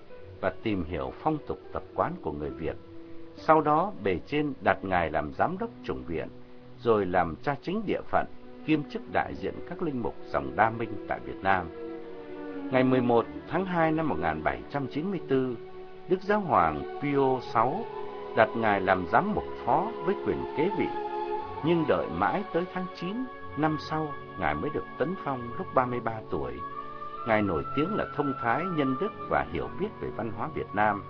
[SPEAKER 1] và tìm hiểu phong tục tập quán của người Việt. Sau đó, bề trên đặt Ngài làm giám đốc chủng viện, rồi làm cha chính địa phận, kiêm chức đại diện các linh mục dòng Đa Minh tại Việt Nam. Ngày 11 tháng 2 năm 1794, Đức Giáo Hoàng Pio VI đặt Ngài làm giám mục phó với quyền kế vị, nhưng đợi mãi tới tháng 9 năm sau, Ngài mới được tấn phong lúc 33 tuổi. Ngài nổi tiếng là thông thái, nhân đức và hiểu biết về văn hóa Việt Nam,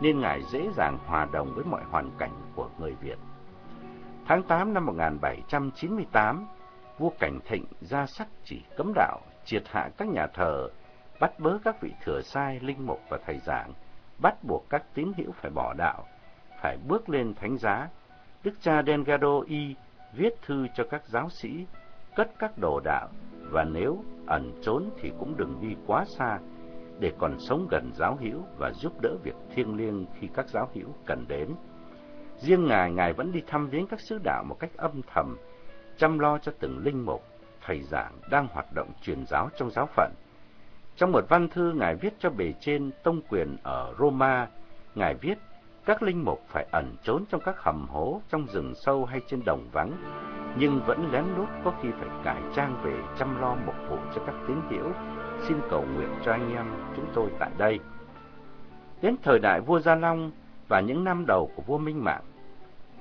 [SPEAKER 1] nên Ngài dễ dàng hòa đồng với mọi hoàn cảnh của người Việt. Tháng 8 năm 1798, vua Cảnh Thịnh ra sắc chỉ cấm đạo, triệt hạ các nhà thờ, bắt bớ các vị thừa sai, linh mục và thầy giảng, bắt buộc các tín hữu phải bỏ đạo, phải bước lên thánh giá. Đức cha Delgado Y viết thư cho các giáo sĩ, cất các đồ đạo, và nếu ẩn trốn thì cũng đừng đi quá xa, để còn sống gần giáo hữu và giúp đỡ việc thiêng liêng khi các giáo hữu cần đến. Riêng Ngài, Ngài vẫn đi thăm viếng các sứ đạo một cách âm thầm, chăm lo cho từng linh mục, thầy giảng đang hoạt động truyền giáo trong giáo phận. Trong một văn thư Ngài viết cho bề trên tông quyền ở Roma, Ngài viết các linh mục phải ẩn trốn trong các hầm hố, trong rừng sâu hay trên đồng vắng, nhưng vẫn lén lút có khi phải cải trang về chăm lo mục vụ cho các tín hữu, xin cầu nguyện cho anh em chúng tôi tại đây. Đến thời đại vua Gia Long và những năm đầu của vua Minh Mạng,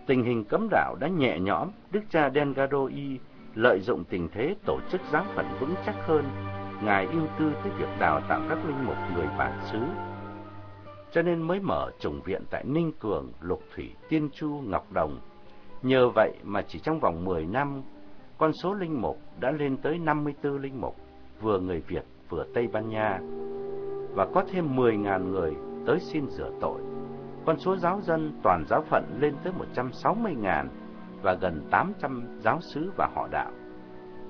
[SPEAKER 1] tình hình cấm đạo đã nhẹ nhõm, đức cha Dengado Y lợi dụng tình thế tổ chức giáo phận vững chắc hơn, ngài ưu tư tới việc đào tạo các linh mục người bản xứ cho nên mới mở chủng viện tại Ninh Cường, Lục Thủy, Tiên Chu, Ngọc Đồng. Nhờ vậy mà chỉ trong vòng 10 năm, con số linh mục đã lên tới 54 linh mục, vừa người Việt vừa Tây Ban Nha, và có thêm 10.000 người tới xin rửa tội. Con số giáo dân toàn giáo phận lên tới 160.000 và gần 800 giáo sứ và họ đạo.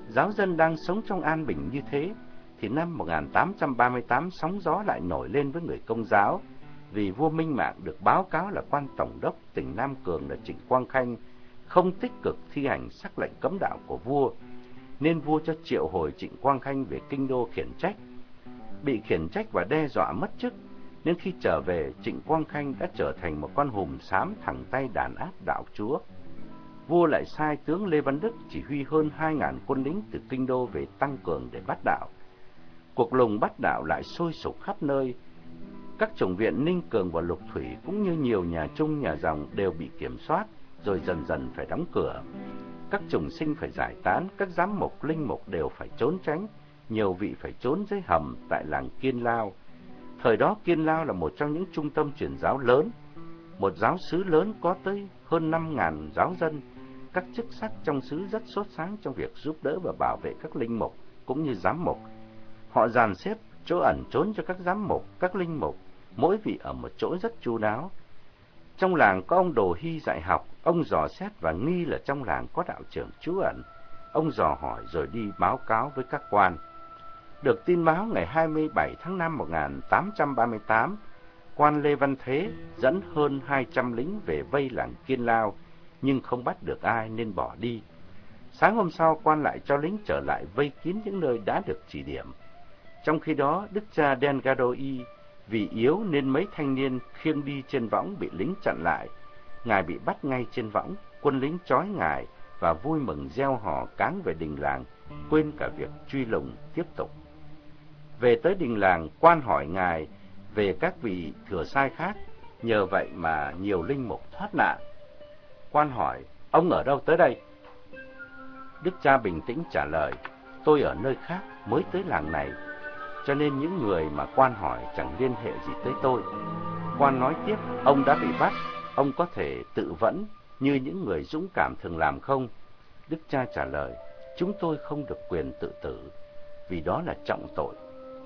[SPEAKER 1] Giáo dân đang sống trong an bình như thế, thì năm 1838 sóng gió lại nổi lên với người công giáo, vì vua Minh Mạng được báo cáo là quan tổng đốc tỉnh Nam Cường là Trịnh Quang Khanh không tích cực thi hành sắc lệnh cấm đạo của vua, nên vua cho triệu hồi Trịnh Quang Khanh về kinh đô khiển trách. Bị khiển trách và đe dọa mất chức, nên khi trở về, Trịnh Quang Khanh đã trở thành một con hùm xám thẳng tay đàn áp đạo chúa. Vua lại sai tướng Lê Văn Đức chỉ huy hơn 2.000 quân lính từ kinh đô về tăng cường để bắt đạo. Cuộc lùng bắt đạo lại sôi sục khắp nơi, các chủng viện Ninh Cường và Lục Thủy cũng như nhiều nhà trung nhà dòng đều bị kiểm soát, rồi dần dần phải đóng cửa. Các trùng sinh phải giải tán, các giám mục linh mục đều phải trốn tránh, nhiều vị phải trốn dưới hầm tại làng Kiên Lao. Thời đó Kiên Lao là một trong những trung tâm truyền giáo lớn, một giáo sứ lớn có tới hơn 5.000 giáo dân. Các chức sắc trong sứ rất sốt sáng trong việc giúp đỡ và bảo vệ các linh mục cũng như giám mục. Họ dàn xếp chỗ ẩn trốn cho các giám mục, các linh mục mỗi vị ở một chỗ rất chu đáo. Trong làng có ông Đồ Hy dạy học, ông dò xét và nghi là trong làng có đạo trưởng trú ẩn. Ông dò hỏi rồi đi báo cáo với các quan. Được tin báo ngày 27 tháng 5 1838, quan Lê Văn Thế dẫn hơn 200 lính về vây làng Kiên Lao, nhưng không bắt được ai nên bỏ đi. Sáng hôm sau, quan lại cho lính trở lại vây kín những nơi đã được chỉ điểm. Trong khi đó, đức cha Delgado Y vì yếu nên mấy thanh niên khiêng đi trên võng bị lính chặn lại. Ngài bị bắt ngay trên võng, quân lính trói ngài và vui mừng gieo hò cáng về đình làng, quên cả việc truy lùng tiếp tục. Về tới đình làng, quan hỏi ngài về các vị thừa sai khác, nhờ vậy mà nhiều linh mục thoát nạn. Quan hỏi, ông ở đâu tới đây? Đức cha bình tĩnh trả lời, tôi ở nơi khác mới tới làng này cho nên những người mà quan hỏi chẳng liên hệ gì tới tôi. Quan nói tiếp, ông đã bị bắt, ông có thể tự vẫn như những người dũng cảm thường làm không? Đức cha trả lời, chúng tôi không được quyền tự tử, vì đó là trọng tội.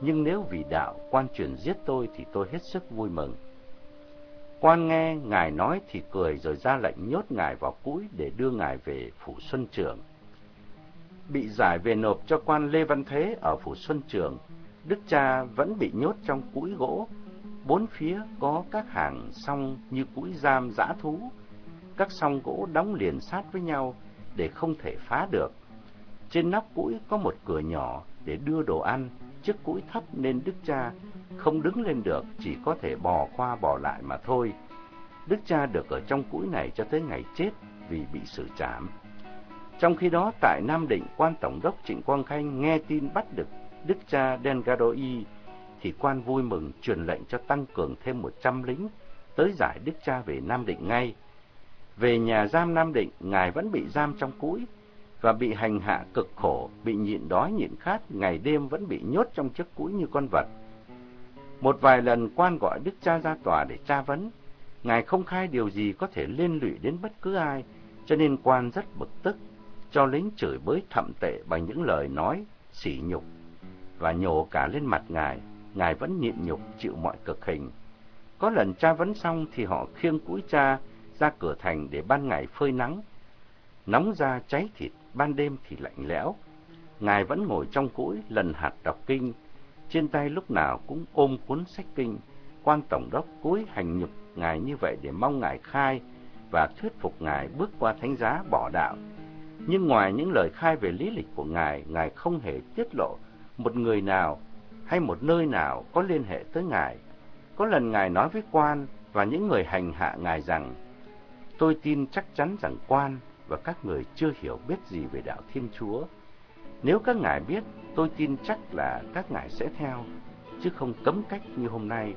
[SPEAKER 1] Nhưng nếu vì đạo quan truyền giết tôi thì tôi hết sức vui mừng. Quan nghe ngài nói thì cười rồi ra lệnh nhốt ngài vào cũi để đưa ngài về phủ Xuân Trường. Bị giải về nộp cho quan Lê Văn Thế ở phủ Xuân Trường, đức cha vẫn bị nhốt trong cũi gỗ. Bốn phía có các hàng song như cũi giam dã thú. Các song gỗ đóng liền sát với nhau để không thể phá được. Trên nóc cũi có một cửa nhỏ để đưa đồ ăn, chiếc cũi thấp nên đức cha không đứng lên được, chỉ có thể bò qua bò lại mà thôi. Đức cha được ở trong cũi này cho tới ngày chết vì bị xử trảm. Trong khi đó, tại Nam Định, quan tổng đốc Trịnh Quang Khanh nghe tin bắt được đức cha Delgado thì quan vui mừng truyền lệnh cho tăng cường thêm 100 lính tới giải đức cha về Nam Định ngay. Về nhà giam Nam Định, ngài vẫn bị giam trong cũi và bị hành hạ cực khổ, bị nhịn đói nhịn khát, ngày đêm vẫn bị nhốt trong chiếc cũi như con vật. Một vài lần quan gọi đức cha ra tòa để tra vấn, ngài không khai điều gì có thể liên lụy đến bất cứ ai, cho nên quan rất bực tức, cho lính chửi bới thậm tệ bằng những lời nói sỉ nhục và nhổ cả lên mặt ngài, ngài vẫn nhịn nhục chịu mọi cực hình. Có lần tra vấn xong thì họ khiêng cũi cha ra cửa thành để ban ngày phơi nắng. Nóng ra cháy thịt, ban đêm thì lạnh lẽo. Ngài vẫn ngồi trong cũi lần hạt đọc kinh, trên tay lúc nào cũng ôm cuốn sách kinh. Quan tổng đốc cúi hành nhục ngài như vậy để mong ngài khai và thuyết phục ngài bước qua thánh giá bỏ đạo. Nhưng ngoài những lời khai về lý lịch của ngài, ngài không hề tiết lộ một người nào hay một nơi nào có liên hệ tới ngài. Có lần ngài nói với quan và những người hành hạ ngài rằng: "Tôi tin chắc chắn rằng quan và các người chưa hiểu biết gì về đạo Thiên Chúa. Nếu các ngài biết, tôi tin chắc là các ngài sẽ theo, chứ không cấm cách như hôm nay.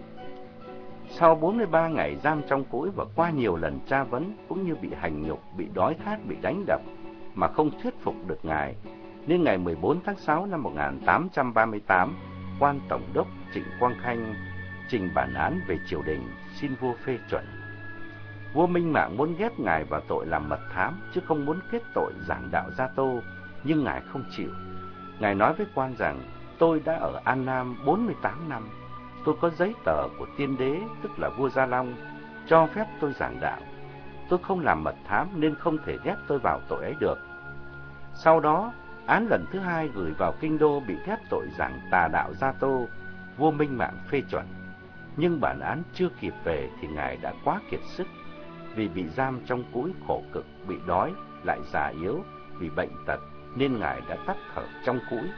[SPEAKER 1] Sau 43 ngày giam trong cối và qua nhiều lần tra vấn cũng như bị hành nhục, bị đói khát, bị đánh đập mà không thuyết phục được ngài, nên ngày 14 tháng 6 năm 1838, quan tổng đốc Trịnh Quang Khanh trình bản án về triều đình xin vua phê chuẩn. Vua Minh Mạng muốn ghép ngài vào tội làm mật thám chứ không muốn kết tội giảng đạo Gia Tô, nhưng ngài không chịu. Ngài nói với quan rằng, tôi đã ở An Nam 48 năm, tôi có giấy tờ của tiên đế, tức là vua Gia Long, cho phép tôi giảng đạo. Tôi không làm mật thám nên không thể ghép tôi vào tội ấy được. Sau đó, án lần thứ hai gửi vào kinh đô bị ghép tội rằng tà đạo Gia Tô, vua Minh Mạng phê chuẩn. Nhưng bản án chưa kịp về thì ngài đã quá kiệt sức, vì bị giam trong cũi khổ cực, bị đói, lại già yếu, vì bệnh tật nên Ngài đã tắt thở trong cũi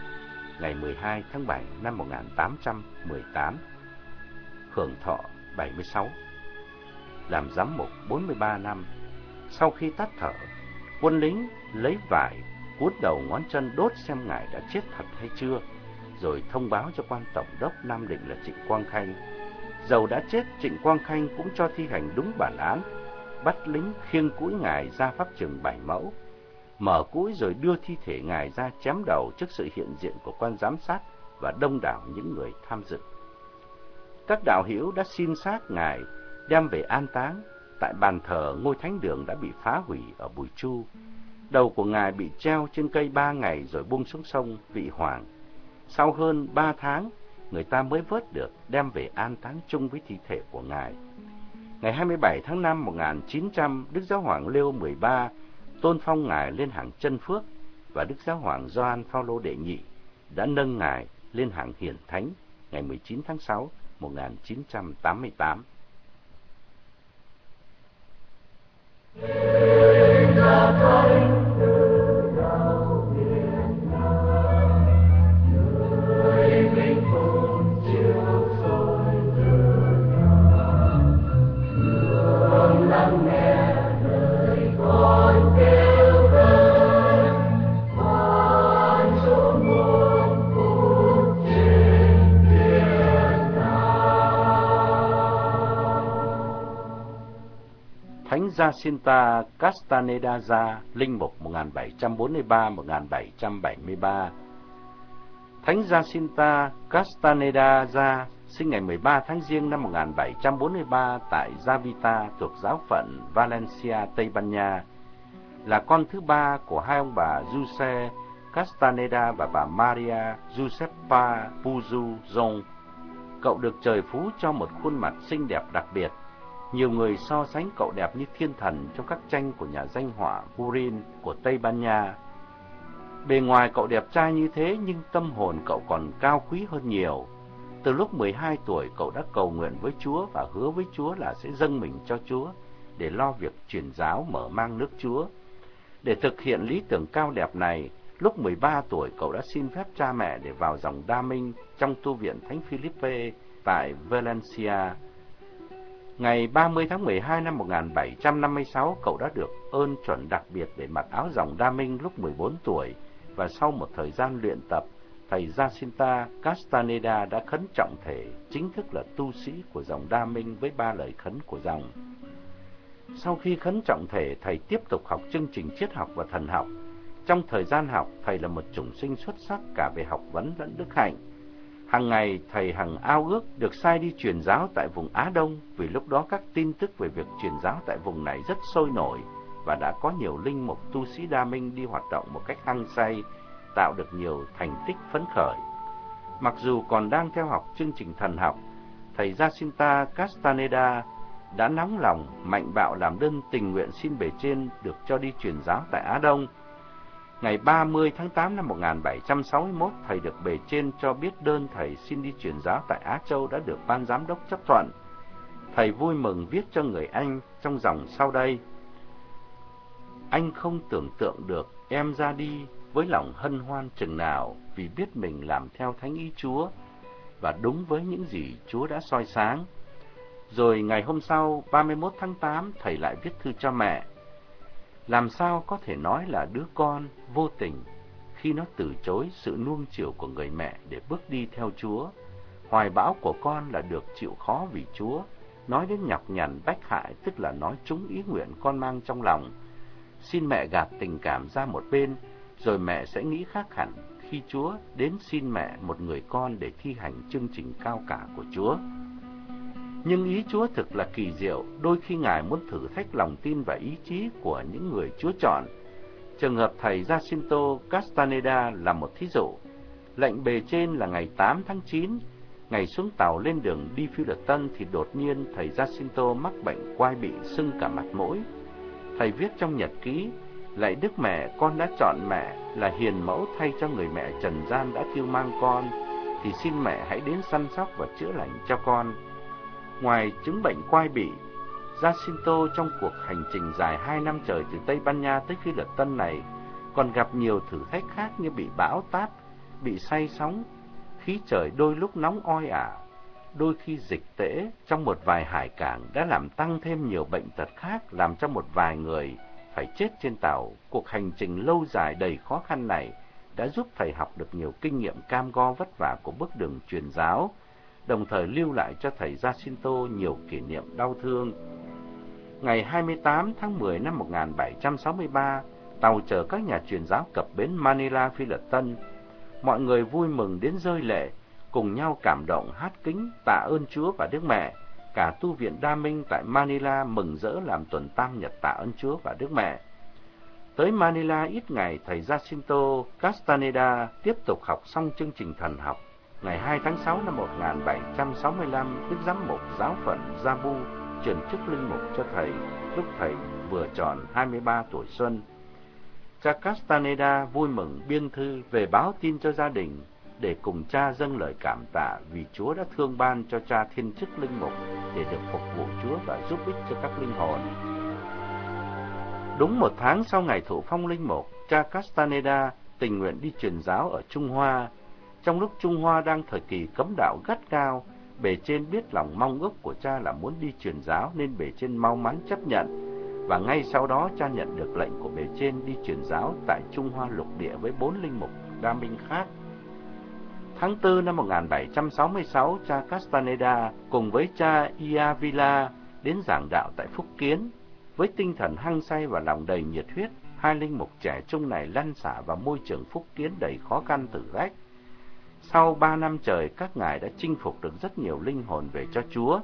[SPEAKER 1] ngày 12 tháng 7 năm 1818, hưởng thọ 76, làm giám mục 43 năm. Sau khi tắt thở, quân lính lấy vải cuốn đầu ngón chân đốt xem Ngài đã chết thật hay chưa, rồi thông báo cho quan tổng đốc Nam Định là Trịnh Quang Khanh. Dầu đã chết, Trịnh Quang Khanh cũng cho thi hành đúng bản án, bắt lính khiêng cũi Ngài ra pháp trường bảy mẫu, mở cũi rồi đưa thi thể ngài ra chém đầu trước sự hiện diện của quan giám sát và đông đảo những người tham dự. Các đạo hữu đã xin xác ngài đem về an táng tại bàn thờ ngôi thánh đường đã bị phá hủy ở Bùi Chu. Đầu của ngài bị treo trên cây ba ngày rồi buông xuống sông Vị Hoàng. Sau hơn ba tháng, người ta mới vớt được đem về an táng chung với thi thể của ngài. Ngày 27 tháng 5 1900, Đức Giáo Hoàng Leo 13 tôn phong ngài lên hạng chân phước và Đức Giáo Hoàng Gioan Phaolô đệ nhị đã nâng ngài lên hạng hiển thánh ngày 19 tháng 6 1988. Jacinta Castaneda ra, linh mục 1743-1773. Thánh Jacinta Castaneda ra, sinh ngày 13 tháng Giêng năm 1743 tại Javita thuộc giáo phận Valencia, Tây Ban Nha, là con thứ ba của hai ông bà Giuse Castaneda và bà Maria Giuseppa Puzu Zong. Cậu được trời phú cho một khuôn mặt xinh đẹp đặc biệt nhiều người so sánh cậu đẹp như thiên thần trong các tranh của nhà danh họa Burin của Tây Ban Nha. Bề ngoài cậu đẹp trai như thế nhưng tâm hồn cậu còn cao quý hơn nhiều. Từ lúc 12 tuổi cậu đã cầu nguyện với Chúa và hứa với Chúa là sẽ dâng mình cho Chúa để lo việc truyền giáo mở mang nước Chúa. Để thực hiện lý tưởng cao đẹp này, lúc 13 tuổi cậu đã xin phép cha mẹ để vào dòng đa minh trong tu viện Thánh Philippe tại Valencia. Ngày 30 tháng 12 năm 1756, cậu đã được ơn chuẩn đặc biệt để mặc áo dòng đa minh lúc 14 tuổi và sau một thời gian luyện tập, thầy Jacinta Castaneda đã khấn trọng thể, chính thức là tu sĩ của dòng đa minh với ba lời khấn của dòng. Sau khi khấn trọng thể, thầy tiếp tục học chương trình triết học và thần học. Trong thời gian học, thầy là một chủng sinh xuất sắc cả về học vấn lẫn đức hạnh. Hàng ngày, thầy hằng ao ước được sai đi truyền giáo tại vùng Á Đông vì lúc đó các tin tức về việc truyền giáo tại vùng này rất sôi nổi và đã có nhiều linh mục tu sĩ đa minh đi hoạt động một cách hăng say, tạo được nhiều thành tích phấn khởi. Mặc dù còn đang theo học chương trình thần học, thầy Jacinta Castaneda đã nóng lòng, mạnh bạo làm đơn tình nguyện xin bề trên được cho đi truyền giáo tại Á Đông. Ngày 30 tháng 8 năm 1761, thầy được bề trên cho biết đơn thầy xin đi truyền giáo tại Á Châu đã được ban giám đốc chấp thuận. Thầy vui mừng viết cho người Anh trong dòng sau đây. Anh không tưởng tượng được em ra đi với lòng hân hoan chừng nào vì biết mình làm theo thánh ý Chúa và đúng với những gì Chúa đã soi sáng. Rồi ngày hôm sau, 31 tháng 8, thầy lại viết thư cho mẹ. Làm sao có thể nói là đứa con vô tình khi nó từ chối sự nuông chiều của người mẹ để bước đi theo Chúa. Hoài bão của con là được chịu khó vì Chúa. Nói đến nhọc nhằn bách hại tức là nói trúng ý nguyện con mang trong lòng. Xin mẹ gạt tình cảm ra một bên, rồi mẹ sẽ nghĩ khác hẳn khi Chúa đến xin mẹ một người con để thi hành chương trình cao cả của Chúa. Nhưng ý Chúa thực là kỳ diệu, đôi khi Ngài muốn thử thách lòng tin và ý chí của những người Chúa chọn. Trường hợp thầy Jacinto Castaneda là một thí dụ. Lệnh bề trên là ngày 8 tháng 9, ngày xuống tàu lên đường đi phiêu lật tân thì đột nhiên thầy Jacinto mắc bệnh quai bị sưng cả mặt mũi. Thầy viết trong nhật ký, lại Đức Mẹ, con đã chọn mẹ là hiền mẫu thay cho người mẹ trần gian đã kêu mang con, thì xin mẹ hãy đến săn sóc và chữa lành cho con. Ngoài chứng bệnh quai bị, Jacinto trong cuộc hành trình dài hai năm trời từ Tây Ban Nha tới Phi Lật Tân này còn gặp nhiều thử thách khác như bị bão táp, bị say sóng, khí trời đôi lúc nóng oi ả, đôi khi dịch tễ trong một vài hải cảng đã làm tăng thêm nhiều bệnh tật khác, làm cho một vài người phải chết trên tàu. Cuộc hành trình lâu dài đầy khó khăn này đã giúp thầy học được nhiều kinh nghiệm cam go vất vả của bước đường truyền giáo, đồng thời lưu lại cho thầy Jacinto nhiều kỷ niệm đau thương. Ngày 28 tháng 10 năm 1763, tàu chở các nhà truyền giáo cập bến Manila, Phi Lật Tân. Mọi người vui mừng đến rơi lệ, cùng nhau cảm động hát kính tạ ơn Chúa và Đức Mẹ. Cả tu viện Đa Minh tại Manila mừng rỡ làm tuần tam nhật tạ ơn Chúa và Đức Mẹ. Tới Manila ít ngày, thầy Jacinto Castaneda tiếp tục học xong chương trình thần học Ngày 2 tháng 6 năm 1765, Đức Giám mục giáo phận Jabu chuyển chức linh mục cho thầy lúc thầy vừa tròn 23 tuổi xuân. Cha Castaneda vui mừng biên thư về báo tin cho gia đình để cùng cha dâng lời cảm tạ vì Chúa đã thương ban cho cha thiên chức linh mục để được phục vụ Chúa và giúp ích cho các linh hồn. Đúng một tháng sau ngày thụ phong linh mục, cha Castaneda tình nguyện đi truyền giáo ở Trung Hoa trong lúc Trung Hoa đang thời kỳ cấm đạo gắt cao, bề trên biết lòng mong ước của cha là muốn đi truyền giáo nên bề trên mau mắn chấp nhận. Và ngay sau đó cha nhận được lệnh của bề trên đi truyền giáo tại Trung Hoa lục địa với bốn linh mục đa minh khác. Tháng 4 năm 1766, cha Castaneda cùng với cha Iavila đến giảng đạo tại Phúc Kiến. Với tinh thần hăng say và lòng đầy nhiệt huyết, hai linh mục trẻ trung này lăn xả vào môi trường Phúc Kiến đầy khó khăn thử thách. Sau ba năm trời, các ngài đã chinh phục được rất nhiều linh hồn về cho Chúa.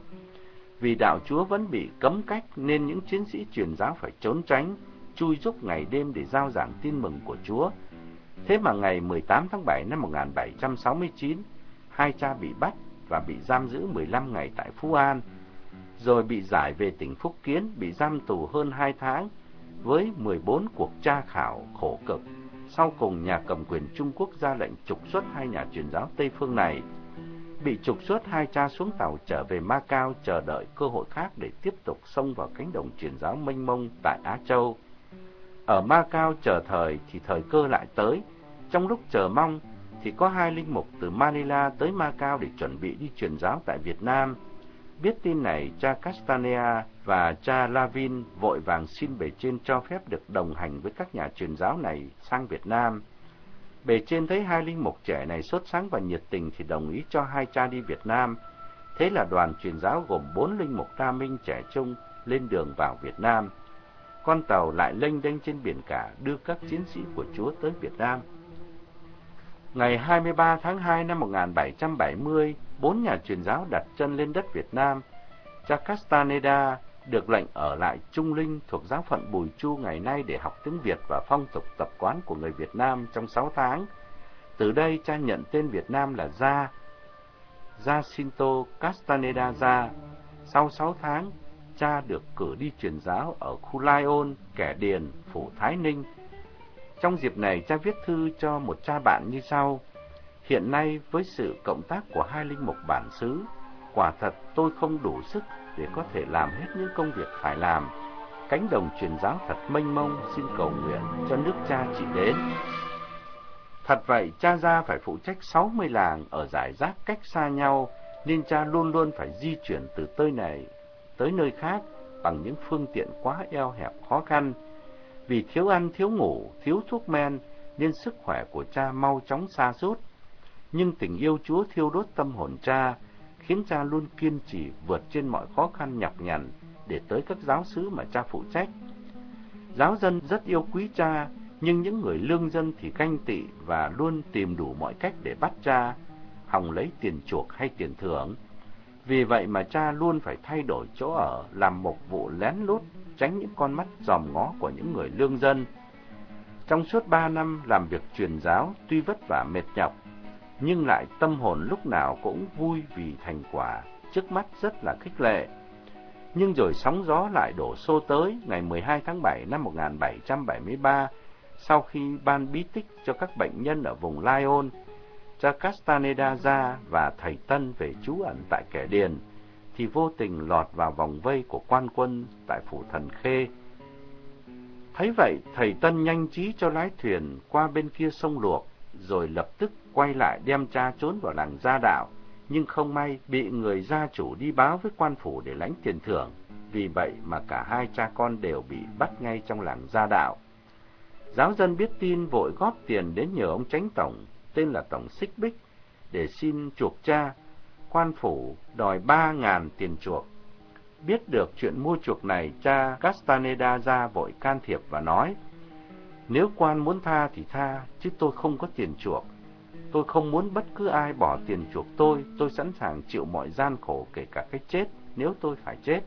[SPEAKER 1] Vì đạo Chúa vẫn bị cấm cách nên những chiến sĩ truyền giáo phải trốn tránh, chui rúc ngày đêm để giao giảng tin mừng của Chúa. Thế mà ngày 18 tháng 7 năm 1769, hai cha bị bắt và bị giam giữ 15 ngày tại Phú An. rồi bị giải về tỉnh Phúc Kiến, bị giam tù hơn hai tháng, với 14 cuộc tra khảo khổ cực. Sau cùng, nhà cầm quyền Trung Quốc ra lệnh trục xuất hai nhà truyền giáo Tây phương này. Bị trục xuất, hai cha xuống tàu trở về Macau chờ đợi cơ hội khác để tiếp tục xông vào cánh đồng truyền giáo mênh mông tại Á Châu. Ở Macau chờ thời thì thời cơ lại tới. Trong lúc chờ mong thì có hai linh mục từ Manila tới Macau để chuẩn bị đi truyền giáo tại Việt Nam. Biết tin này, cha Castanea và cha Lavin vội vàng xin bề trên cho phép được đồng hành với các nhà truyền giáo này sang Việt Nam. Bề trên thấy hai linh mục trẻ này sốt sáng và nhiệt tình thì đồng ý cho hai cha đi Việt Nam. Thế là đoàn truyền giáo gồm bốn linh mục đa minh trẻ trung lên đường vào Việt Nam. Con tàu lại lênh đênh trên biển cả đưa các chiến sĩ của Chúa tới Việt Nam. Ngày 23 tháng 2 năm 1770, bốn nhà truyền giáo đặt chân lên đất Việt Nam. Cha Castaneda được lệnh ở lại Trung Linh thuộc giáo phận Bùi Chu ngày nay để học tiếng Việt và phong tục tập quán của người Việt Nam trong 6 tháng. Từ đây cha nhận tên Việt Nam là Gia, Jacinto Castaneda Gia. Sau 6 tháng, cha được cử đi truyền giáo ở khu Lai Ôn, Kẻ Điền, Phủ Thái Ninh. Trong dịp này, cha viết thư cho một cha bạn như sau. Hiện nay, với sự cộng tác của hai linh mục bản xứ, quả thật tôi không đủ sức để có thể làm hết những công việc phải làm. Cánh đồng truyền giáo thật mênh mông, xin cầu nguyện cho nước cha chỉ đến. Thật vậy, cha gia phải phụ trách 60 làng ở giải rác cách xa nhau, nên cha luôn luôn phải di chuyển từ nơi này tới nơi khác bằng những phương tiện quá eo hẹp khó khăn. Vì thiếu ăn, thiếu ngủ, thiếu thuốc men, nên sức khỏe của cha mau chóng xa sút nhưng tình yêu Chúa thiêu đốt tâm hồn cha, khiến cha luôn kiên trì vượt trên mọi khó khăn nhọc nhằn để tới các giáo xứ mà cha phụ trách. Giáo dân rất yêu quý cha, nhưng những người lương dân thì ganh tị và luôn tìm đủ mọi cách để bắt cha, hòng lấy tiền chuộc hay tiền thưởng. Vì vậy mà cha luôn phải thay đổi chỗ ở, làm một vụ lén lút, tránh những con mắt dòm ngó của những người lương dân. Trong suốt ba năm làm việc truyền giáo, tuy vất vả mệt nhọc, nhưng lại tâm hồn lúc nào cũng vui vì thành quả, trước mắt rất là khích lệ. Nhưng rồi sóng gió lại đổ xô tới ngày 12 tháng 7 năm 1773, sau khi ban bí tích cho các bệnh nhân ở vùng Lyon, cha Castaneda ra và thầy Tân về trú ẩn tại kẻ điền, thì vô tình lọt vào vòng vây của quan quân tại phủ thần khê. Thấy vậy, thầy Tân nhanh trí cho lái thuyền qua bên kia sông Luộc, rồi lập tức quay lại đem cha trốn vào làng gia đạo, nhưng không may bị người gia chủ đi báo với quan phủ để lãnh tiền thưởng. Vì vậy mà cả hai cha con đều bị bắt ngay trong làng gia đạo. Giáo dân biết tin vội góp tiền đến nhờ ông tránh tổng, tên là Tổng Xích Bích, để xin chuộc cha. Quan phủ đòi ba ngàn tiền chuộc. Biết được chuyện mua chuộc này, cha Castaneda ra vội can thiệp và nói, nếu quan muốn tha thì tha, chứ tôi không có tiền chuộc. Tôi không muốn bất cứ ai bỏ tiền chuộc tôi, tôi sẵn sàng chịu mọi gian khổ kể cả cái chết, nếu tôi phải chết.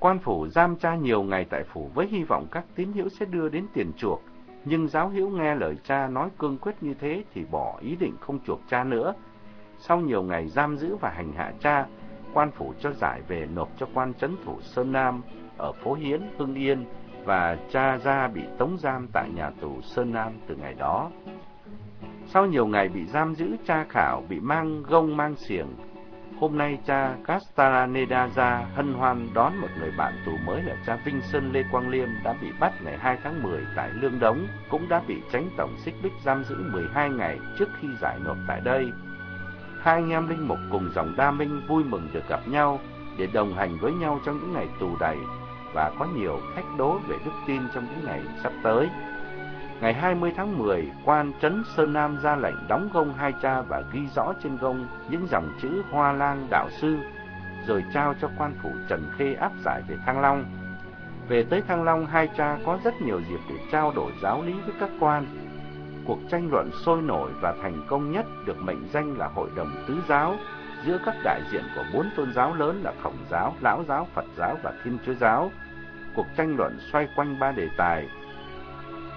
[SPEAKER 1] Quan phủ giam cha nhiều ngày tại phủ với hy vọng các tín hữu sẽ đưa đến tiền chuộc, nhưng giáo hữu nghe lời cha nói cương quyết như thế thì bỏ ý định không chuộc cha nữa. Sau nhiều ngày giam giữ và hành hạ cha, quan phủ cho giải về nộp cho quan trấn thủ Sơn Nam ở phố Hiến, Hưng Yên, và cha ra bị tống giam tại nhà tù Sơn Nam từ ngày đó. Sau nhiều ngày bị giam giữ, cha Khảo bị mang gông mang xiềng. Hôm nay cha Castaneda ra hân hoan đón một người bạn tù mới là cha Vinh Sơn Lê Quang Liêm đã bị bắt ngày 2 tháng 10 tại Lương Đống, cũng đã bị tránh tổng xích bích giam giữ 12 ngày trước khi giải nộp tại đây. Hai anh em linh mục cùng dòng đa minh vui mừng được gặp nhau để đồng hành với nhau trong những ngày tù đầy và có nhiều thách đố về đức tin trong những ngày sắp tới. Ngày 20 tháng 10, quan trấn Sơn Nam ra lệnh đóng gông hai cha và ghi rõ trên gông những dòng chữ Hoa Lang Đạo Sư, rồi trao cho quan phủ Trần Khê áp giải về Thăng Long. Về tới Thăng Long, hai cha có rất nhiều dịp để trao đổi giáo lý với các quan. Cuộc tranh luận sôi nổi và thành công nhất được mệnh danh là Hội đồng Tứ Giáo, giữa các đại diện của bốn tôn giáo lớn là Khổng giáo, Lão giáo, Phật giáo và Thiên Chúa giáo. Cuộc tranh luận xoay quanh ba đề tài.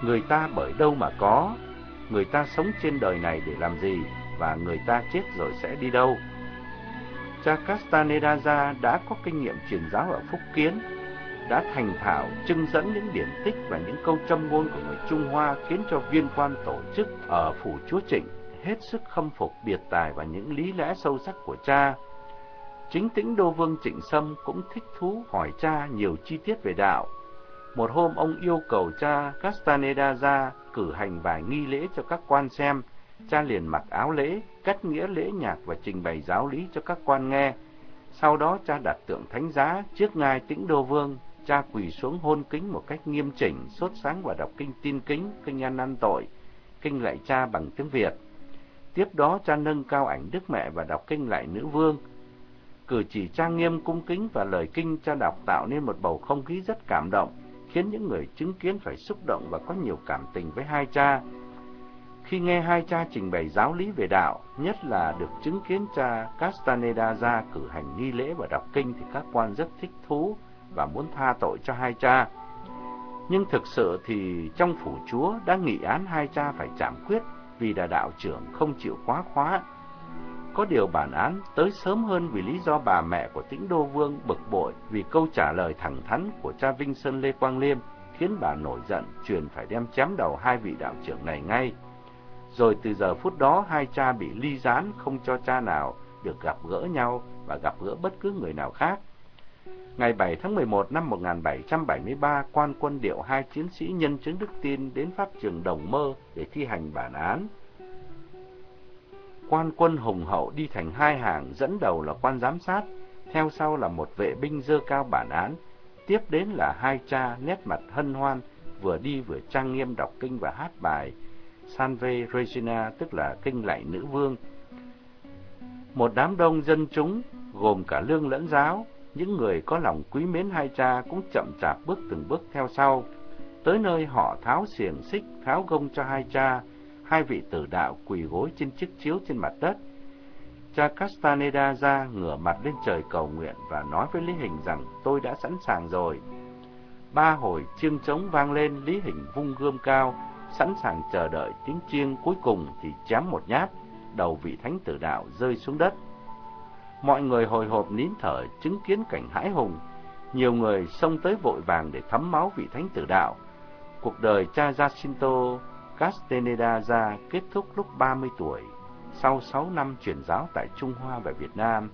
[SPEAKER 1] Người ta bởi đâu mà có? Người ta sống trên đời này để làm gì? Và người ta chết rồi sẽ đi đâu? cha Castaneda đã có kinh nghiệm truyền giáo ở Phúc Kiến, đã thành thạo trưng dẫn những điển tích và những câu châm ngôn của người Trung Hoa khiến cho viên quan tổ chức ở phủ chúa Trịnh hết sức khâm phục biệt tài và những lý lẽ sâu sắc của cha. Chính tĩnh đô vương Trịnh Sâm cũng thích thú hỏi cha nhiều chi tiết về đạo. Một hôm ông yêu cầu cha Castaneda ra cử hành vài nghi lễ cho các quan xem. Cha liền mặc áo lễ, cắt nghĩa lễ nhạc và trình bày giáo lý cho các quan nghe. Sau đó cha đặt tượng thánh giá trước ngài tĩnh đô vương. Cha quỳ xuống hôn kính một cách nghiêm chỉnh, sốt sáng và đọc kinh tin kính, kinh an năn tội, kinh lạy cha bằng tiếng Việt. Tiếp đó cha nâng cao ảnh Đức Mẹ và đọc kinh lại nữ vương. Cử chỉ trang nghiêm cung kính và lời kinh cha đọc tạo nên một bầu không khí rất cảm động, khiến những người chứng kiến phải xúc động và có nhiều cảm tình với hai cha. Khi nghe hai cha trình bày giáo lý về đạo, nhất là được chứng kiến cha Castaneda ra cử hành nghi lễ và đọc kinh thì các quan rất thích thú và muốn tha tội cho hai cha. Nhưng thực sự thì trong phủ chúa đã nghị án hai cha phải trảm quyết vì là đạo trưởng không chịu quá khóa. Có điều bản án tới sớm hơn vì lý do bà mẹ của tĩnh đô vương bực bội vì câu trả lời thẳng thắn của cha Vinh Sơn Lê Quang Liêm khiến bà nổi giận, truyền phải đem chém đầu hai vị đạo trưởng này ngay. Rồi từ giờ phút đó, hai cha bị ly gián không cho cha nào được gặp gỡ nhau và gặp gỡ bất cứ người nào khác. Ngày 7 tháng 11 năm 1773, quan quân điệu hai chiến sĩ nhân chứng đức tin đến pháp trường Đồng Mơ để thi hành bản án. Quan quân hùng hậu đi thành hai hàng, dẫn đầu là quan giám sát, theo sau là một vệ binh dơ cao bản án, tiếp đến là hai cha nét mặt hân hoan, vừa đi vừa trang nghiêm đọc kinh và hát bài Sanve Regina, tức là kinh lạy nữ vương. Một đám đông dân chúng, gồm cả lương lẫn giáo, những người có lòng quý mến hai cha cũng chậm chạp bước từng bước theo sau. Tới nơi họ tháo xiềng xích, tháo gông cho hai cha, hai vị tử đạo quỳ gối trên chiếc chiếu trên mặt đất. Cha Castaneda ra ngửa mặt lên trời cầu nguyện và nói với Lý Hình rằng tôi đã sẵn sàng rồi. Ba hồi chiêng trống vang lên, Lý Hình vung gươm cao, sẵn sàng chờ đợi tiếng chiêng cuối cùng thì chém một nhát, đầu vị thánh tử đạo rơi xuống đất. Mọi người hồi hộp nín thở chứng kiến cảnh hãi hùng. Nhiều người xông tới vội vàng để thấm máu vị thánh tử đạo. Cuộc đời cha Jacinto Castaneda ra kết thúc lúc 30 tuổi, sau 6 năm truyền giáo tại Trung Hoa và Việt Nam.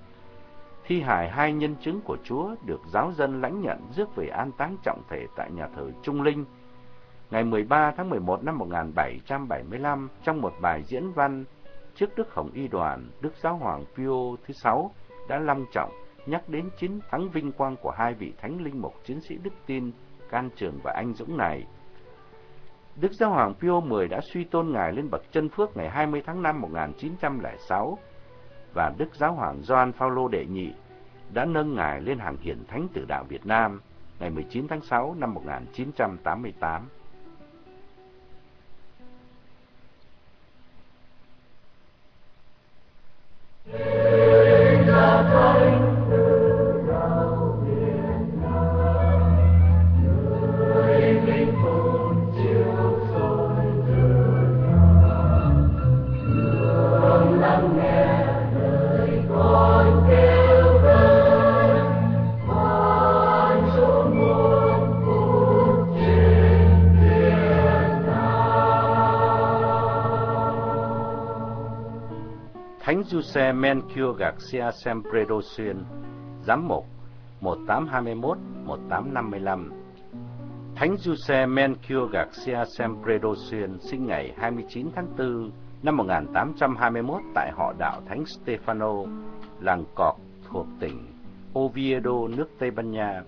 [SPEAKER 1] Thi hài hai nhân chứng của Chúa được giáo dân lãnh nhận rước về an táng trọng thể tại nhà thờ Trung Linh. Ngày 13 tháng 11 năm 1775, trong một bài diễn văn trước Đức Hồng Y Đoàn, Đức Giáo Hoàng Pio thứ sáu đã long trọng nhắc đến chiến thắng vinh quang của hai vị thánh linh mục chiến sĩ đức tin can trường và anh dũng này. Đức Giáo Hoàng Pio X đã suy tôn ngài lên bậc chân phước ngày 20 tháng 5 1906 và Đức Giáo Hoàng Gioan Phaolô đệ nhị đã nâng ngài lên hàng hiển thánh tử đạo Việt Nam ngày 19 tháng 6 năm 1988. Thánh Giuse Melchior Garcia Sempredo Xuyên, Giám mục 1821-1855 Thánh Giuse Mencio Garcia Sempredo sinh ngày 29 tháng 4 năm 1821 tại họ đạo Thánh Stefano, làng Cọc thuộc tỉnh Oviedo, nước Tây Ban Nha,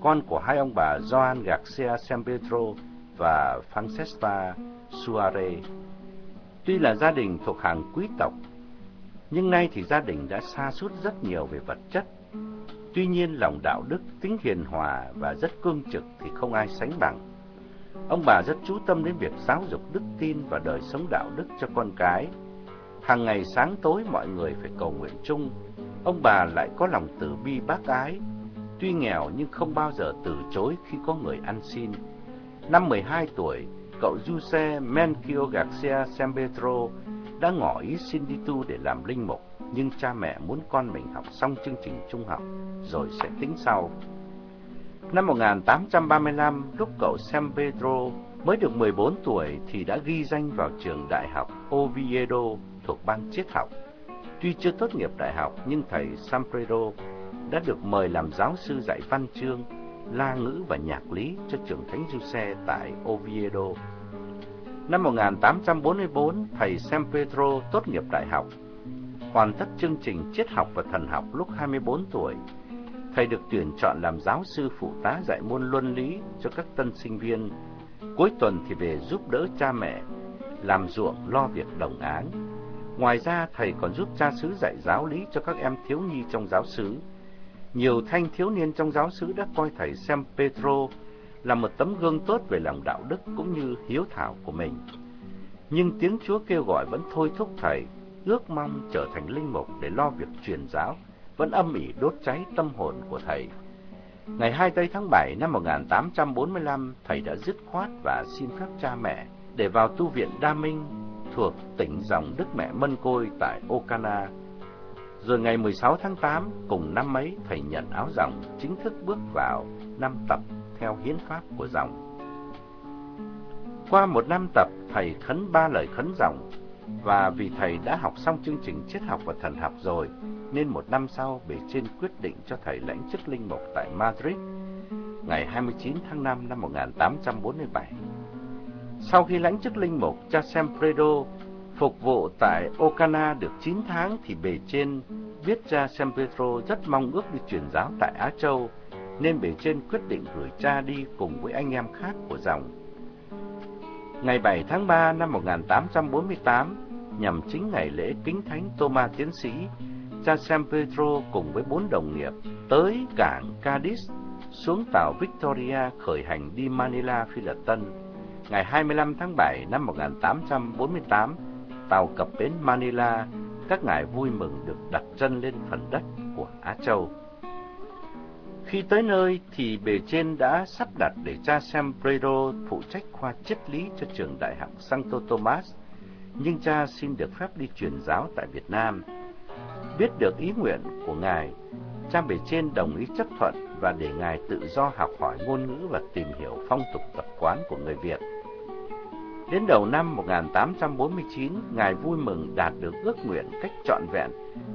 [SPEAKER 1] con của hai ông bà Joan Garcia Sempedro và Francesca Suarez. Tuy là gia đình thuộc hàng quý tộc, nhưng nay thì gia đình đã xa suốt rất nhiều về vật chất. Tuy nhiên lòng đạo đức, tính hiền hòa và rất cương trực thì không ai sánh bằng. Ông bà rất chú tâm đến việc giáo dục đức tin và đời sống đạo đức cho con cái. Hàng ngày sáng tối mọi người phải cầu nguyện chung. Ông bà lại có lòng từ bi bác ái. Tuy nghèo nhưng không bao giờ từ chối khi có người ăn xin. Năm 12 tuổi, cậu Jose Menkio Garcia Sempedro đã ngỏ ý xin đi tu để làm linh mục. nhưng cha mẹ muốn con mình học xong chương trình trung học rồi sẽ tính sau. Năm 1835, lúc cậu San Pedro mới được 14 tuổi thì đã ghi danh vào trường đại học Oviedo thuộc bang triết học. Tuy chưa tốt nghiệp đại học nhưng thầy San Pedro đã được mời làm giáo sư dạy văn chương, la ngữ và nhạc lý cho trường Thánh Giuse tại Oviedo. Năm 1844, thầy San Pedro tốt nghiệp đại học, hoàn tất chương trình triết học và thần học lúc 24 tuổi. Thầy được tuyển chọn làm giáo sư phụ tá dạy môn luân lý cho các tân sinh viên. Cuối tuần thì về giúp đỡ cha mẹ, làm ruộng, lo việc đồng áng. Ngoài ra, thầy còn giúp cha xứ dạy giáo lý cho các em thiếu nhi trong giáo xứ. Nhiều thanh thiếu niên trong giáo xứ đã coi thầy San Petro là một tấm gương tốt về lòng đạo đức cũng như hiếu thảo của mình. Nhưng tiếng Chúa kêu gọi vẫn thôi thúc thầy, ước mong trở thành linh mục để lo việc truyền giáo, vẫn âm ỉ đốt cháy tâm hồn của thầy. Ngày 2 tây tháng 7 năm 1845, thầy đã dứt khoát và xin phép cha mẹ để vào tu viện Đa Minh thuộc tỉnh dòng Đức Mẹ Mân Côi tại Okana. Rồi ngày 16 tháng 8, cùng năm ấy, thầy nhận áo dòng chính thức bước vào năm tập theo hiến pháp của dòng. Qua một năm tập, thầy khấn ba lời khấn dòng, và vì thầy đã học xong chương trình triết học và thần học rồi, nên một năm sau, bề trên quyết định cho thầy lãnh chức linh mục tại Madrid, ngày 29 tháng 5 năm 1847. Sau khi lãnh chức linh mục, cha Sempredo phục vụ tại Ocana được 9 tháng thì bề trên viết cha Sempedro rất mong ước đi truyền giáo tại Á Châu, nên bề trên quyết định gửi cha đi cùng với anh em khác của dòng. Ngày 7 tháng 3 năm 1848, nhằm chính ngày lễ kính thánh Thomas Tiến sĩ, cha San Pedro cùng với bốn đồng nghiệp tới cảng Cadiz, xuống tàu Victoria khởi hành đi Manila, Phi Lật Tân. Ngày 25 tháng 7 năm 1848, tàu cập bến Manila, các ngài vui mừng được đặt chân lên phần đất của Á Châu. Khi tới nơi thì bề trên đã sắp đặt để cha xem Bredo phụ trách khoa triết lý cho trường đại học Santo Tomas, nhưng cha xin được phép đi truyền giáo tại Việt Nam. Biết được ý nguyện của ngài, cha bề trên đồng ý chấp thuận và để ngài tự do học hỏi ngôn ngữ và tìm hiểu phong tục tập quán của người Việt. Đến đầu năm 1849, Ngài vui mừng đạt được ước nguyện cách trọn vẹn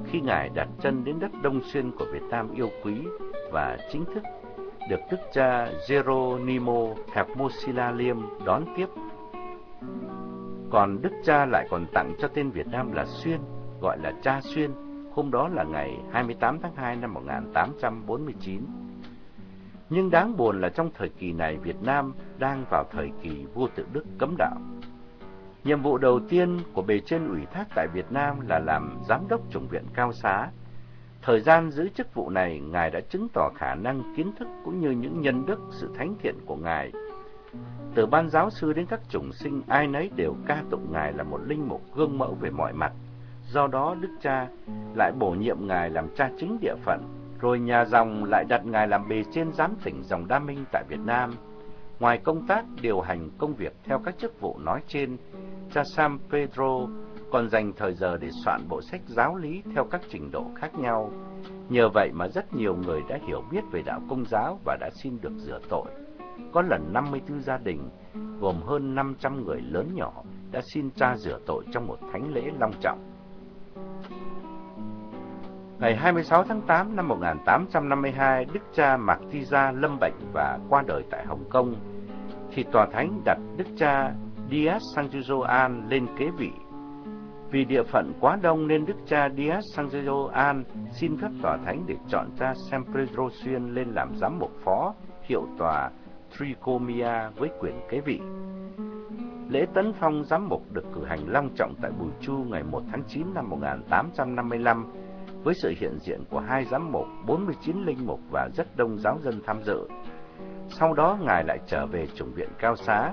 [SPEAKER 1] khi Ngài đặt chân đến đất Đông Xuyên của Việt Nam yêu quý và chính thức được Đức cha Geronimo Hermosilla Liêm đón tiếp. Còn Đức cha lại còn tặng cho tên Việt Nam là Xuyên, gọi là cha Xuyên, hôm đó là ngày 28 tháng 2 năm 1849. Nhưng đáng buồn là trong thời kỳ này Việt Nam đang vào thời kỳ vua tự đức cấm đạo. Nhiệm vụ đầu tiên của bề trên ủy thác tại Việt Nam là làm giám đốc chủng viện cao xá. Thời gian giữ chức vụ này, Ngài đã chứng tỏ khả năng kiến thức cũng như những nhân đức, sự thánh thiện của Ngài. Từ ban giáo sư đến các chủng sinh, ai nấy đều ca tụng Ngài là một linh mục gương mẫu về mọi mặt. Do đó, Đức Cha lại bổ nhiệm Ngài làm cha chính địa phận, rồi nhà dòng lại đặt Ngài làm bề trên giám tỉnh dòng Đa Minh tại Việt Nam. Ngoài công tác điều hành công việc theo các chức vụ nói trên, cha Sam Pedro còn dành thời giờ để soạn bộ sách giáo lý theo các trình độ khác nhau. Nhờ vậy mà rất nhiều người đã hiểu biết về đạo công giáo và đã xin được rửa tội. Có lần 54 gia đình, gồm hơn 500 người lớn nhỏ, đã xin cha rửa tội trong một thánh lễ long trọng. Ngày 26 tháng 8 năm 1852, Đức cha Mạc Thi Gia lâm bệnh và qua đời tại Hồng Kông, thì tòa thánh đặt Đức cha Dias Sanjuzo An lên kế vị. Vì địa phận quá đông nên Đức cha Dias Sanjuzo An xin phép tòa thánh để chọn cha San Pedro Xuyên lên làm giám mục phó hiệu tòa Tricomia với quyền kế vị. Lễ tấn phong giám mục được cử hành long trọng tại Bùi Chu ngày 1 tháng 9 năm 1855 với sự hiện diện của hai giám mục, 49 linh mục và rất đông giáo dân tham dự. Sau đó Ngài lại trở về chủng viện Cao Xá.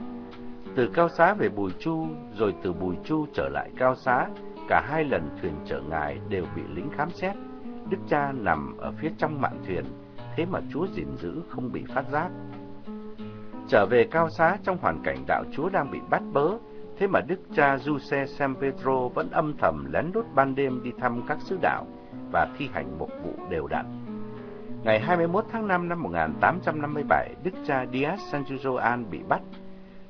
[SPEAKER 1] Từ Cao Xá về Bùi Chu, rồi từ Bùi Chu trở lại Cao Xá, cả hai lần thuyền chở Ngài đều bị lính khám xét. Đức cha nằm ở phía trong mạn thuyền, thế mà Chúa gìn giữ không bị phát giác. Trở về Cao Xá trong hoàn cảnh đạo Chúa đang bị bắt bớ, Thế mà Đức cha Giuse San Pedro vẫn âm thầm lén lút ban đêm đi thăm các sứ đạo và thi hành một vụ đều đặn. Ngày 21 tháng 5 năm 1857, Đức cha Diaz San bị bắt.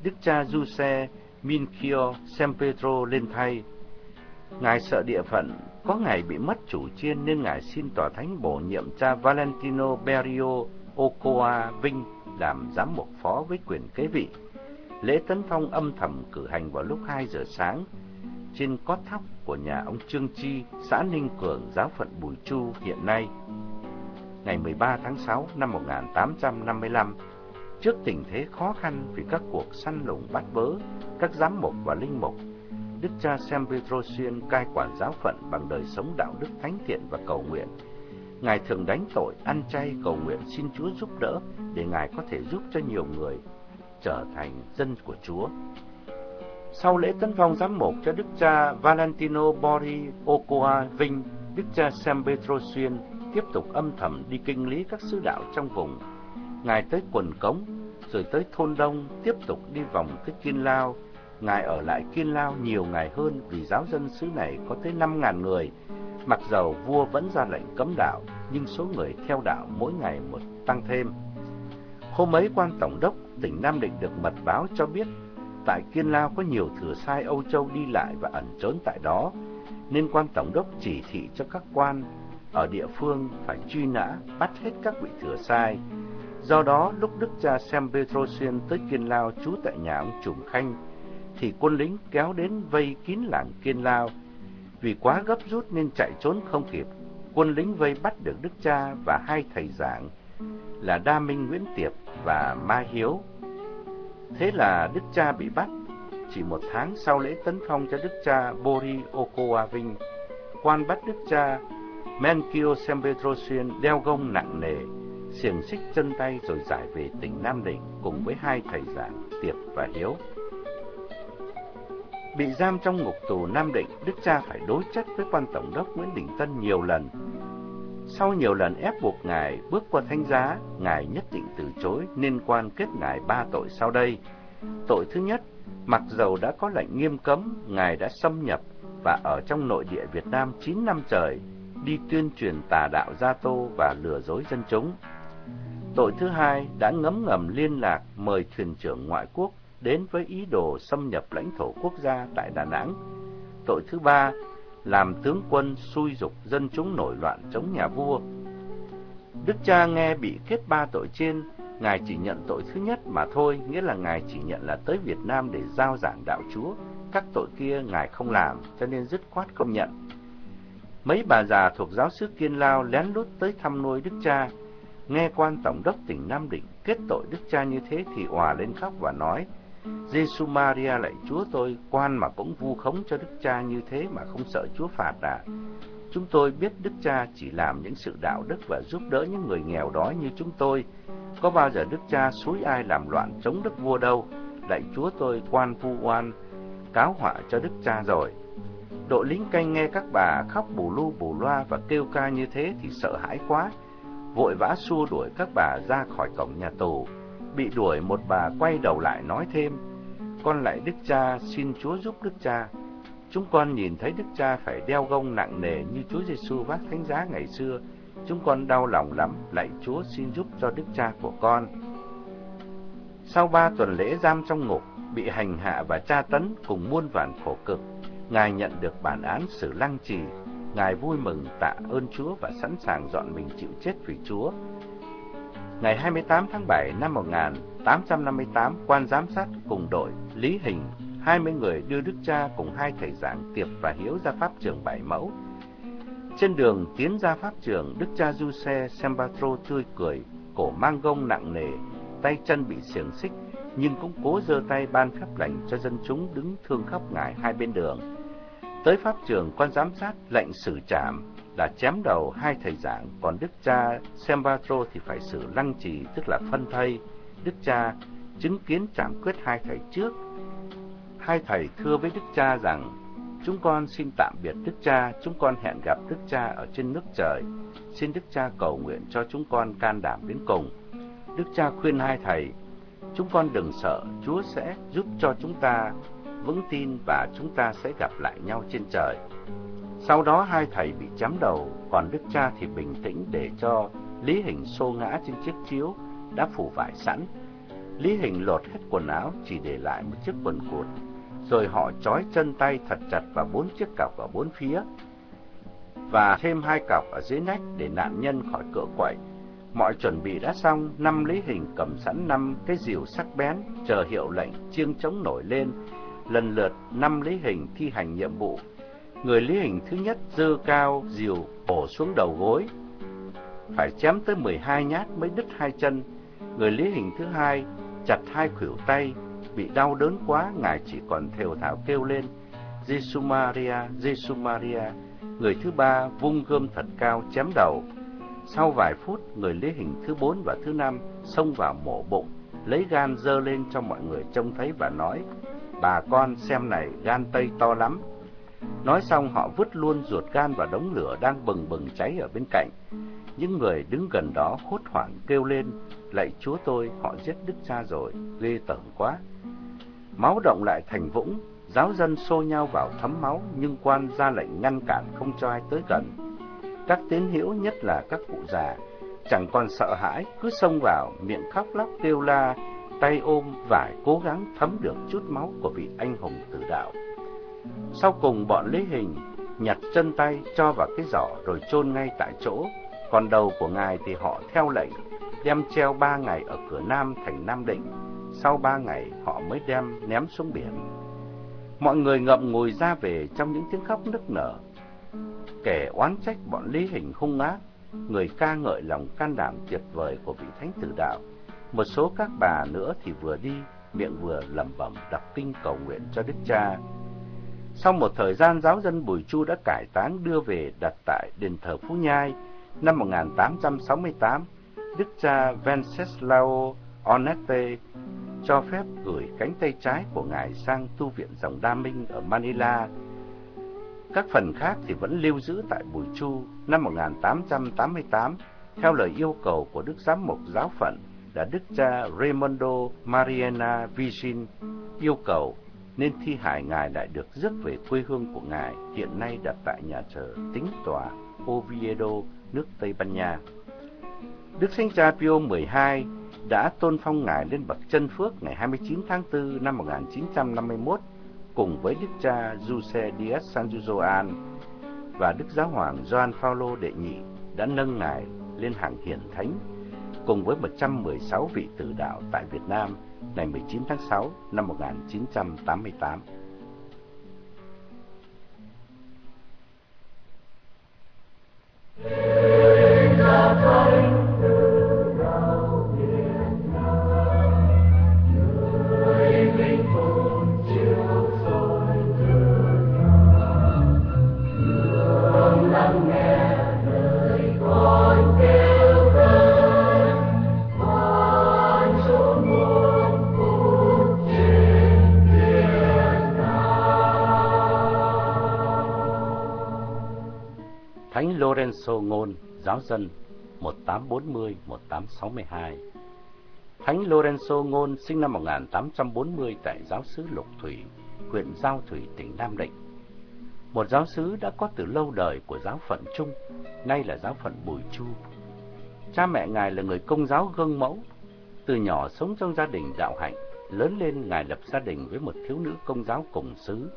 [SPEAKER 1] Đức cha Giuse Minchio Sempedro lên thay. Ngài sợ địa phận có ngày bị mất chủ chiên nên Ngài xin tòa thánh bổ nhiệm cha Valentino Berio Okoa Vinh làm giám mục phó với quyền kế vị. Lễ tấn phong âm thầm cử hành vào lúc 2 giờ sáng trên có thóc của nhà ông Trương Chi, xã Ninh Cường, giáo phận Bùi Chu hiện nay. Ngày 13 tháng 6 năm 1855, trước tình thế khó khăn vì các cuộc săn lùng bắt bớ, các giám mục và linh mục, Đức cha Sam Petrosian cai quản giáo phận bằng đời sống đạo đức thánh thiện và cầu nguyện. Ngài thường đánh tội, ăn chay, cầu nguyện xin Chúa giúp đỡ để Ngài có thể giúp cho nhiều người trở thành dân của Chúa. Sau lễ tấn phong giám mục cho Đức cha Valentino Bori Okoa Vinh, Đức cha Sam Xuyên tiếp tục âm thầm đi kinh lý các sứ đạo trong vùng. Ngài tới quần cống, rồi tới thôn đông, tiếp tục đi vòng tới Kiên Lao. Ngài ở lại Kiên Lao nhiều ngày hơn vì giáo dân xứ này có tới 5.000 người. Mặc dầu vua vẫn ra lệnh cấm đạo, nhưng số người theo đạo mỗi ngày một tăng thêm. Hôm ấy quan tổng đốc tỉnh Nam Định được mật báo cho biết tại Kiên Lao có nhiều thừa sai Âu Châu đi lại và ẩn trốn tại đó, nên quan tổng đốc chỉ thị cho các quan ở địa phương phải truy nã, bắt hết các vị thừa sai. Do đó, lúc Đức cha Sem Petrosian tới Kiên Lao trú tại nhà ông Trùng Khanh, thì quân lính kéo đến vây kín làng Kiên Lao. Vì quá gấp rút nên chạy trốn không kịp, quân lính vây bắt được Đức cha và hai thầy giảng là Đa Minh Nguyễn Tiệp và Ma Hiếu. Thế là Đức cha bị bắt. Chỉ một tháng sau lễ tấn phong cho Đức cha Bori Okoa Vinh, quan bắt Đức cha Menkyo Sempetrosien đeo gông nặng nề, xiềng xích chân tay rồi giải về tỉnh Nam Định cùng với hai thầy giảng Tiệp và Hiếu. Bị giam trong ngục tù Nam Định, Đức cha phải đối chất với quan tổng đốc Nguyễn Đình Tân nhiều lần. Sau nhiều lần ép buộc ngài bước qua thánh giá, ngài nhất định từ chối nên quan kết ngài ba tội sau đây. Tội thứ nhất, mặc dầu đã có lệnh nghiêm cấm, ngài đã xâm nhập và ở trong nội địa Việt Nam 9 năm trời, đi tuyên truyền tà đạo Gia Tô và lừa dối dân chúng. Tội thứ hai đã ngấm ngầm liên lạc mời thuyền trưởng ngoại quốc đến với ý đồ xâm nhập lãnh thổ quốc gia tại Đà Nẵng. Tội thứ ba, làm tướng quân xui dục dân chúng nổi loạn chống nhà vua. Đức cha nghe bị kết ba tội trên, ngài chỉ nhận tội thứ nhất mà thôi, nghĩa là ngài chỉ nhận là tới Việt Nam để giao giảng đạo Chúa. Các tội kia ngài không làm, cho nên dứt khoát không nhận. Mấy bà già thuộc giáo sứ Kiên Lao lén lút tới thăm nuôi Đức cha, nghe quan tổng đốc tỉnh Nam Định kết tội Đức cha như thế thì òa lên khóc và nói: Giêsu Maria lạy Chúa tôi, quan mà cũng vu khống cho Đức Cha như thế mà không sợ Chúa phạt à? Chúng tôi biết Đức Cha chỉ làm những sự đạo đức và giúp đỡ những người nghèo đói như chúng tôi. Có bao giờ Đức Cha xúi ai làm loạn chống Đức Vua đâu? Lạy Chúa tôi, quan vu oan, cáo họa cho Đức Cha rồi. Đội lính canh nghe các bà khóc bù lu bù loa và kêu ca như thế thì sợ hãi quá, vội vã xua đuổi các bà ra khỏi cổng nhà tù. Bị đuổi một bà quay đầu lại nói thêm, con lại Đức Cha xin Chúa giúp Đức Cha. Chúng con nhìn thấy Đức Cha phải đeo gông nặng nề như Chúa Giêsu vác thánh giá ngày xưa. Chúng con đau lòng lắm, lạy Chúa xin giúp cho Đức Cha của con. Sau ba tuần lễ giam trong ngục, bị hành hạ và tra tấn cùng muôn vàn khổ cực, Ngài nhận được bản án xử lăng trì. Ngài vui mừng tạ ơn Chúa và sẵn sàng dọn mình chịu chết vì Chúa. Ngày 28 tháng 7 năm 1858, quan giám sát cùng đội Lý Hình, 20 người đưa Đức Cha cùng hai thầy giảng Tiệp và Hiếu ra pháp trường Bảy Mẫu. Trên đường tiến ra pháp trường, Đức Cha Du Xe Sembatro tươi cười, cổ mang gông nặng nề, tay chân bị xiềng xích, nhưng cũng cố giơ tay ban phép lành cho dân chúng đứng thương khóc ngài hai bên đường. Tới pháp trường, quan giám sát lệnh xử trảm, là chém đầu hai thầy giảng, còn đức cha Sembatro thì phải xử lăng trì, tức là phân thây. Đức cha chứng kiến trảm quyết hai thầy trước. Hai thầy thưa với đức cha rằng, chúng con xin tạm biệt đức cha, chúng con hẹn gặp đức cha ở trên nước trời. Xin đức cha cầu nguyện cho chúng con can đảm đến cùng. Đức cha khuyên hai thầy, chúng con đừng sợ, Chúa sẽ giúp cho chúng ta vững tin và chúng ta sẽ gặp lại nhau trên trời. Sau đó hai thầy bị chém đầu, còn đức cha thì bình tĩnh để cho Lý Hình xô ngã trên chiếc chiếu đã phủ vải sẵn. Lý Hình lột hết quần áo chỉ để lại một chiếc quần cụt, rồi họ trói chân tay thật chặt vào bốn chiếc cọc ở bốn phía và thêm hai cọc ở dưới nách để nạn nhân khỏi cựa quậy. Mọi chuẩn bị đã xong, năm Lý Hình cầm sẵn năm cái rìu sắc bén, chờ hiệu lệnh chiêng trống nổi lên. Lần lượt năm Lý Hình thi hành nhiệm vụ. Người Lý Hình thứ nhất dơ cao diều bổ xuống đầu gối, phải chém tới 12 nhát mới đứt hai chân. Người Lý Hình thứ hai chặt hai khuỷu tay, bị đau đớn quá, ngài chỉ còn thều thào kêu lên: "Jesus Maria, Jesus Maria." Người thứ ba vung gươm thật cao chém đầu. Sau vài phút, người lý hình thứ bốn và thứ năm xông vào mổ bụng, lấy gan dơ lên cho mọi người trông thấy và nói, bà con xem này, gan tây to lắm. Nói xong họ vứt luôn ruột gan vào đống lửa đang bừng bừng cháy ở bên cạnh. Những người đứng gần đó hốt hoảng kêu lên, lạy chúa tôi, họ giết đức cha rồi, ghê tởm quá. Máu động lại thành vũng, giáo dân xô nhau vào thấm máu nhưng quan ra lệnh ngăn cản không cho ai tới gần. Các tín hữu nhất là các cụ già, chẳng còn sợ hãi, cứ xông vào, miệng khóc lóc kêu la, tay ôm vải cố gắng thấm được chút máu của vị anh hùng tử đạo. Sau cùng bọn lý hình nhặt chân tay cho vào cái giỏ rồi chôn ngay tại chỗ, còn đầu của ngài thì họ theo lệnh đem treo ba ngày ở cửa Nam thành Nam Định. Sau ba ngày họ mới đem ném xuống biển. Mọi người ngậm ngùi ra về trong những tiếng khóc nức nở. Kẻ oán trách bọn Lý Hình hung ác, người ca ngợi lòng can đảm tuyệt vời của vị thánh tử đạo. Một số các bà nữa thì vừa đi, miệng vừa lẩm bẩm đọc kinh cầu nguyện cho Đức Cha. Sau một thời gian giáo dân Bùi Chu đã cải táng đưa về đặt tại đền thờ Phú Nhai, năm 1868, Đức cha Venceslao Onete cho phép gửi cánh tay trái của ngài sang tu viện dòng Đa Minh ở Manila. Các phần khác thì vẫn lưu giữ tại Bùi Chu năm 1888 theo lời yêu cầu của Đức Giám mục giáo phận là Đức cha Raimondo Mariana Vigin yêu cầu nên thi hài ngài lại được rước về quê hương của ngài hiện nay đặt tại nhà thờ tính tòa Oviedo, nước Tây Ban Nha. Đức Thánh Cha Pio 12 đã tôn phong ngài lên bậc chân phước ngày 29 tháng 4 năm 1951 cùng với Đức cha Giuse Diaz San Joan và Đức Giáo hoàng Gioan Paulo đệ nhị đã nâng ngài lên hàng hiển thánh cùng với 116 vị tử đạo tại Việt Nam ngày 19 tháng 6 năm 1988. Thánh Lorenzo Ngôn, giáo dân 1840-1862 Thánh Lorenzo Ngôn sinh năm 1840 tại giáo xứ Lục Thủy, huyện Giao Thủy, tỉnh Nam Định. Một giáo xứ đã có từ lâu đời của giáo phận Trung, nay là giáo phận Bùi Chu. Cha mẹ Ngài là người công giáo gương mẫu, từ nhỏ sống trong gia đình đạo hạnh, lớn lên Ngài lập gia đình với một thiếu nữ công giáo cùng xứ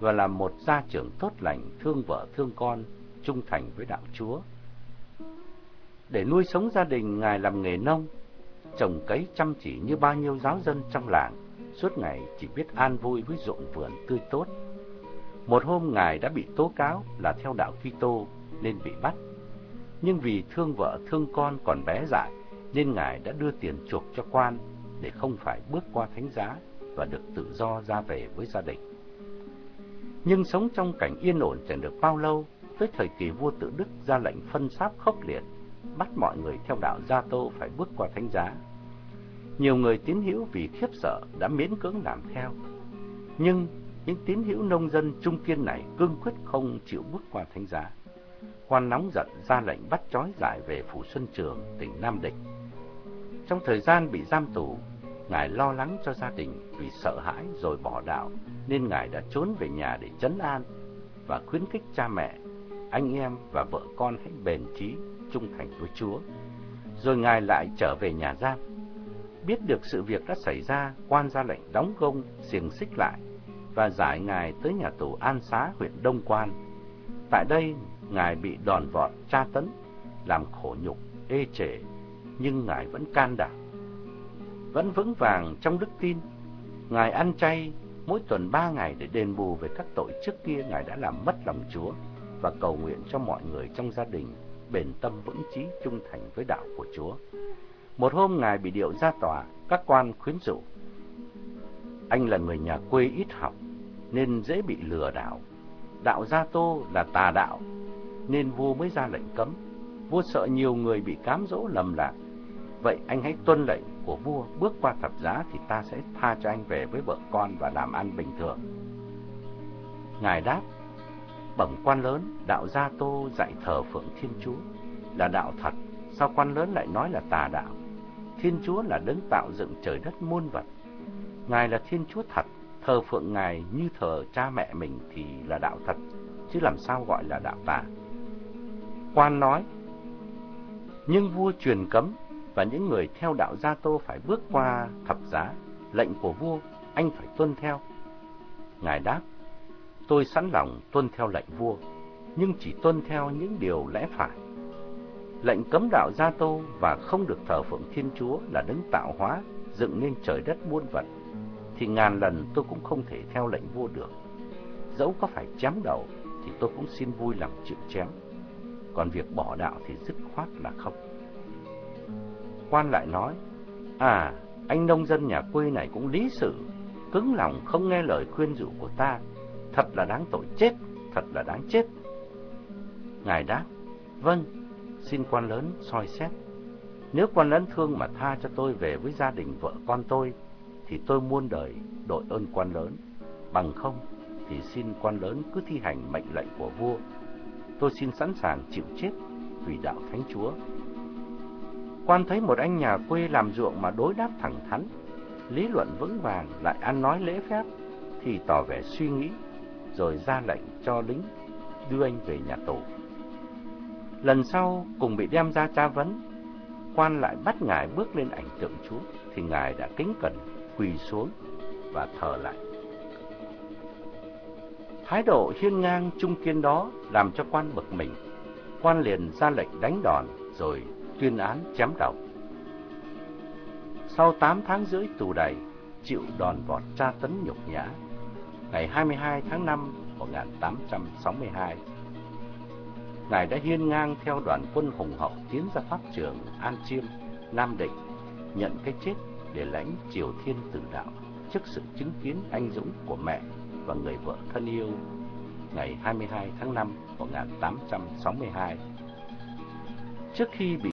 [SPEAKER 1] và là một gia trưởng tốt lành, thương vợ thương con, trung thành với đạo Chúa. Để nuôi sống gia đình, Ngài làm nghề nông, trồng cấy chăm chỉ như bao nhiêu giáo dân trong làng, suốt ngày chỉ biết an vui với ruộng vườn tươi tốt. Một hôm Ngài đã bị tố cáo là theo đạo Kitô nên bị bắt. Nhưng vì thương vợ thương con còn bé dại nên Ngài đã đưa tiền chuộc cho quan để không phải bước qua thánh giá và được tự do ra về với gia đình. Nhưng sống trong cảnh yên ổn chẳng được bao lâu, tới thời kỳ vua tự Đức ra lệnh phân sáp khốc liệt, bắt mọi người theo đạo Gia Tô phải bước qua thánh giá. Nhiều người tín hữu vì khiếp sợ đã miễn cưỡng làm theo. Nhưng những tín hữu nông dân trung kiên này cương quyết không chịu bước qua thánh giá. Quan nóng giận ra lệnh bắt trói giải về phủ Xuân Trường, tỉnh Nam Định. Trong thời gian bị giam tù, ngài lo lắng cho gia đình vì sợ hãi rồi bỏ đạo, nên Ngài đã trốn về nhà để trấn an và khuyến khích cha mẹ, anh em và vợ con hãy bền chí trung thành với Chúa. Rồi Ngài lại trở về nhà giam. Biết được sự việc đã xảy ra, quan ra lệnh đóng gông, xiềng xích lại và giải Ngài tới nhà tù An Xá, huyện Đông Quan. Tại đây, Ngài bị đòn vọt, tra tấn, làm khổ nhục, ê chề, nhưng Ngài vẫn can đảm. Vẫn vững vàng trong đức tin, Ngài ăn chay mỗi tuần ba ngày để đền bù về các tội trước kia Ngài đã làm mất lòng Chúa và cầu nguyện cho mọi người trong gia đình bền tâm vững chí trung thành với đạo của Chúa. Một hôm Ngài bị điệu ra tòa, các quan khuyến dụ: Anh là người nhà quê ít học, nên dễ bị lừa đảo. Đạo Gia Tô là tà đạo, nên vua mới ra lệnh cấm. Vua sợ nhiều người bị cám dỗ lầm lạc. Vậy anh hãy tuân lệnh của vua, bước qua thập giá thì ta sẽ tha cho anh về với vợ con và làm ăn bình thường. Ngài đáp, bẩm quan lớn, đạo Gia Tô dạy thờ phượng Thiên Chúa là đạo thật, sao quan lớn lại nói là tà đạo? Thiên Chúa là đấng tạo dựng trời đất muôn vật. Ngài là Thiên Chúa thật, thờ phượng Ngài như thờ cha mẹ mình thì là đạo thật, chứ làm sao gọi là đạo tà. Quan nói, nhưng vua truyền cấm và những người theo đạo Gia Tô phải bước qua thập giá, lệnh của vua anh phải tuân theo. Ngài đáp, tôi sẵn lòng tuân theo lệnh vua, nhưng chỉ tuân theo những điều lẽ phải. Lệnh cấm đạo Gia Tô và không được thờ phượng Thiên Chúa là đấng tạo hóa, dựng nên trời đất muôn vật, thì ngàn lần tôi cũng không thể theo lệnh vua được. Dẫu có phải chém đầu, thì tôi cũng xin vui lòng chịu chém. Còn việc bỏ đạo thì dứt khoát là không. Quan lại nói, à, anh nông dân nhà quê này cũng lý sự, cứng lòng không nghe lời khuyên dụ của ta, thật là đáng tội chết, thật là đáng chết. Ngài đáp, vâng, xin quan lớn soi xét. Nếu quan lớn thương mà tha cho tôi về với gia đình vợ con tôi, thì tôi muôn đời đội ơn quan lớn. Bằng không, thì xin quan lớn cứ thi hành mệnh lệnh của vua. Tôi xin sẵn sàng chịu chết vì đạo Thánh Chúa. Quan thấy một anh nhà quê làm ruộng mà đối đáp thẳng thắn, lý luận vững vàng lại ăn nói lễ phép, thì tỏ vẻ suy nghĩ, rồi ra lệnh cho lính đưa anh về nhà tù. Lần sau cùng bị đem ra tra vấn, quan lại bắt ngài bước lên ảnh tượng Chúa, thì ngài đã kính cẩn quỳ xuống và thờ lại. Thái độ hiên ngang trung kiên đó làm cho quan bực mình. Quan liền ra lệnh đánh đòn rồi tuyên án chém đầu. Sau 8 tháng rưỡi tù đầy, chịu đòn vọt tra tấn nhục nhã, ngày 22 tháng 5 1862, Ngài đã hiên ngang theo đoàn quân hùng hậu tiến ra pháp trường An Chiêm, Nam Định, nhận cái chết để lãnh triều thiên tử đạo trước sự chứng kiến anh dũng của mẹ và người vợ thân yêu ngày 22 tháng 5 1862. Trước khi bị